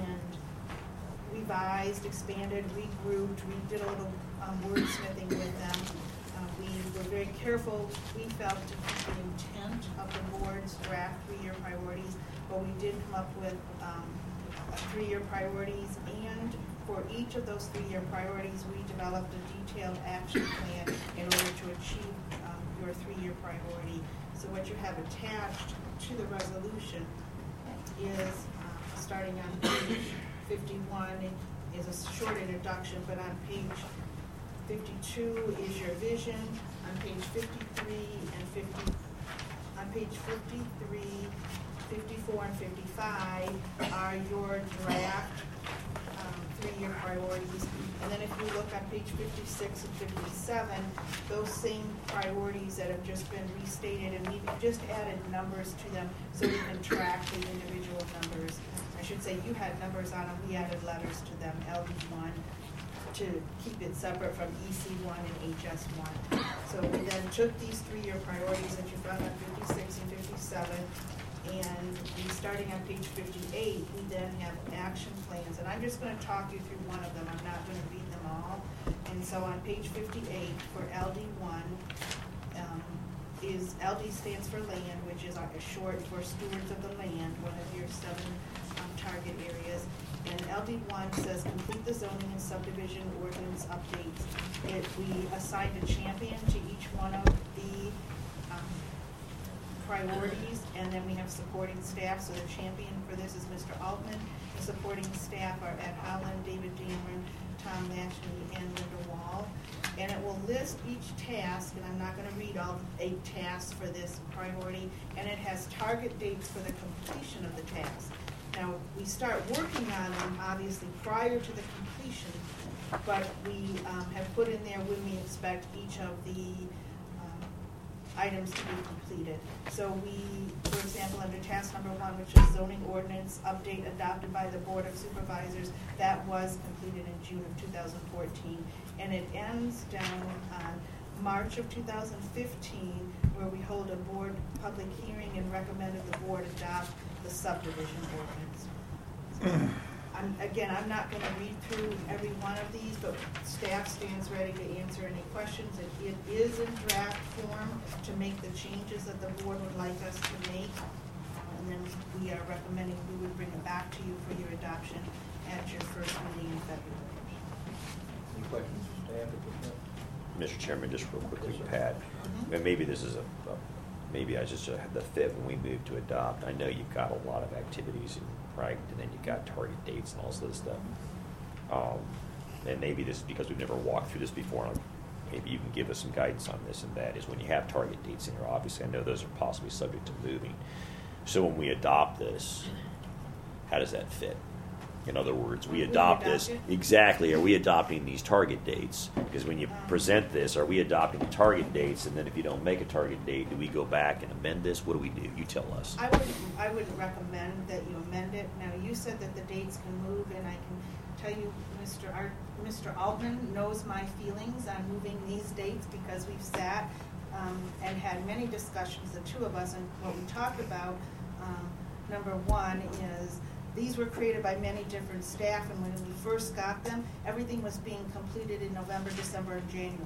and revised, expanded, regrouped, we did a little um, wordsmithing with them. We were very careful, we felt, to keep the intent of the board's draft three-year priorities, but we did come up with um, three-year priorities, and for each of those three-year priorities, we developed a detailed action plan in order to achieve um, your three-year priority. So what you have attached to the resolution is, uh, starting on page fifty-one is a short introduction, but on page fifty-two is your vision, on page fifty-three and fifty, on page 53, 54, and fifty-five are your draft, um, three-year priorities. And then if you look on page fifty-six and fifty-seven, those same priorities that have just been restated, and we've just added numbers to them so we can track the individual numbers. I should say, you had numbers on them, we added letters to them, LD one, to keep it separate from EC one and HS one. So we then took these three-year priorities that you found on fifty-six and fifty-seven, and we, starting on page fifty-eight, we then have action plans, and I'm just gonna talk you through one of them, I'm not gonna read them all. And so on page fifty-eight, for LD one, um, is, LD stands for land, which is like a short for stewards of the land, one of your seven, um, target areas. And LD one says complete the zoning and subdivision ordinance updates. We assigned a champion to each one of the, um, priorities, and then we have supporting staff, so the champion for this is Mr. Altman. The supporting staff are Ed Holland, David Dameron, Tom Lashley, and Linda Wall. And it will list each task, and I'm not gonna read all eight tasks for this priority, and it has target dates for the completion of the task. Now, we start working on them, obviously, prior to the completion, but we, um, have put in there when we expect each of the, um, items to be completed. So we, for example, under task number one, which is zoning ordinance update adopted by the Board of Supervisors, that was completed in June of two thousand fourteen. And it ends down on March of two thousand fifteen, where we hold a board public hearing and recommended the board adopt the subdivision ordinance. I'm, again, I'm not gonna read through every one of these, but staff stands ready to answer any questions. It, it is in draft form to make the changes that the board would like us to make. And then we are recommending we would bring it back to you for your adoption at your first meeting in February. Any questions for staff at this point? Mr. Chairman, just real quickly, Yes, sir. Pat, Mhm. and maybe this is a, a- maybe I just uh, had the fit when we moved to adopt. I know you've got a lot of activities, right, and then you've got target dates and all this stuff. Um, And maybe this is because we've never walked through this before, maybe you can give us some guidance on this, and that is when you have target dates in there, obviously, I know those are possibly subject to moving. So when we adopt this, how does that fit? In other words, we adopt this, it? exactly, are we adopting these target dates? Because when you present this, are we adopting the target dates, and then if you don't make a target date, do we go back and amend this? What do we do? You tell us. I would, I would recommend that you amend it. Now, you said that the dates can move, and I can tell you, Mr. Art, Mr. Altman knows my feelings on moving these dates because we've sat, um, and had many discussions, the two of us, and what we talked about, um, number one is These were created by many different staff, and when we first got them, everything was being completed in November, December, and January.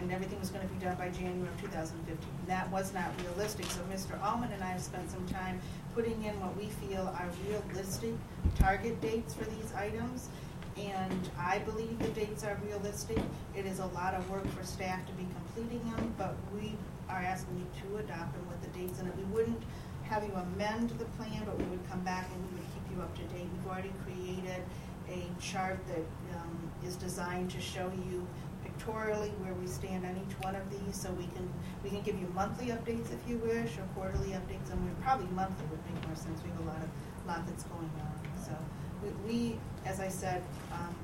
And everything was gonna be done by January of two thousand fifteen. That was not realistic, so Mr. Altman and I have spent some time putting in what we feel are realistic target dates for these items. And I believe the dates are realistic. It is a lot of work for staff to be completing them, but we are asking you to adopt them with the dates in it. We wouldn't have you amend the plan, but we would come back and we you up to date. We've already created a chart that um, is designed to show you pictorially where we stand on each one of these, so we can, we can give you monthly updates if you wish, or quarterly updates, and we, probably monthly would make more sense. We have a lot of, lot that's going on, so. We, we, as I said, um.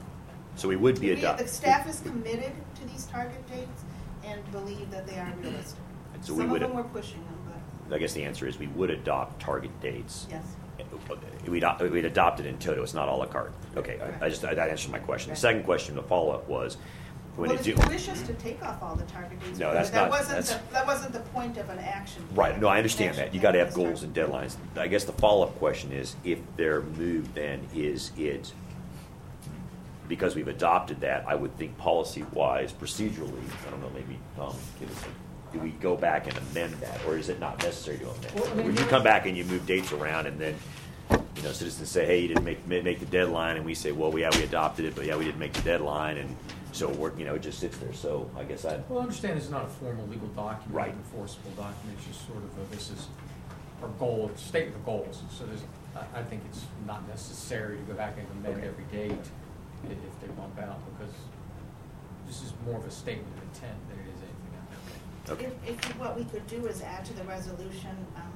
So we would be we- adopt- The staff is committed to these target dates and believe that they are realistic. And so we Some of would- them we're pushing them, but I guess the answer is we would adopt target dates. yes. We'd, uh, we'd adopt it in toto, it's not à la carte. Okay, I- I just, that answered my question. The second question, the follow-up was, when Well, it if do. you wish us to take off all the target dates. No, that's that not- wasn't that's- the- That wasn't the point of an action. Right, no, I understand that. You gotta have was goals and deadlines. I guess the follow-up question is, if they're moved, then is it, because we've adopted that, I would think policy-wise, procedurally, I don't know, maybe Tom, give us a, do we go back and amend that, or is it not necessary to Well, I amend? mean, When you come back and you move dates around, and then, you know, citizens say, hey, you didn't make, make the deadline, and we say, well, yeah, we adopted it, but yeah, we didn't make the deadline, and so we're, you know, it just sits there. So I guess I, Well, I understand this is not a formal legal document, Right. enforceable document, it's just sort of a, this is our goal, it's statement of goals. So there's, I, I think it's not necessary to go back and amend Okay. every date if they bump out, because this is more of a statement of intent than it is anything else. Okay. If, if, what we could do is add to the resolution, um,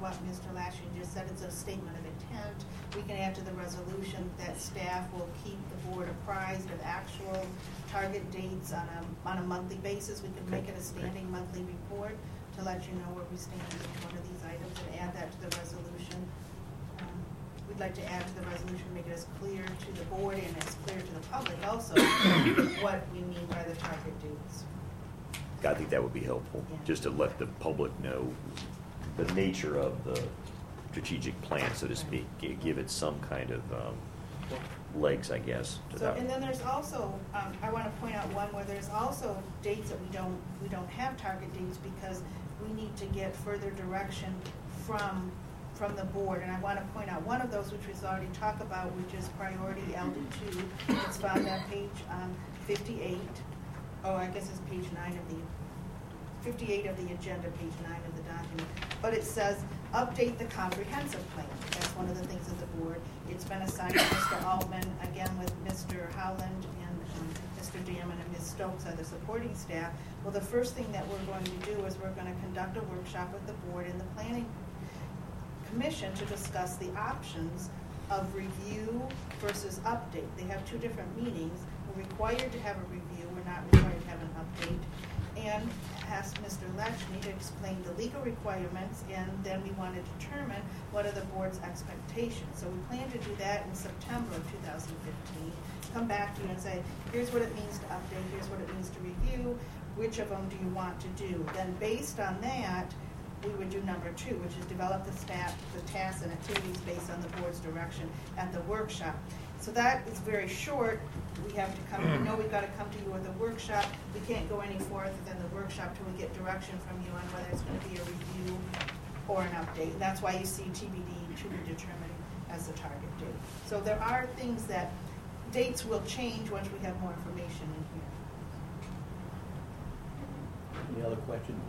what Mr. Lashley just said, it's a statement of intent. We can add to the resolution that staff will keep the board apprised of actual target dates on a, on a monthly basis. We could make it a standing monthly report to let you know where we stand with each one of these items and add that to the resolution. Um, We'd like to add to the resolution, make it as clear to the board and as clear to the public also, [COUGHS] what we mean by the target dates. I think that would be helpful, Yeah. just to let the public know the nature of the strategic plan, so to speak, Gi- give it some kind of um, legs, I guess. to So, that. and then there's also, um, I wanna point out one where there's also dates that we don't, we don't have target dates because we need to get further direction from, from the board. And I wanna point out one of those, which we've already talked about, which is priority LD two. It's found on page, um, fifty-eight. Oh, I guess it's page nine of the, fifty-eight of the agenda, page nine of the document. But it says, update the comprehensive plan. That's one of the things of the board. It's been assigned to Mr. Altman, again with Mr. Howland and um, Mr. Damon and Ms. Stokes are the supporting staff. Well, the first thing that we're going to do is we're gonna conduct a workshop with the board and the planning commission to discuss the options of review versus update. They have two different meanings. We're required to have a review, we're not required to have an update. And asked Mr. Lashley to explain the legal requirements, and then we want to determine what are the board's expectations. So we plan to do that in September of two thousand fifteen. Come back to you and say, here's what it means to update, here's what it means to review, which of them do you want to do? Then based on that, we would do number two, which is develop the staff, the tasks and activities based on the board's direction at the workshop. So that is very short. We have to come, we [CLEARS THROAT] know we've got to come to you with a workshop. We can't go any further than the workshop till we get direction from you on whether it's going to be a review or an update. That's why you see TBD to be determined as the target date. So there are things that, dates will change once we have more information in here. Any other questions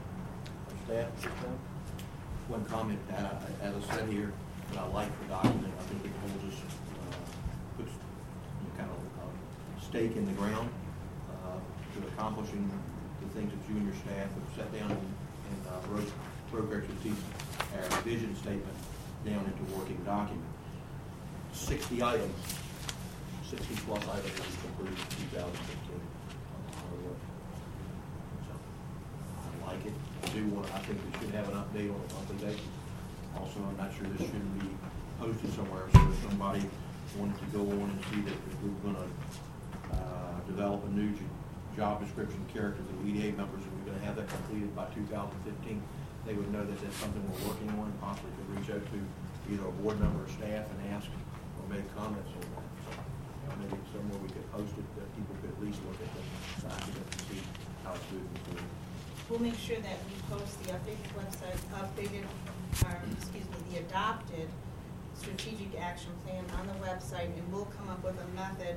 for staff at this time? One comment, uh, as I said here, that I like the document, I think it holds us, uh, puts you know, kind of a stake in the ground uh, to accomplishing the things that you and your staff have set down and and, uh, wrote progress with our vision statement down into working document. Sixty items, sixty plus items to completed in two thousand fifteen. So, I like it. I do want, I think we should have an update on a monthly basis. Also, I'm not sure this shouldn't be posted somewhere, so if somebody wanted to go on and see that we we're gonna, uh, develop a new job description character for the EDA members, and we're gonna have that completed by two thousand fifteen, they would know that that's something we're working on, and possibly could reach out to either a board member or staff and ask or make comments on that. So, uh, Maybe somewhere we could post it, that people could at least look at the document and see how it's moving forward. We'll make sure that we post the updated website, updated, or, excuse me, the adopted strategic action plan on the website, and we'll come up with a method,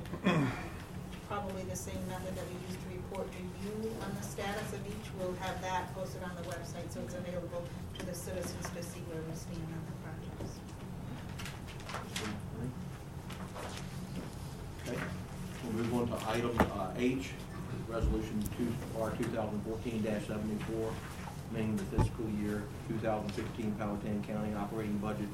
probably the same method that we use to report to you on the status of each. We'll have that posted on the website so it's available to the citizens to see where we stand on the projects. Okay, we'll move on to item uh, H, resolution two, R 2014-74, amending the fiscal year 2015 Powhatan County operating budget,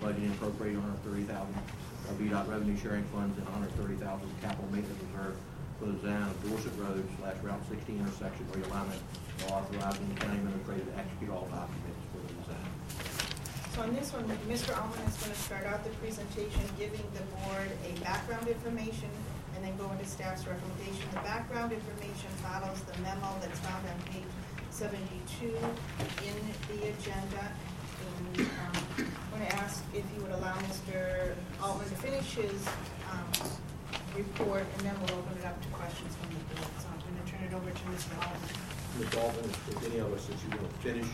budget Appropriated appropriate 130,000 our VDOT revenue sharing funds and 130000 capital maintenance reserve for the design of Dorset Road slash Route 60 intersection realignment, authorizing the county administrator to execute all documents for the design. So on this one, Mr. Altman is going to start out the presentation giving the board a background information and then go into staff's recommendation. The background information follows the memo that's found on page 72 in the agenda. And to ask if you would allow Mr. Altman to finish his um, report, and then we'll open it up to questions from the board. So I'm going to turn it over to Mr. Altman. Ms. Altman, if any of us that you want to finish,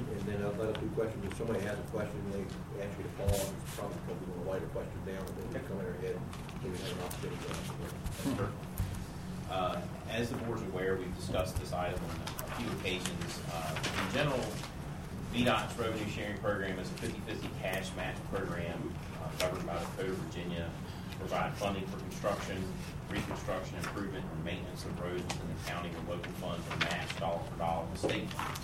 and then I'll let us do questions. If somebody has a question, they ask you to pause, it's probably because we want to write a question down, and then we come in our head, so we have an opportunity to ask the question. Uh, As the board's aware, we've discussed this item on a few occasions. Uh, In general, VDOT's revenue sharing program is a 50/50 cash match program uh, governed by the Code of Virginia to provide funding for construction, reconstruction, improvement, or maintenance of roads within the county where local funds are matched dollar for dollar with state funds.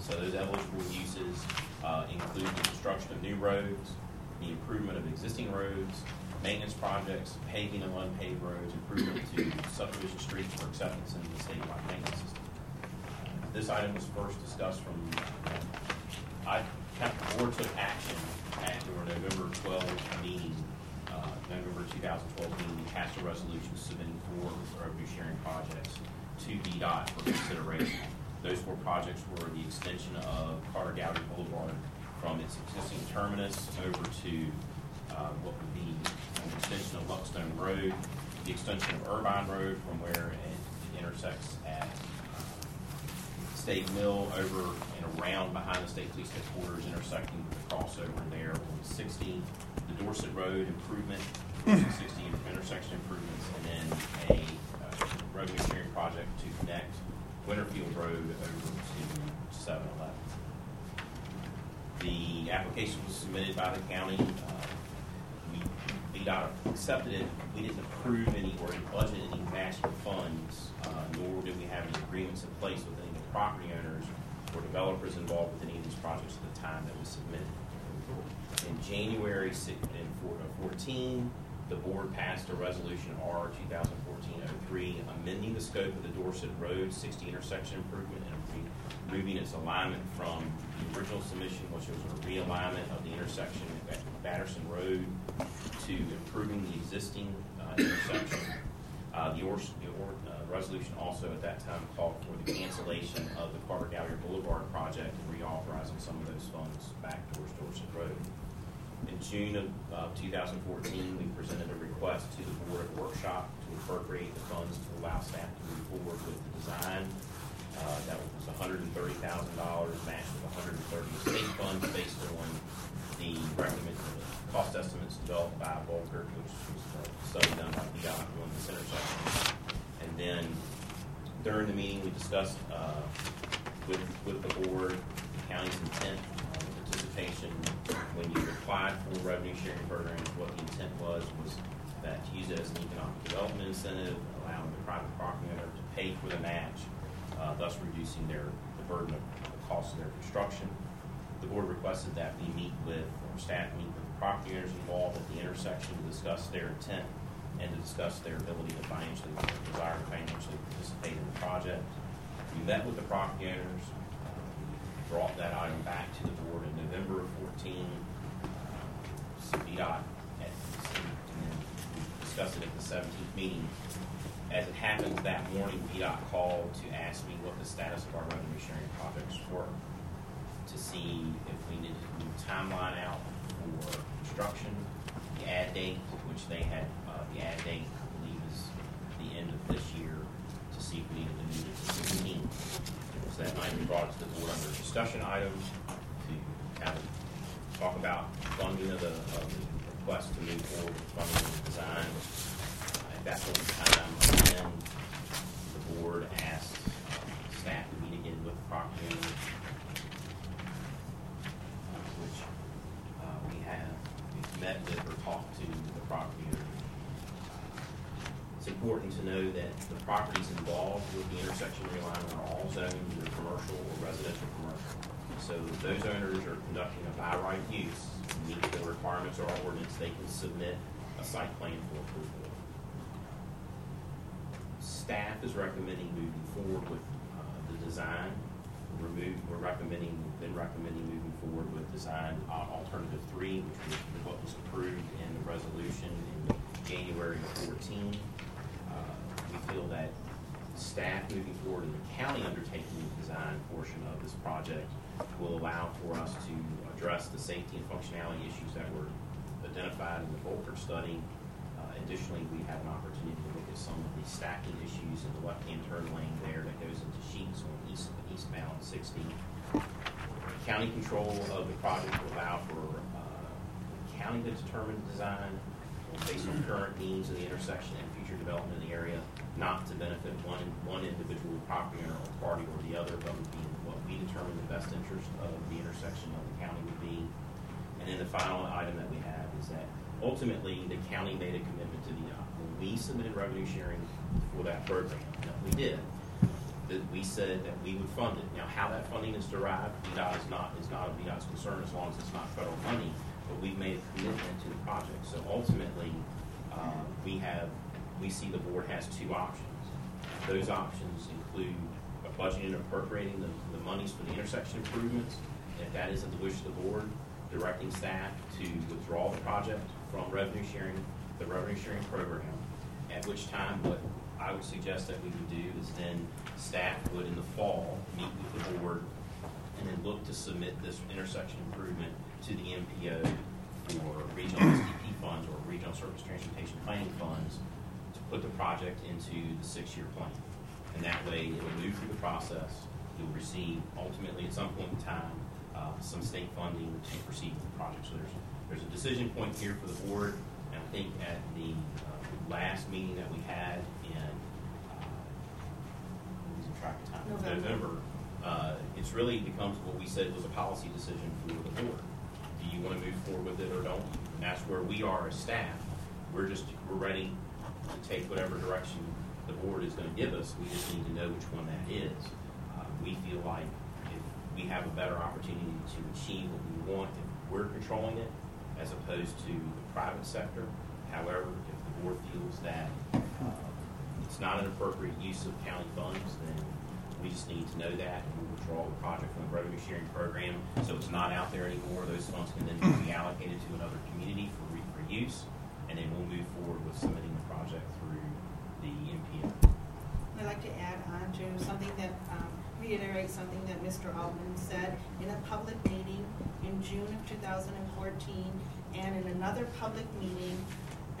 So those eligible uses uh, include the construction of new roads, the improvement of existing roads, maintenance projects, paving of unpaved roads, improvement to subdivision streets for acceptance into the statewide maintenance system. This item was first discussed from, I, the board took action at your November 12 meeting, uh, November 2012 meeting, we passed a resolution submitting four revenue sharing projects to VDOT for consideration. Those four projects were the extension of Carter Gallier Boulevard from its existing terminus over to uh, what would be an extension of Luckstone Road, the extension of Urbine Road from where it intersects at Stave Mill over and around behind the state police headquarters, intersecting with the crossover there on 60, the Dorset Road improvement, [CLEARS THROAT] Dorset 60 intersection improvements, and then a uh, revenue sharing project to connect Winterfield Road over to 711. The application was submitted by the county. Uh, We, VDOT accepted it. We didn't approve any or budget any matching funds, uh, nor did we have any agreements in place with any property owners or developers involved with any of these projects at the time that was submitted. In January uh, 14, the board passed a resolution R 2014-03 amending the scope of the Dorset Road 60 intersection improvement and re- moving its alignment from the original submission, which was a realignment of the intersection at Batterson Road, to improving the existing uh, intersection. Uh, The ors- the or- uh, resolution also at that time called for the cancellation of the Carter Gallier Boulevard project and reauthorizing some of those funds back towards Dorset Road. In June of uh, 2014, we presented a request to the board at workshop to appropriate the funds to allow staff to move forward with the design. Uh, That was $130,000 matched with 130 state funds based on the recommended cost estimates developed by Volkert, which was a study done by VDOT on this intersection. And then during the meeting, we discussed uh, with, with the board, the county's intent, uh, participation. When you applied for revenue sharing programs, what the intent was, was that to use it as an economic development incentive, allowing the private property owner to pay for the match, uh, thus reducing their, the burden of the cost of their construction. The board requested that we meet with, or staff meet with the property owners involved at the intersection to discuss their intent and to discuss their ability to financially, desire to financially participate in the project. We met with the property owners, we brought that item back to the board in November of 14. uh, we discussed it at the 17th meeting. As it happens, that morning, VDOT called to ask me what the status of our revenue sharing projects were, to see if we needed to move timeline out for construction. The ad date, which they had, the ad date, I believe, is the end of this year, to see if we needed to move it. So that might be brought to the board under discussion items to have, talk about funding of the, of the request to move forward with funding the design. At that point in time, then the board asked staff to meet again with property owner, important to know that the properties involved with the intersection realignment are all zoned either commercial or residential commercial. So those owners are conducting a by right use, meet the requirements of our ordinance, they can submit a site plan for approval. Staff is recommending moving forward with uh, the design. We're, we're recommending, then recommending moving forward with design uh, alternative three, which was what was approved in the resolution in January of 14 feel that staff moving forward and the county undertaking the design portion of this project will allow for us to address the safety and functionality issues that were identified in the Volkert study. Uh, Additionally, we have an opportunity to look at some of the stacking issues in the left-hand turn lane there that goes into Sheetz on east, eastbound sixty. County control of the project will allow for uh, county to determine the design based on current needs of the intersection and future development in the area, not to benefit one, one individual property owner or party or the other, but would be what we determine the best interest of the intersection of the county would be. And then the final item that we have is that ultimately, the county made a commitment to the, uh, when we submitted revenue sharing for that program, that we did, that we said that we would fund it. Now, how that funding is derived, VDOT is not, is not a VDOT's concern as long as it's not federal money, but we've made a commitment to the project. So ultimately, uh, we have, we see the board has two options. Those options include budgeting and appropriating the, the monies for the intersection improvements. If that isn't the wish of the board, directing staff to withdraw the project from revenue sharing, the revenue sharing program. At which time, what I would suggest that we would do is then staff would in the fall meet with the board and then look to submit this intersection improvement to the MPO for regional SDP funds or regional surface transportation planning funds put the project into the six-year plan. And that way, it will move through the process. You'll receive ultimately at some point in time, uh, some state funding to proceed with the project. So there's, there's a decision point here for the board. And I think at the uh, last meeting that we had in, uh, losing track of time, November. November, uh, it's really becomes what we said was a policy decision for the board. Do you want to move forward with it or don't? And that's where we are as staff. We're just, we're ready to take whatever direction the board is going to give us. We just need to know which one that is. Uh, we feel like if we have a better opportunity to achieve what we want if we're controlling it as opposed to the private sector. However, if the board feels that uh, it's not an appropriate use of county funds, then we just need to know that and we'll withdraw the project from the revenue sharing program so it's not out there anymore. Those funds can then be allocated to another community for, for use, and then we'll move forward with submitting the project through the MPO. I'd like to add on to something that, um, reiterate something that Mr. Altman said in a public meeting in June of two thousand and fourteen, and in another public meeting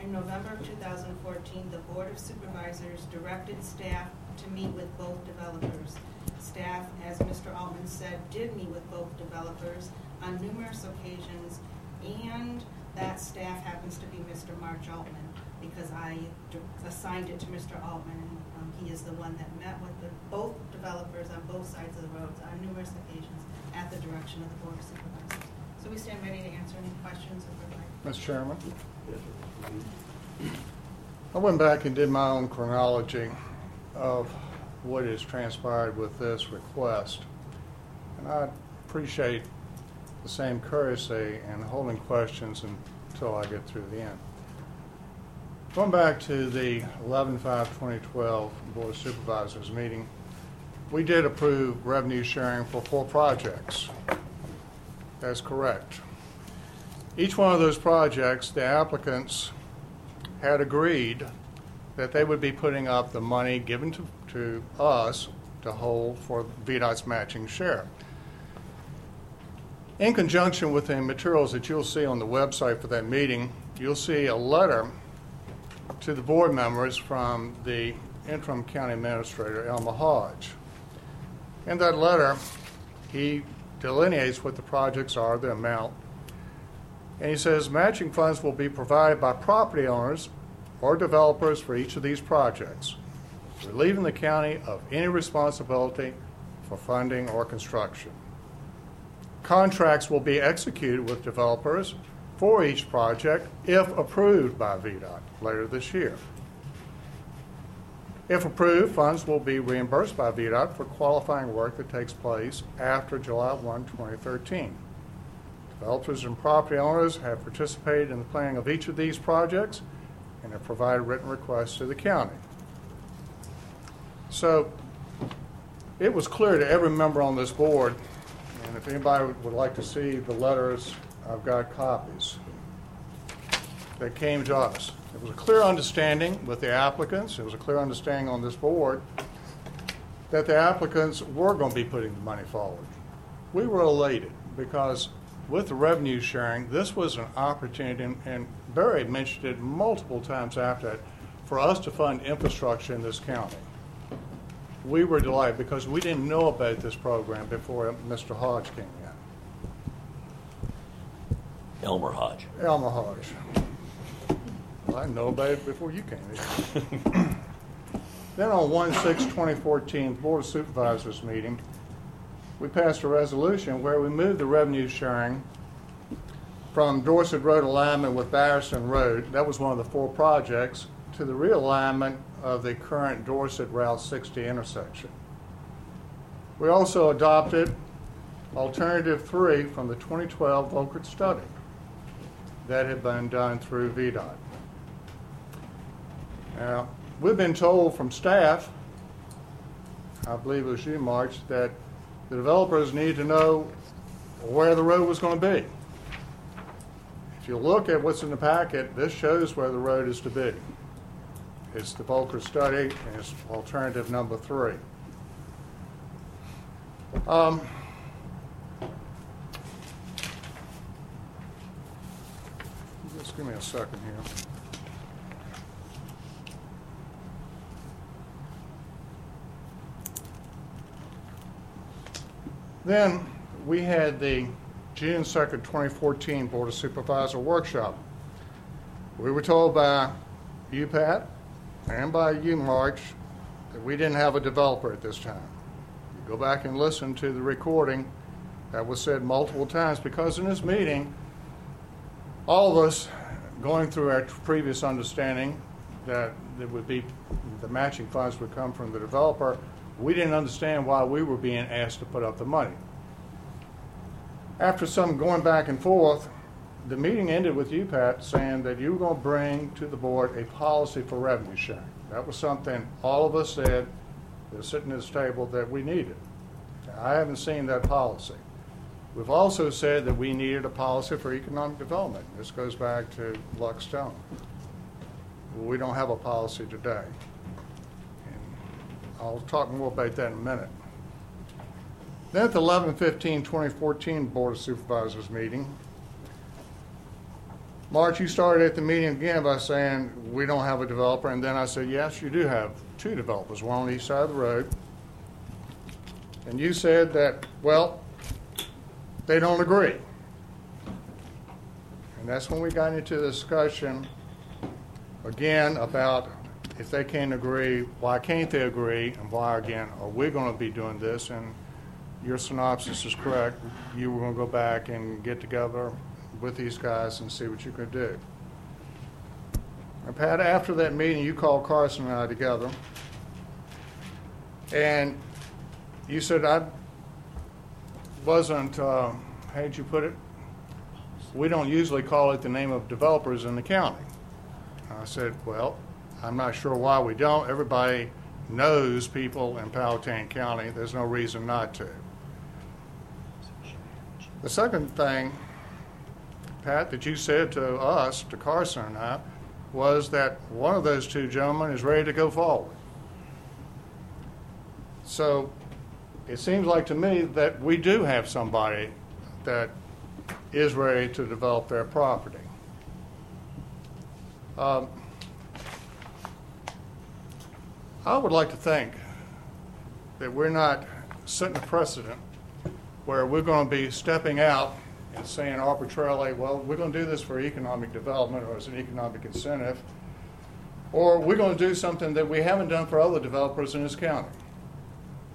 in November of two thousand and fourteen, the Board of Supervisors directed staff to meet with both developers. Staff, as Mr. Altman said, did meet with both developers on numerous occasions, and that staff happens to be Mr. March Altman, because I assigned it to Mr. Altman, he is the one that met with the, both developers on both sides of the roads on numerous occasions at the direction of the Board of Supervisors. So we stand ready to answer any questions if we'd like. Mr. Chairman? I went back and did my own chronology of what has transpired with this request. And I appreciate the same courtesy and holding questions until I get through the end. Going back to the 11/5/2012 Board of Supervisors meeting, we did approve revenue sharing for four projects. That's correct. Each one of those projects, the applicants had agreed that they would be putting up the money given to, to us to hold for VDOT's matching share. In conjunction with the materials that you'll see on the website for that meeting, you'll see a letter to the board members from the interim county administrator, Elmer Hodge. In that letter, he delineates what the projects are, the amount, and he says matching funds will be provided by property owners or developers for each of these projects, relieving the county of any responsibility for funding or construction. Contracts will be executed with developers for each project if approved by VDOT later this year. If approved, funds will be reimbursed by VDOT for qualifying work that takes place after July 1, 2013. Developers and property owners have participated in the planning of each of these projects and have provided written requests to the county. So it was clear to every member on this board, and if anybody would like to see the letters, I've got copies, that came to us. It was a clear understanding with the applicants, it was a clear understanding on this board that the applicants were going to be putting the money forward. We were elated because with the revenue sharing, this was an opportunity, and- and Barry mentioned it multiple times after that, for us to fund infrastructure in this county. We were delighted because we didn't know about this program before Mr. Hodge came in. Elmer Hodge. Elmer Hodge. Well, I know about it before you came. [LAUGHS] Then on 1/6/2014, Board of Supervisors meeting, we passed a resolution where we moved the revenue sharing from Dorset Road alignment with Barriston Road, that was one of the four projects, to the realignment of the current Dorset Route 60 intersection. We also adopted alternative three from the 2012 Volkert study that had been done through VDOT. Now, we've been told from staff, I believe it was you, March, that the developers need to know where the road was going to be. If you look at what's in the packet, this shows where the road is to be. It's the Volkert study, and it's alternative number three. Um, Just give me a second here. Then, we had the June 2nd, 2014 Board of Supervisor Workshop. We were told by you, Pat, and by you, March, that we didn't have a developer at this time. You Go back and listen to the recording. That was said multiple times because in this meeting, all of us going through our previous understanding that there would be, the matching funds would come from the developer, we didn't understand why we were being asked to put up the money. After some going back and forth, the meeting ended with you, Pat, saying that you were going to bring to the board a policy for revenue sharing. That was something all of us said, that sitting at this table, that we needed. I haven't seen that policy. We've also said that we needed a policy for economic development. This goes back to Luck Stone. We don't have a policy today. I'll talk more about that in a minute. Then at the 11-15-2014 Board of Supervisors meeting, March, you started at the meeting again by saying, we don't have a developer, and then I said, yes, you do have two developers, one on each side of the road. And you said that, well, they don't agree. And that's when we got into the discussion again about if they can't agree, why can't they agree, and why again are we going to be doing this? And your synopsis is correct. You were going to go back and get together with these guys and see what you could do. And Pat, after that meeting, you called Carson and I together, and you said I wasn't. Uh, how'd you put it? We don't usually call it the name of developers in the county. I said, well, I'm not sure why we don't. Everybody knows people in Powhatan County. There's no reason not to. The second thing, Pat, that you said to us, to Carson and I, was that one of those two gentlemen is ready to go forward. So it seems like to me that we do have somebody that is ready to develop their property. Um, I would like to think that we're not setting a precedent where we're going to be stepping out and saying arbitrarily, well, we're going to do this for economic development or as an economic incentive, or we're going to do something that we haven't done for other developers in this county.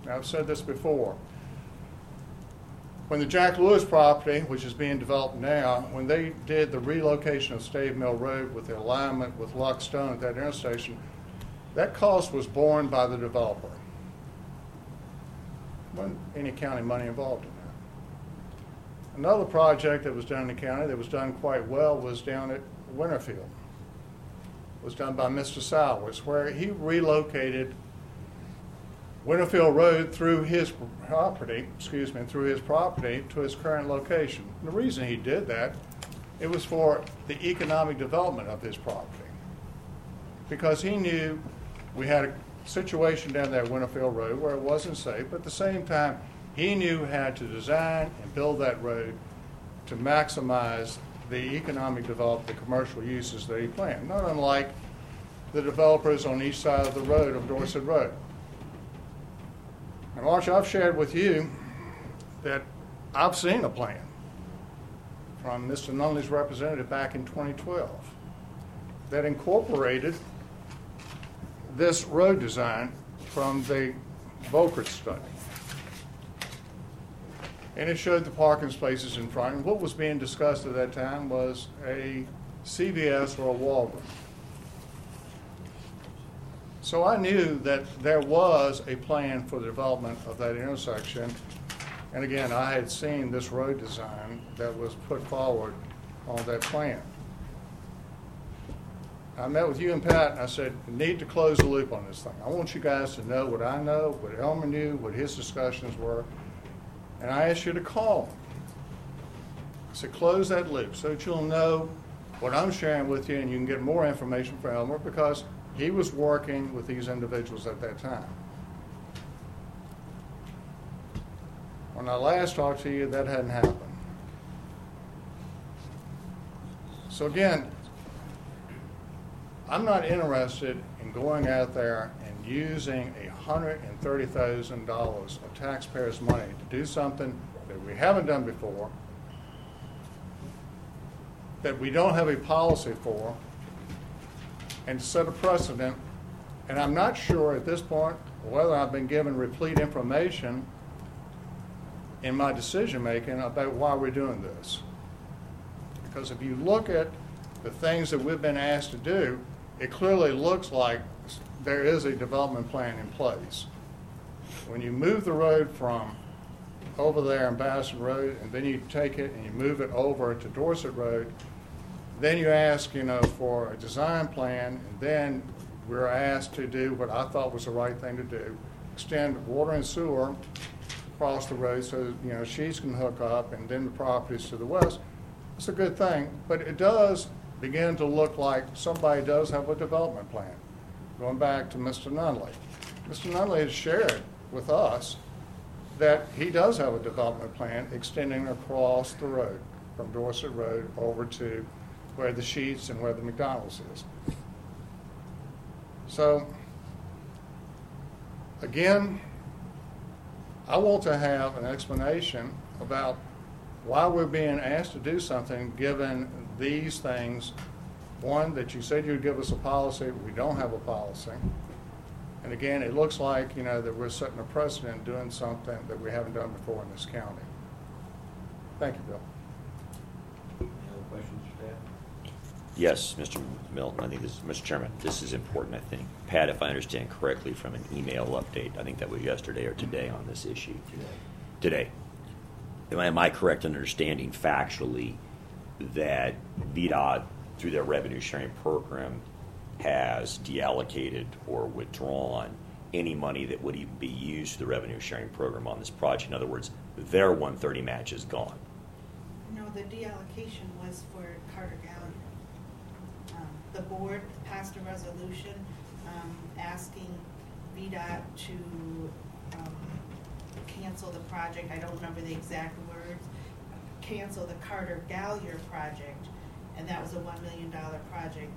Now, I've said this before. When the Jack Lewis property, which is being developed now, when they did the relocation of Stave Mill Road with the alignment with Luck Stone at that intersection, that cost was borne by the developer. Wasn't any county money involved in that. Another project that was done in the county that was done quite well was down at Winterfield. It was done by Mr. Sowers, where he relocated Winterfield Road through his property, excuse me, through his property to his current location. And the reason he did that, it was for the economic development of his property. Because he knew we had a situation down there at Winterfield Road where it wasn't safe, but at the same time, he knew how to design and build that road to maximize the economic development, the commercial uses that he planned. Not unlike the developers on each side of the road of Dorset Road. And Marsh, I've shared with you that I've seen a plan from Mr. Nunley's representative back in 2012 that incorporated this road design from the Volkert study. And it showed the parking spaces in front. And what was being discussed at that time was a CVS or a Walgreens. So I knew that there was a plan for the development of that intersection. And again, I had seen this road design that was put forward on that plan. I met with you and Pat, and I said, "We need to close the loop on this thing. I want you guys to know what I know, what Elmer knew, what his discussions were, and I asked you to call. I said, close that loop so that you'll know what I'm sharing with you, and you can get more information from Elmer because he was working with these individuals at that time. When I last talked to you, that hadn't happened. So again, I'm not interested in going out there and using $130,000 of taxpayers' money to do something that we haven't done before, that we don't have a policy for, and set a precedent. And I'm not sure at this point whether I've been given replete information in my decision-making about why we're doing this. Because if you look at the things that we've been asked to do, it clearly looks like there is a development plan in place. When you move the road from over there in Bassett Road, and then you take it and you move it over to Dorset Road, then you ask, you know, for a design plan, and then we're asked to do what I thought was the right thing to do, extend water and sewer across the road so, you know, Sheetz can hook up, and then the properties to the west. It's a good thing, but it does begin to look like somebody does have a development plan. Going back to Mr. Nunley. Mr. Nunley has shared with us that he does have a development plan extending across the road from Dorset Road over to where the Sheetz and where the McDonald's is. So, again, I want to have an explanation about why we're being asked to do something given these things. One, that you said you'd give us a policy, we don't have a policy. And again, it looks like, you know, that we're setting a precedent doing something that we haven't done before in this county. Thank you, Bill. Any other questions, Pat? Yes, Mr. Milton, I think this, Mr. Chairman, this is important, I think. Pat, if I understand correctly from an email update, I think that was yesterday or today on this issue. Today. Am I- Am I correct in understanding factually that VDOT, through their revenue sharing program, has deallocated or withdrawn any money that would even be used to the revenue sharing program on this project? In other words, their 130 match is gone. No, the deallocation was for Carter Gallier. Um, The board passed a resolution um, asking VDOT to um, cancel the project, I don't remember the exact cancel the Carter Gallier project, and that was a one million dollar project.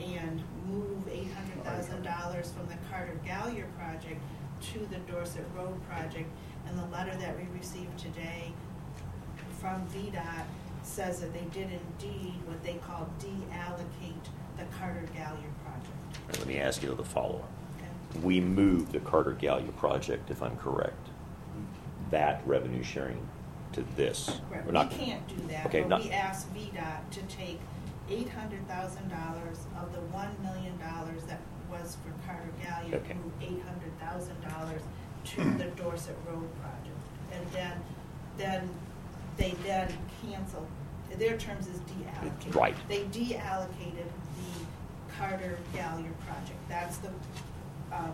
and move eight hundred thousand dollars from the Carter Gallier project to the Dorset Road project. And the letter that we received today from VDOT says that they did indeed what they call deallocate the Carter Gallier project. Let me ask you the follow-up. Okay. We moved the Carter Gallier project, if I'm correct, that revenue sharing to this. Correct. We're We can't do that, Okay, but not- we asked VDOT to take eight hundred thousand dollars of the one million dollars that was for Carter Gallier, Okay. move eight hundred thousand dollars to the Dorset Road project. And then, then, they then canceled, their terms is deallocated. Right. They deallocated the Carter Gallier project. That's the, um,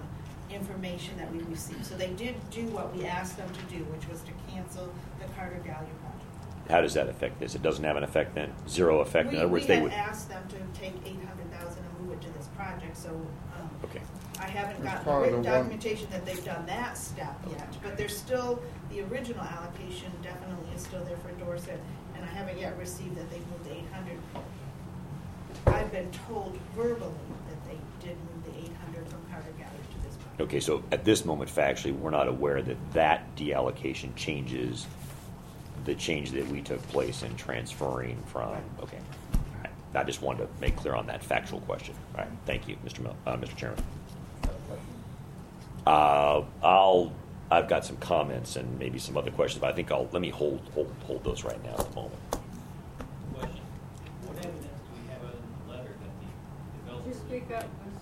information that we received. So they did do what we asked them to do, which was to cancel the Carter Gallier project. How does that affect this? It doesn't have an effect then? Zero effect? In We, other we words, they had would, asked them to take eight hundred thousand and move it to this project, so, um, okay. I haven't It's gotten part of written the one- documentation that they've done that step yet, but there's still, the original allocation definitely is still there for Dorset, and I haven't yet received that they've moved the eight hundred. I've been told verbally that they did move the eight hundred from Carter Gallier to this project. Okay, so at this moment, factually, we're not aware that that deallocation changes the change that we took place in transferring from, okay. All right. I just wanted to make clear on that factual question. All right, thank you, Mr. Mil, uh, Mr. Chairman. Uh, I'll, I've got some comments and maybe some other questions, but I think I'll, let me hold, hold, hold those right now at the moment. Question, what evidence do we have other than the letter that the developer? Just speak up, Ms.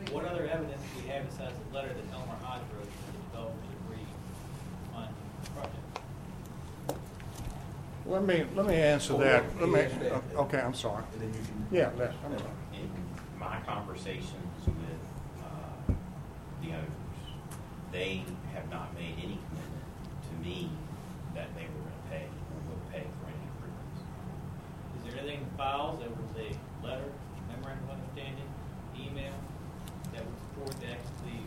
Ms. What other evidence do we have besides the letter that Elmer Hodge wrote that the developers agreed on the project? Let me, let me answer that. Let me, okay, I'm sorry. And then you can. Yeah, that- I'm sorry. In my conversations with uh, the owners, they have not made any commitment to me that they were going to pay or will pay for any improvements. Is there anything in the files that was a letter, memorandum of understanding, email, that would support the, the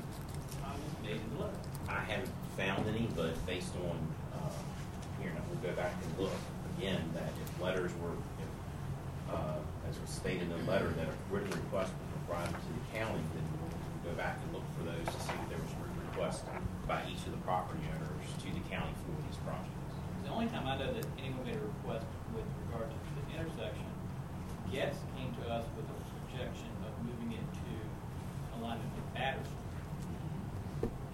comments made in the letter? I haven't found any, but based on, uh, here, now we'll go back and look again, that if letters were, if, uh, as was stated in the letter, that a written request was provided to the county, then we'll we'll go back and look for those to see if there was a written request by each of the property owners to the county for these projects. The only time I know that anyone made a request with regard to the intersection, Getz came to us with a projection of moving it to alignment with Patterson.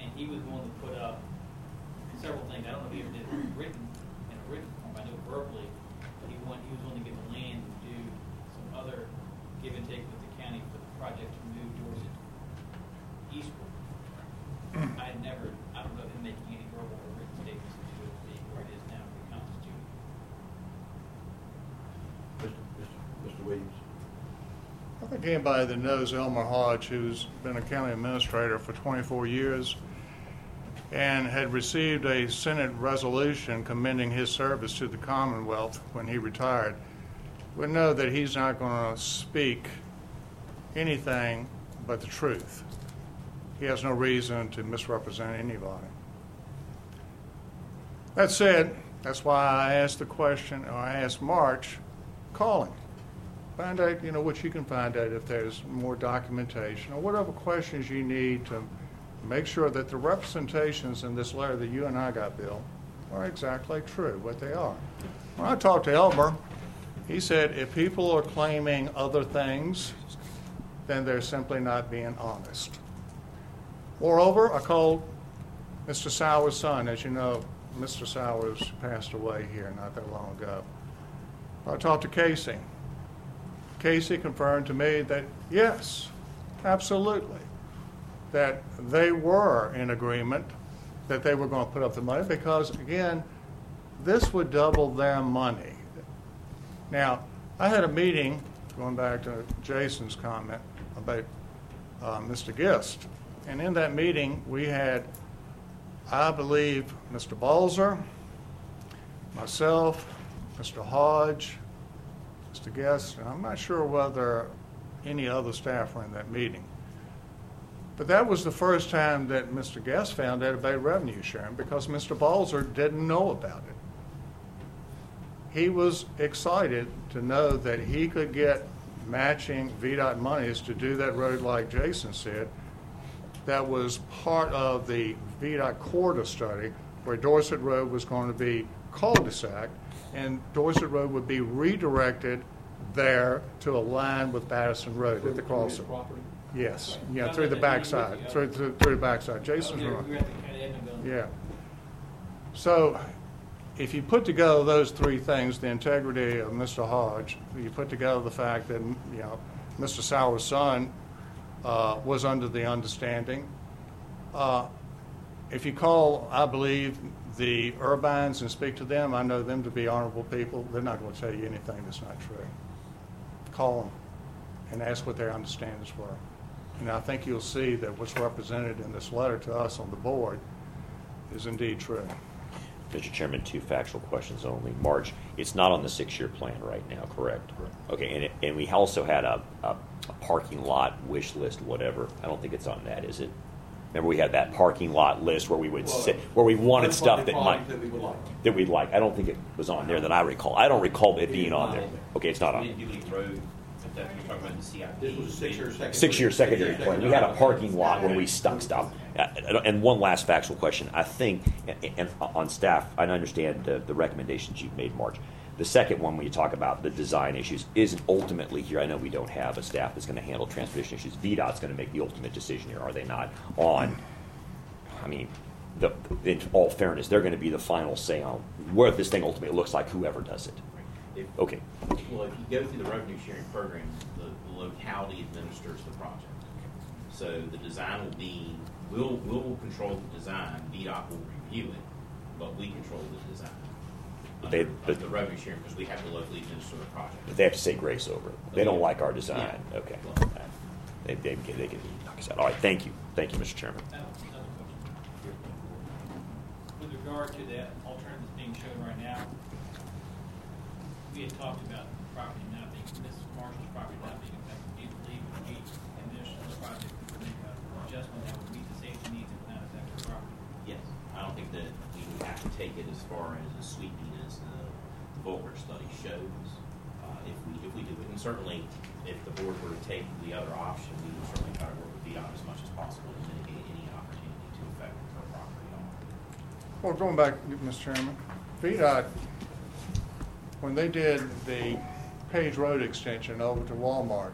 And he was willing to put up several things, I don't know if he ever did it written, in a written form, I know verbally, but he want, he was willing to get the land to do some other give and take with the county for the project to move Dorset eastward. I had never, I don't know him making any verbal or written statements to it being where it is now reconstituted. Mr. Mr. Mr. Williams. I think anybody that knows Elmer Hodge, who's been a county administrator for 24 years and had received a Senate resolution commending his service to the Commonwealth when he retired, would know that he's not going to speak anything but the truth. He has no reason to misrepresent anybody. That said, that's why I asked the question, or I asked March, call him. Find out, you know, what you can find out if there's more documentation or whatever questions you need to make sure that the representations in this letter that you and I got, Bill, are exactly true, what they are. When I talked to Elmer, he said if people are claiming other things, then they're simply not being honest. Moreover, I called Mr. Sauer's son. As you know, Mr. Sauers passed away here not that long ago. I talked to Casey. Casey confirmed to me that yes, absolutely, that they were in agreement that they were going to put up the money because, again, this would double their money. Now, I had a meeting, going back to Jason's comment about uh, Mr. Gist, and in that meeting, we had, I believe, Mr. Balzer, myself, Mr. Hodge, Mr. Guest, and I'm not sure whether any other staff were in that meeting. But that was the first time that Mr. Guest found out about revenue sharing because Mr. Balzer didn't know about it. He was excited to know that he could get matching VDOT monies to do that road like Jason said. That was part of the VDOT corridor study where Dorset Road was going to be cul-de-sac and Dorset Road would be redirected there to align with Patterson Road at the crossing. Yes, yeah, through the backside, through, through, through the backside. Jason's We were right. the county admin building. Yeah. So if you put together those three things, the integrity of Mr. Hodge, you put together the fact that, you know, Mr. Sauer's son uh, was under the understanding. uh, If you call, I believe, the Urbines and speak to them, I know them to be honorable people. They're not going to tell you anything that's not true. Call them and ask what their understandings were. And I think you'll see that what's represented in this letter to us on the board is indeed true. Mr. Chairman, two factual questions only. March, it's not on the six-year plan right now, correct? Correct. Okay, and, it- and we also had a, a, a parking lot wish list, whatever. I don't think it's on that, is it? Remember, we had that parking lot list where we would Well, say, where we wanted stuff that might, That we would like. that we'd like. I don't think it was on there that I recall. I don't recall it being on there. Okay, it's not on. Jubilee Road, if that, you're talking about the CIP. This was a six-year secondary. Plan. We had a parking lot where we stuck stuff. Uh, And one last factual question. I think, and- and on staff, I understand the, the recommendations you've made, Marge. The second one, when you talk about the design issues, isn't ultimately here. I know we don't have a staff that's going to handle transportation issues. VDOT's going to make the ultimate decision here, are they not? On, I mean, the, in all fairness, they're going to be the final say on what this thing ultimately looks like, whoever does it. If- Okay. Well, if you go through the revenue sharing program, the, the locality administers the project. So the design will be, we'll, we'll control the design, VDOT will review it, but we control the design. They- but- the revenue sharing, because we have to locally administer the project. But they have to say grace over it. They don't like our design. Yeah. Okay. They, they, can- they can knock us out. All right, thank you. Thank you, Mr. Chairman. I have another question. With regard to that alternative that's being shown right now, we had talked about property not being, Ms. Marshall's property not being affected. Do you believe if we administer the project, we could make an adjustment that would meet the safety needs and would not affect the property? Yes, I don't think that we would have to take it as far as as sweeping as the Volkert study shows, uh, if we, if we do it. And certainly, if the board were to take the other option, we would certainly try to work with VDOT as much as possible to mitigate any opportunity to affect our property. Well, going back, Mr. Chairman, VDOT, when they did the Page Road extension over to Walmart,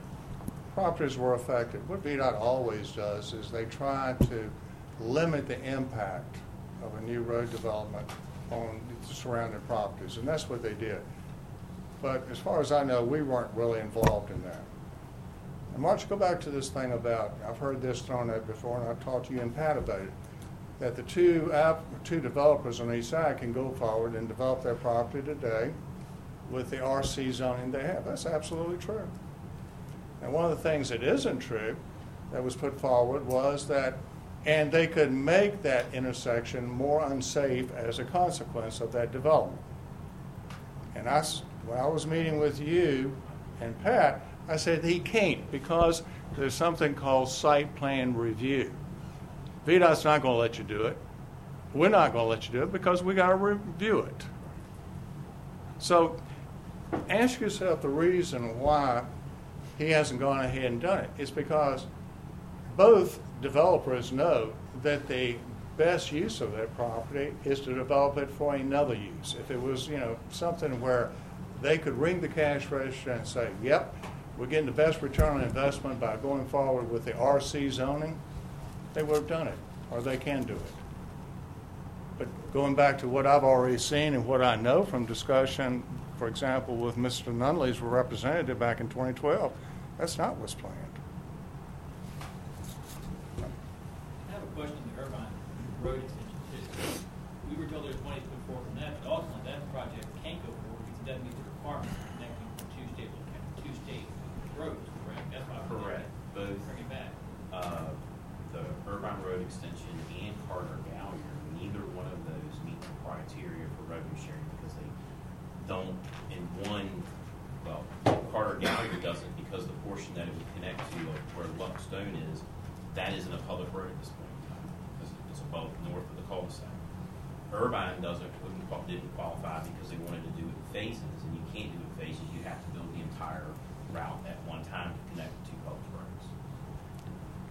properties were affected. What VDOT always does is they try to limit the impact of a new road development on the surrounding properties, and that's what they did. But as far as I know, we weren't really involved in that. And Marge, go back to this thing about, I've heard this thrown out before, and I've talked to you and Pat about it, that the two app, two developers on each side can go forward and develop their property today with the RC zoning they have. That's absolutely true. And one of the things that isn't true that was put forward was that, and they could make that intersection more unsafe as a consequence of that development. And I, when I was meeting with you and Pat, I said he can't because there's something called site plan review. VDOT's not going to let you do it. We're not going to let you do it because we got to review it. So ask yourself the reason why he hasn't gone ahead and done it. It's because both developers know that the best use of that property is to develop it for another use. If it was, you know, something where they could ring the cash register and say, yep, we're getting the best return on investment by going forward with the RC zoning, they would have done it, or they can do it. But going back to what I've already seen and what I know from discussion, for example, with Mr. Nunley's representative back in 2012, that's not what's planned. I have a question on the Irvine Road extension. Just- We were told there's money to put forward from that, but ultimately that project can't go forward because it doesn't meet the requirements of connecting two state, two state roads, correct? That's why we're Correct, both. Bring it back. Uh, the Irvine Road Extension and Carter Gallier, neither one of those meet the criteria for revenue sharing because they don't, in one, well, Carter Gallier doesn't because the portion that it would connect to where Luck Stone is, that isn't a public road at this point in time because it's above, north of the cul-de-sac. Irvine doesn't, wouldn't, didn't qualify because they wanted to do it in phases, and you can't do it in phases, you have to build the entire route at one time to connect to Gulf Springs.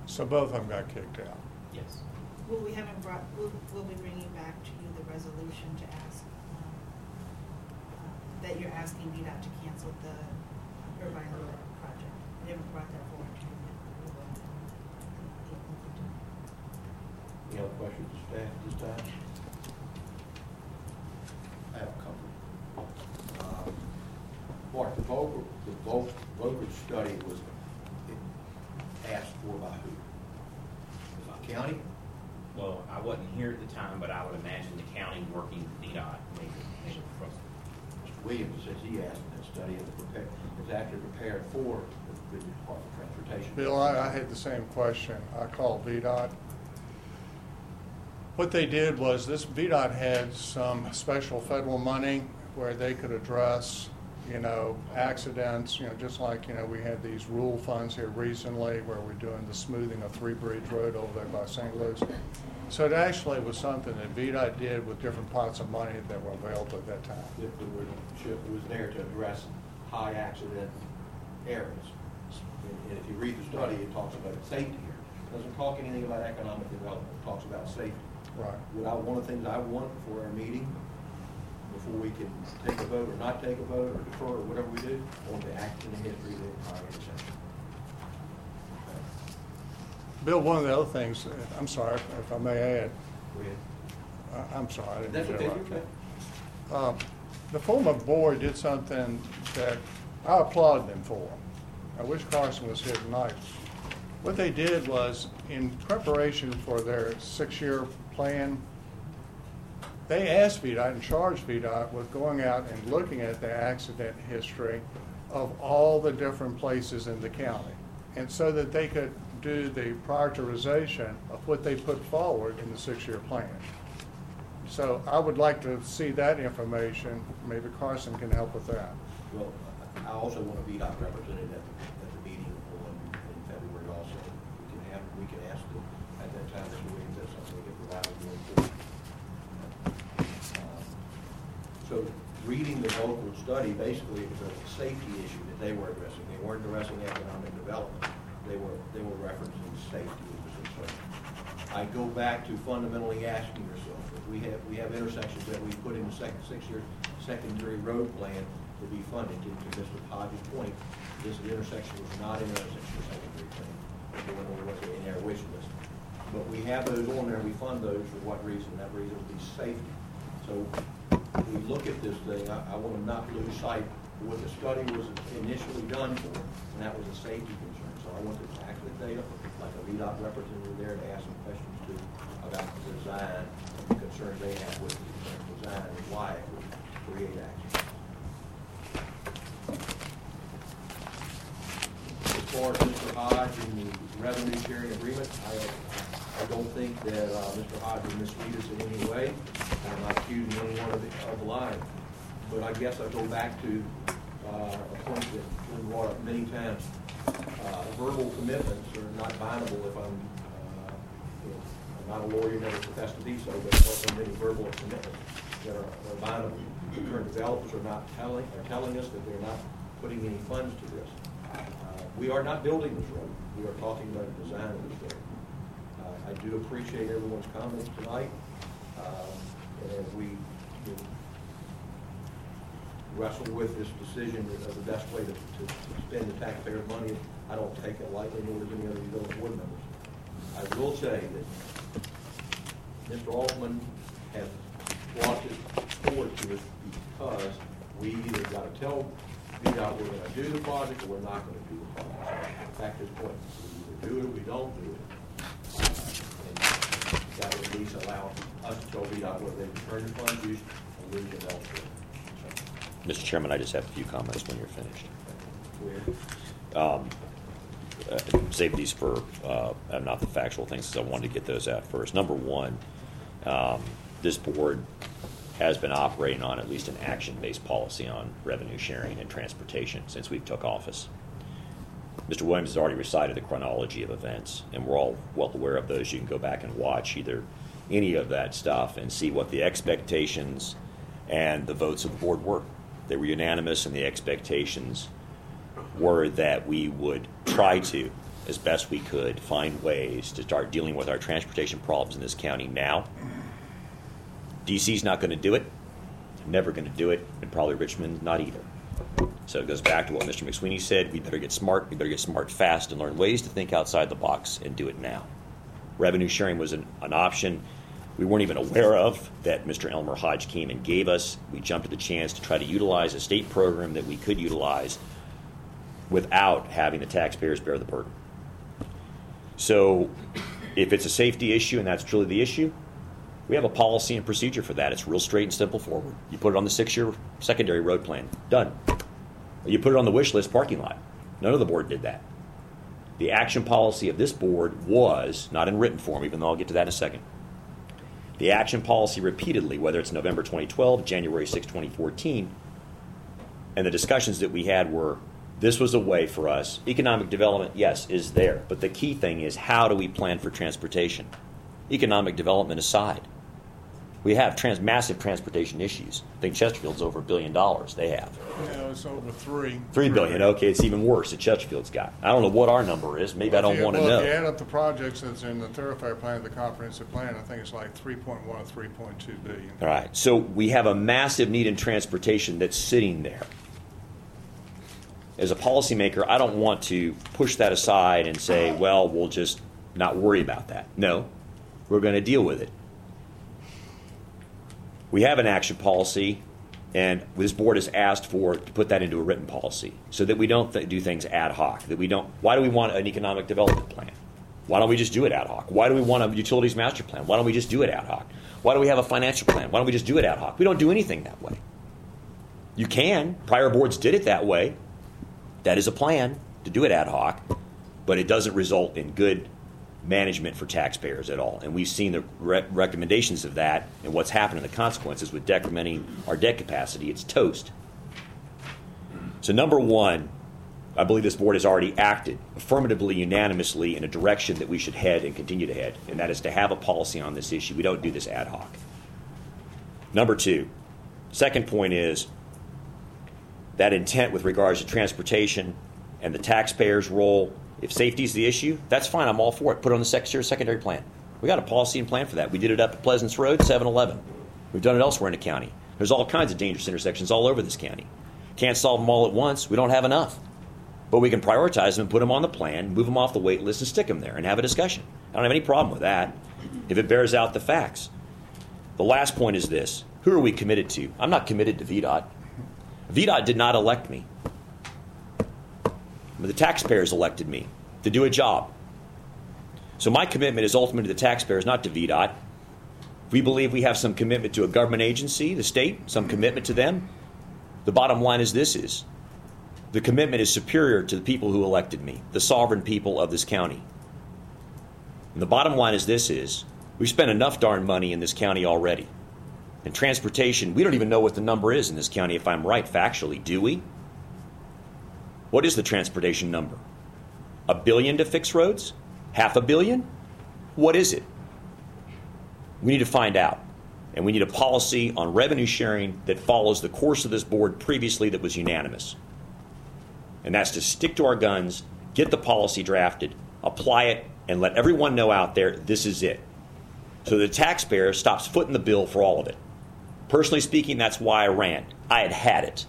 So both of them got kicked out. Yes. Well, we haven't brought, we'll, we'll be bringing back to you the resolution to ask, that you're asking VDOT to cancel the Irvine Road project. We haven't brought that forward to you yet. Any other questions, of staff, at this time? I have a couple. Um, Marge, the Volkert, the Vol- Volkert study was asked for by who? By county? Well, I wasn't here at the time, but I would imagine the county working with VDOT maybe, maybe from Mr. Williams says he asked that study and prepare, is actually prepared for the the Department of Transportation. Bill, I, I had the same question. I called VDOT. What they did was, this VDOT had some special federal money where they could address, you know, accidents, you know, just like, you know, we had these rule funds here recently where we're doing the smoothing of Three Bridge Road over there by St. Louis. So it actually was something that VDOT did with different pots of money that were available at that time. If the ship was there to address high accident areas. And if you read the study, it talks about safety here. It Doesn't talk anything about economic development, it talks about safety. Right. What I, one of the things I want for our meeting, before we can take a vote or not take a vote or defer or whatever we do, want the accident history of the entire intersection. Bill, one of the other things, I'm sorry, if I may add, Go ahead. I- I'm sorry, I didn't That's okay, you. Um, The former board did something that I applaud them for. I wish Carson was here tonight. What they did was, in preparation for their six-year plan, they asked VDOT and charged VDOT with going out and looking at the accident history of all the different places in the county. And so that they could do the prioritization of what they put forward in the six-year plan. So I would like to see that information. Maybe Carson can help with that. Well, I also want to be VDOT represented at, the- meeting on, in February also. We can have, we can ask them at that time, Mr. Williams, that's something we can provide going forward. Uh, So reading the local study, basically it was a safety issue that they were addressing. They weren't addressing economic development. They were, they were referencing safety. I go back to fundamentally asking yourself, if we have, we have intersections that we put in the second, six-year secondary road plan to be funded, to to Mr. Hodges' point, this intersection was not in our six-year secondary plan, nor was it in our wish list. But we have those on there, we fund those for what reason? That reason would be safety. So we look at this thing, I, I want to not lose sight of what the study was initially done for, and that was a safety concern. So I want the data, like a VDOT representative there to ask some questions to about the design, the concerns they have with the design and why it would create accidents. As far as Mr. Hodge and the revenue sharing agreement, I, I don't think that, uh, Mr. Hodge would mislead us in any way. I'm not accusing anyone of, of lying. But I guess I go back to, uh, a point that we brought up many times. Uh, verbal commitments are not bindable if I'm, uh, you know, I'm not a lawyer, never professed to be so, but also many verbal commitments that are, are bindable. Current developers are not telling, are telling us that they're not putting any funds to this. Uh, We are not building this road. We are talking about the design of this road. I do appreciate everyone's comments tonight. Um, And as we you know, wrestle with this decision of the best way to, to spend the taxpayers' money, I don't take it lightly, nor does any other board members. I will say that Mr. Altman has brought this forward to us because we either got to tell VDOT we're going to do the project or we're not going to do the project. To this point, we either do it or we don't do it. That would at least allow us to tell VDOT whether they return the funds used and it elsewhere. Mr. Chairman, I just have a few comments when you're finished. Um, uh, Save these for, uh, uh, not the factual things, because I wanted to get those out first. Number one, um, this board has been operating on at least an action-based policy on revenue sharing and transportation since we took office. Mr. Williams has already recited the chronology of events, and we're all well aware of those. You can go back and watch either any of that stuff and see what the expectations and the votes of the board were. They were unanimous, and the expectations were that we would try to, as best we could, find ways to start dealing with our transportation problems in this county now. DC's not going to do it, never going to do it, and probably Richmond not either. So it goes back to what Mr. McSweeney said. We better get smart. We better get smart fast and learn ways to think outside the box and do it now. Revenue sharing was an, an option we weren't even aware of that Mr. Elmer Hodge came and gave us. We jumped at the chance to try to utilize a state program that we could utilize without having the taxpayers bear the burden. So, if it's a safety issue and that's truly the issue, we have a policy and procedure for that. It's real straight and simple forward. You put it on the six year secondary road plan. Done. You put it on the wish list parking lot. None of the board did that. The action policy of this board was, not in written form, even though I'll get to that in a second, the action policy repeatedly, whether it's November 2012, January 6, 2014, and the discussions that we had were this was a way for us. Economic development, yes, is there, but the key thing is how do we plan for transportation? Economic development aside, we have trans- massive transportation issues. I think Chesterfield's over a billion dollars. They have. Yeah, it's over three. Three billion. Okay, it's even worse that Chesterfield's got. I don't know what our number is. Maybe I don't want to well, know. If you add up the projects that's in the thoroughfare plan, the comprehensive plan, I think it's like three point one or three point two billion. All right. So we have a massive need in transportation that's sitting there. As a policymaker, I don't want to push that aside and say, well, we'll just not worry about that. No, we're going to deal with it. We have an action policy, and this board has asked for to put that into a written policy so that we don't th- do things ad hoc. That we don't. Why do we want an economic development plan? Why don't we just do it ad hoc? Why do we want a utilities master plan? Why don't we just do it ad hoc? Why do we have a financial plan? Why don't we just do it ad hoc? We don't do anything that way. You can. Prior boards did it that way. That is a plan to do it ad hoc, but it doesn't result in good management for taxpayers at all. And we've seen the re- recommendations of that and what's happened and the consequences with decrementing our debt capacity. It's toast. So, number one, I believe this board has already acted affirmatively, unanimously in a direction that we should head and continue to head, and that is to have a policy on this issue. We don't do this ad hoc. Number two, second point is that intent with regards to transportation and the taxpayer's role. If safety is the issue, that's fine. I'm all for it. Put it on the secondary secondary plan. We got a policy and plan for that. We did it up at Pleasance Road, 7-Eleven. We've done it elsewhere in the county. There's all kinds of dangerous intersections all over this county. Can't solve them all at once. We don't have enough. But we can prioritize them and put them on the plan, move them off the wait list, and stick them there and have a discussion. I don't have any problem with that if it bears out the facts. The last point is this who are we committed to? I'm not committed to VDOT. VDOT did not elect me. The taxpayers elected me to do a job. So my commitment is ultimately to the taxpayers, not to VDOT. We believe we have some commitment to a government agency, the state, some commitment to them, the bottom line is this is the commitment is superior to the people who elected me, the sovereign people of this county. And the bottom line is this is we've spent enough darn money in this county already. And transportation, we don't even know what the number is in this county, if I'm right factually, do we? What is the transportation number? A billion to fix roads? Half a billion? What is it? We need to find out. And we need a policy on revenue sharing that follows the course of this board previously that was unanimous. And that's to stick to our guns, get the policy drafted, apply it, and let everyone know out there this is it. So the taxpayer stops footing the bill for all of it. Personally speaking, that's why I ran. I had had it.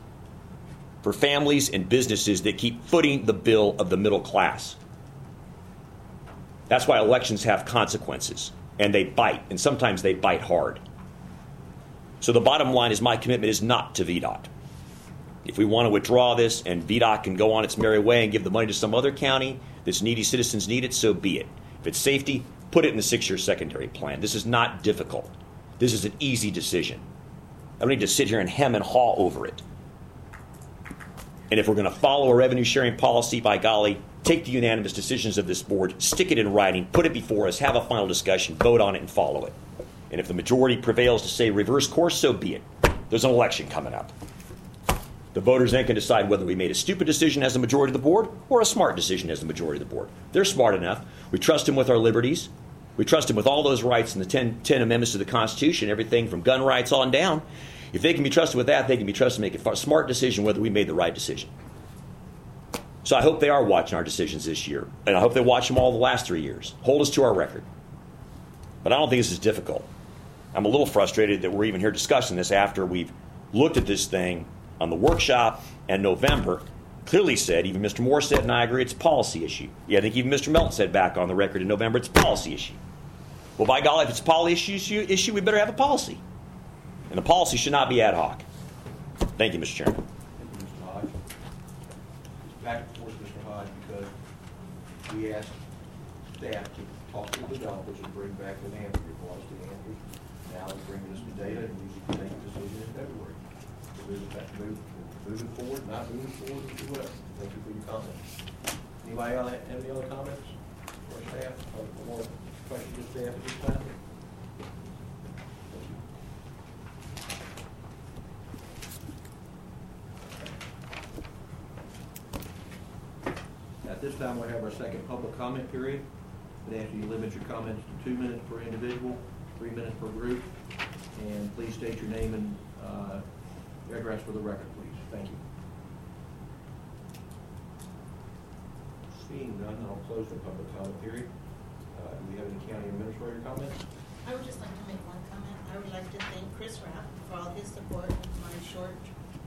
For families and businesses that keep footing the bill of the middle class. That's why elections have consequences, and they bite, and sometimes they bite hard. So the bottom line is my commitment is not to VDOT. If we want to withdraw this and VDOT can go on its merry way and give the money to some other county that's needy citizens need it, so be it. If it's safety, put it in the six year secondary plan. This is not difficult. This is an easy decision. I don't need to sit here and hem and haw over it. And if we're going to follow a revenue sharing policy, by golly, take the unanimous decisions of this board, stick it in writing, put it before us, have a final discussion, vote on it, and follow it. And if the majority prevails to say reverse course, so be it. There's an election coming up. The voters then can decide whether we made a stupid decision as a majority of the board or a smart decision as the majority of the board. They're smart enough. We trust them with our liberties. We trust them with all those rights in the 10, 10 amendments to the Constitution, everything from gun rights on down. If they can be trusted with that, they can be trusted to make a smart decision whether we made the right decision. So I hope they are watching our decisions this year, and I hope they watch them all the last three years. Hold us to our record. But I don't think this is difficult. I'm a little frustrated that we're even here discussing this after we've looked at this thing on the workshop in November. Clearly said, even Mr. Moore said, and I agree, it's a policy issue. Yeah, I think even Mr. Melton said back on the record in November, it's a policy issue. Well, by golly, if it's a policy issue, issue we better have a policy. And the policy should not be ad hoc. Thank you, Mr. Chairman. Thank you, Mr. Hodge. Back and forth, Mr. Hodge, because we asked staff to talk to the developers and bring back an answer, replies the answers. Now they're bringing us the data, and we can make a decision in February. So it move, moving forward, not moving forward, or whatever. Thank you for your comments. Anybody else have any other comments for staff, or more questions for staff at this time? Thank you. At this time, we'll have our second public comment period. I'd ask you to limit your comments to two minutes per individual, three minutes per group, and please state your name and uh, address for the record, please. Thank you. Seeing none, I'll close the public comment period. Uh, Do we have any county administrator comments? I would just like to make one comment. I would like to thank Chris Rapp for all his support in my short,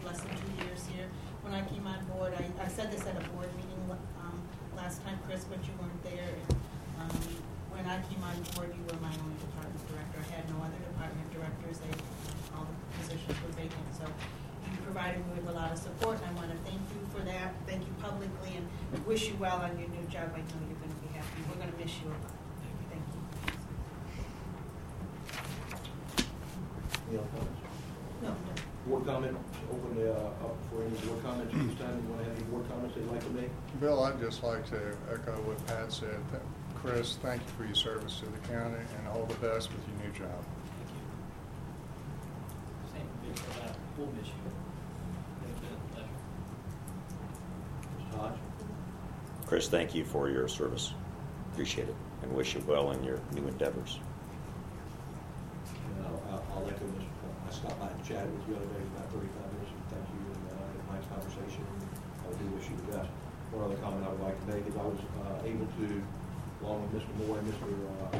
less than two years here. When I came on board, I, I said this at a board meeting, last time, Chris, but you weren't there. Um, when I came on board, you were my only department director. I had no other department directors. They, all the positions were vacant. So you provided me with a lot of support, and I want to thank you for that. Thank you publicly, and wish you well on your new job. I know you're going to be happy. We're going to miss you a lot. Thank you. No, no. Board comment, open uh, up for any board comments at this time. You want to have any board comments they'd like to make? Bill, I'd just like to echo what Pat said. Th- Chris, thank you for your service to the county, and all the best with your new job. Thank Same, big for that, we'll miss you. It's been a pleasure. Mr. Hodge? Chris, thank you for your service. Appreciate it, and wish you well in your new endeavors. And I'll, I'll- I'll stopped by and chatted with you the other day about thirty-five minutes, and thank you, and, uh, nice conversation, I do wish you the best. One other comment I would like to make is I was, uh, able to, along with Mr. Moore and Mr., uh,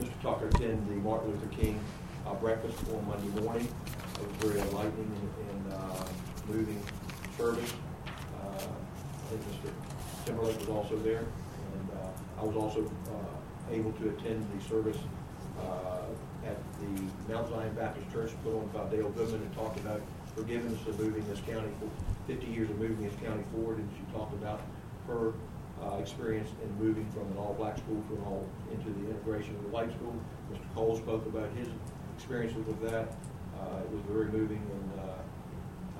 Mr. Tucker, attend the Martin Luther King, uh, breakfast on Monday morning. It was very enlightening and, and, uh, moving service. Uh, I think Mr. Timberlake was also there, and, uh, I was also, uh, able to attend the service, uh, at the Mount Zion Baptist Church put on by Dale Goodman and talked about forgiveness of moving this county, for fifty years of moving this county forward, and she talked about her uh, experience in moving from an all-black school to an all, into the integration of the white school. Mr. Cole spoke about his experiences with that. Uh, It was very moving, and uh,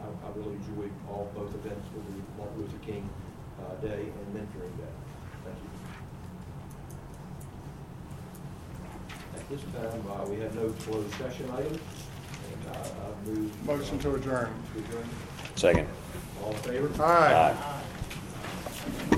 I I really enjoyed all, both events for the Martin Luther King uh, Day and Mentoring Day. Thank you. At this time, uh, we have no closed session items, and uh, I move. Motion to adjourn. To adjourn. Second. All in favor? Aye. Aye.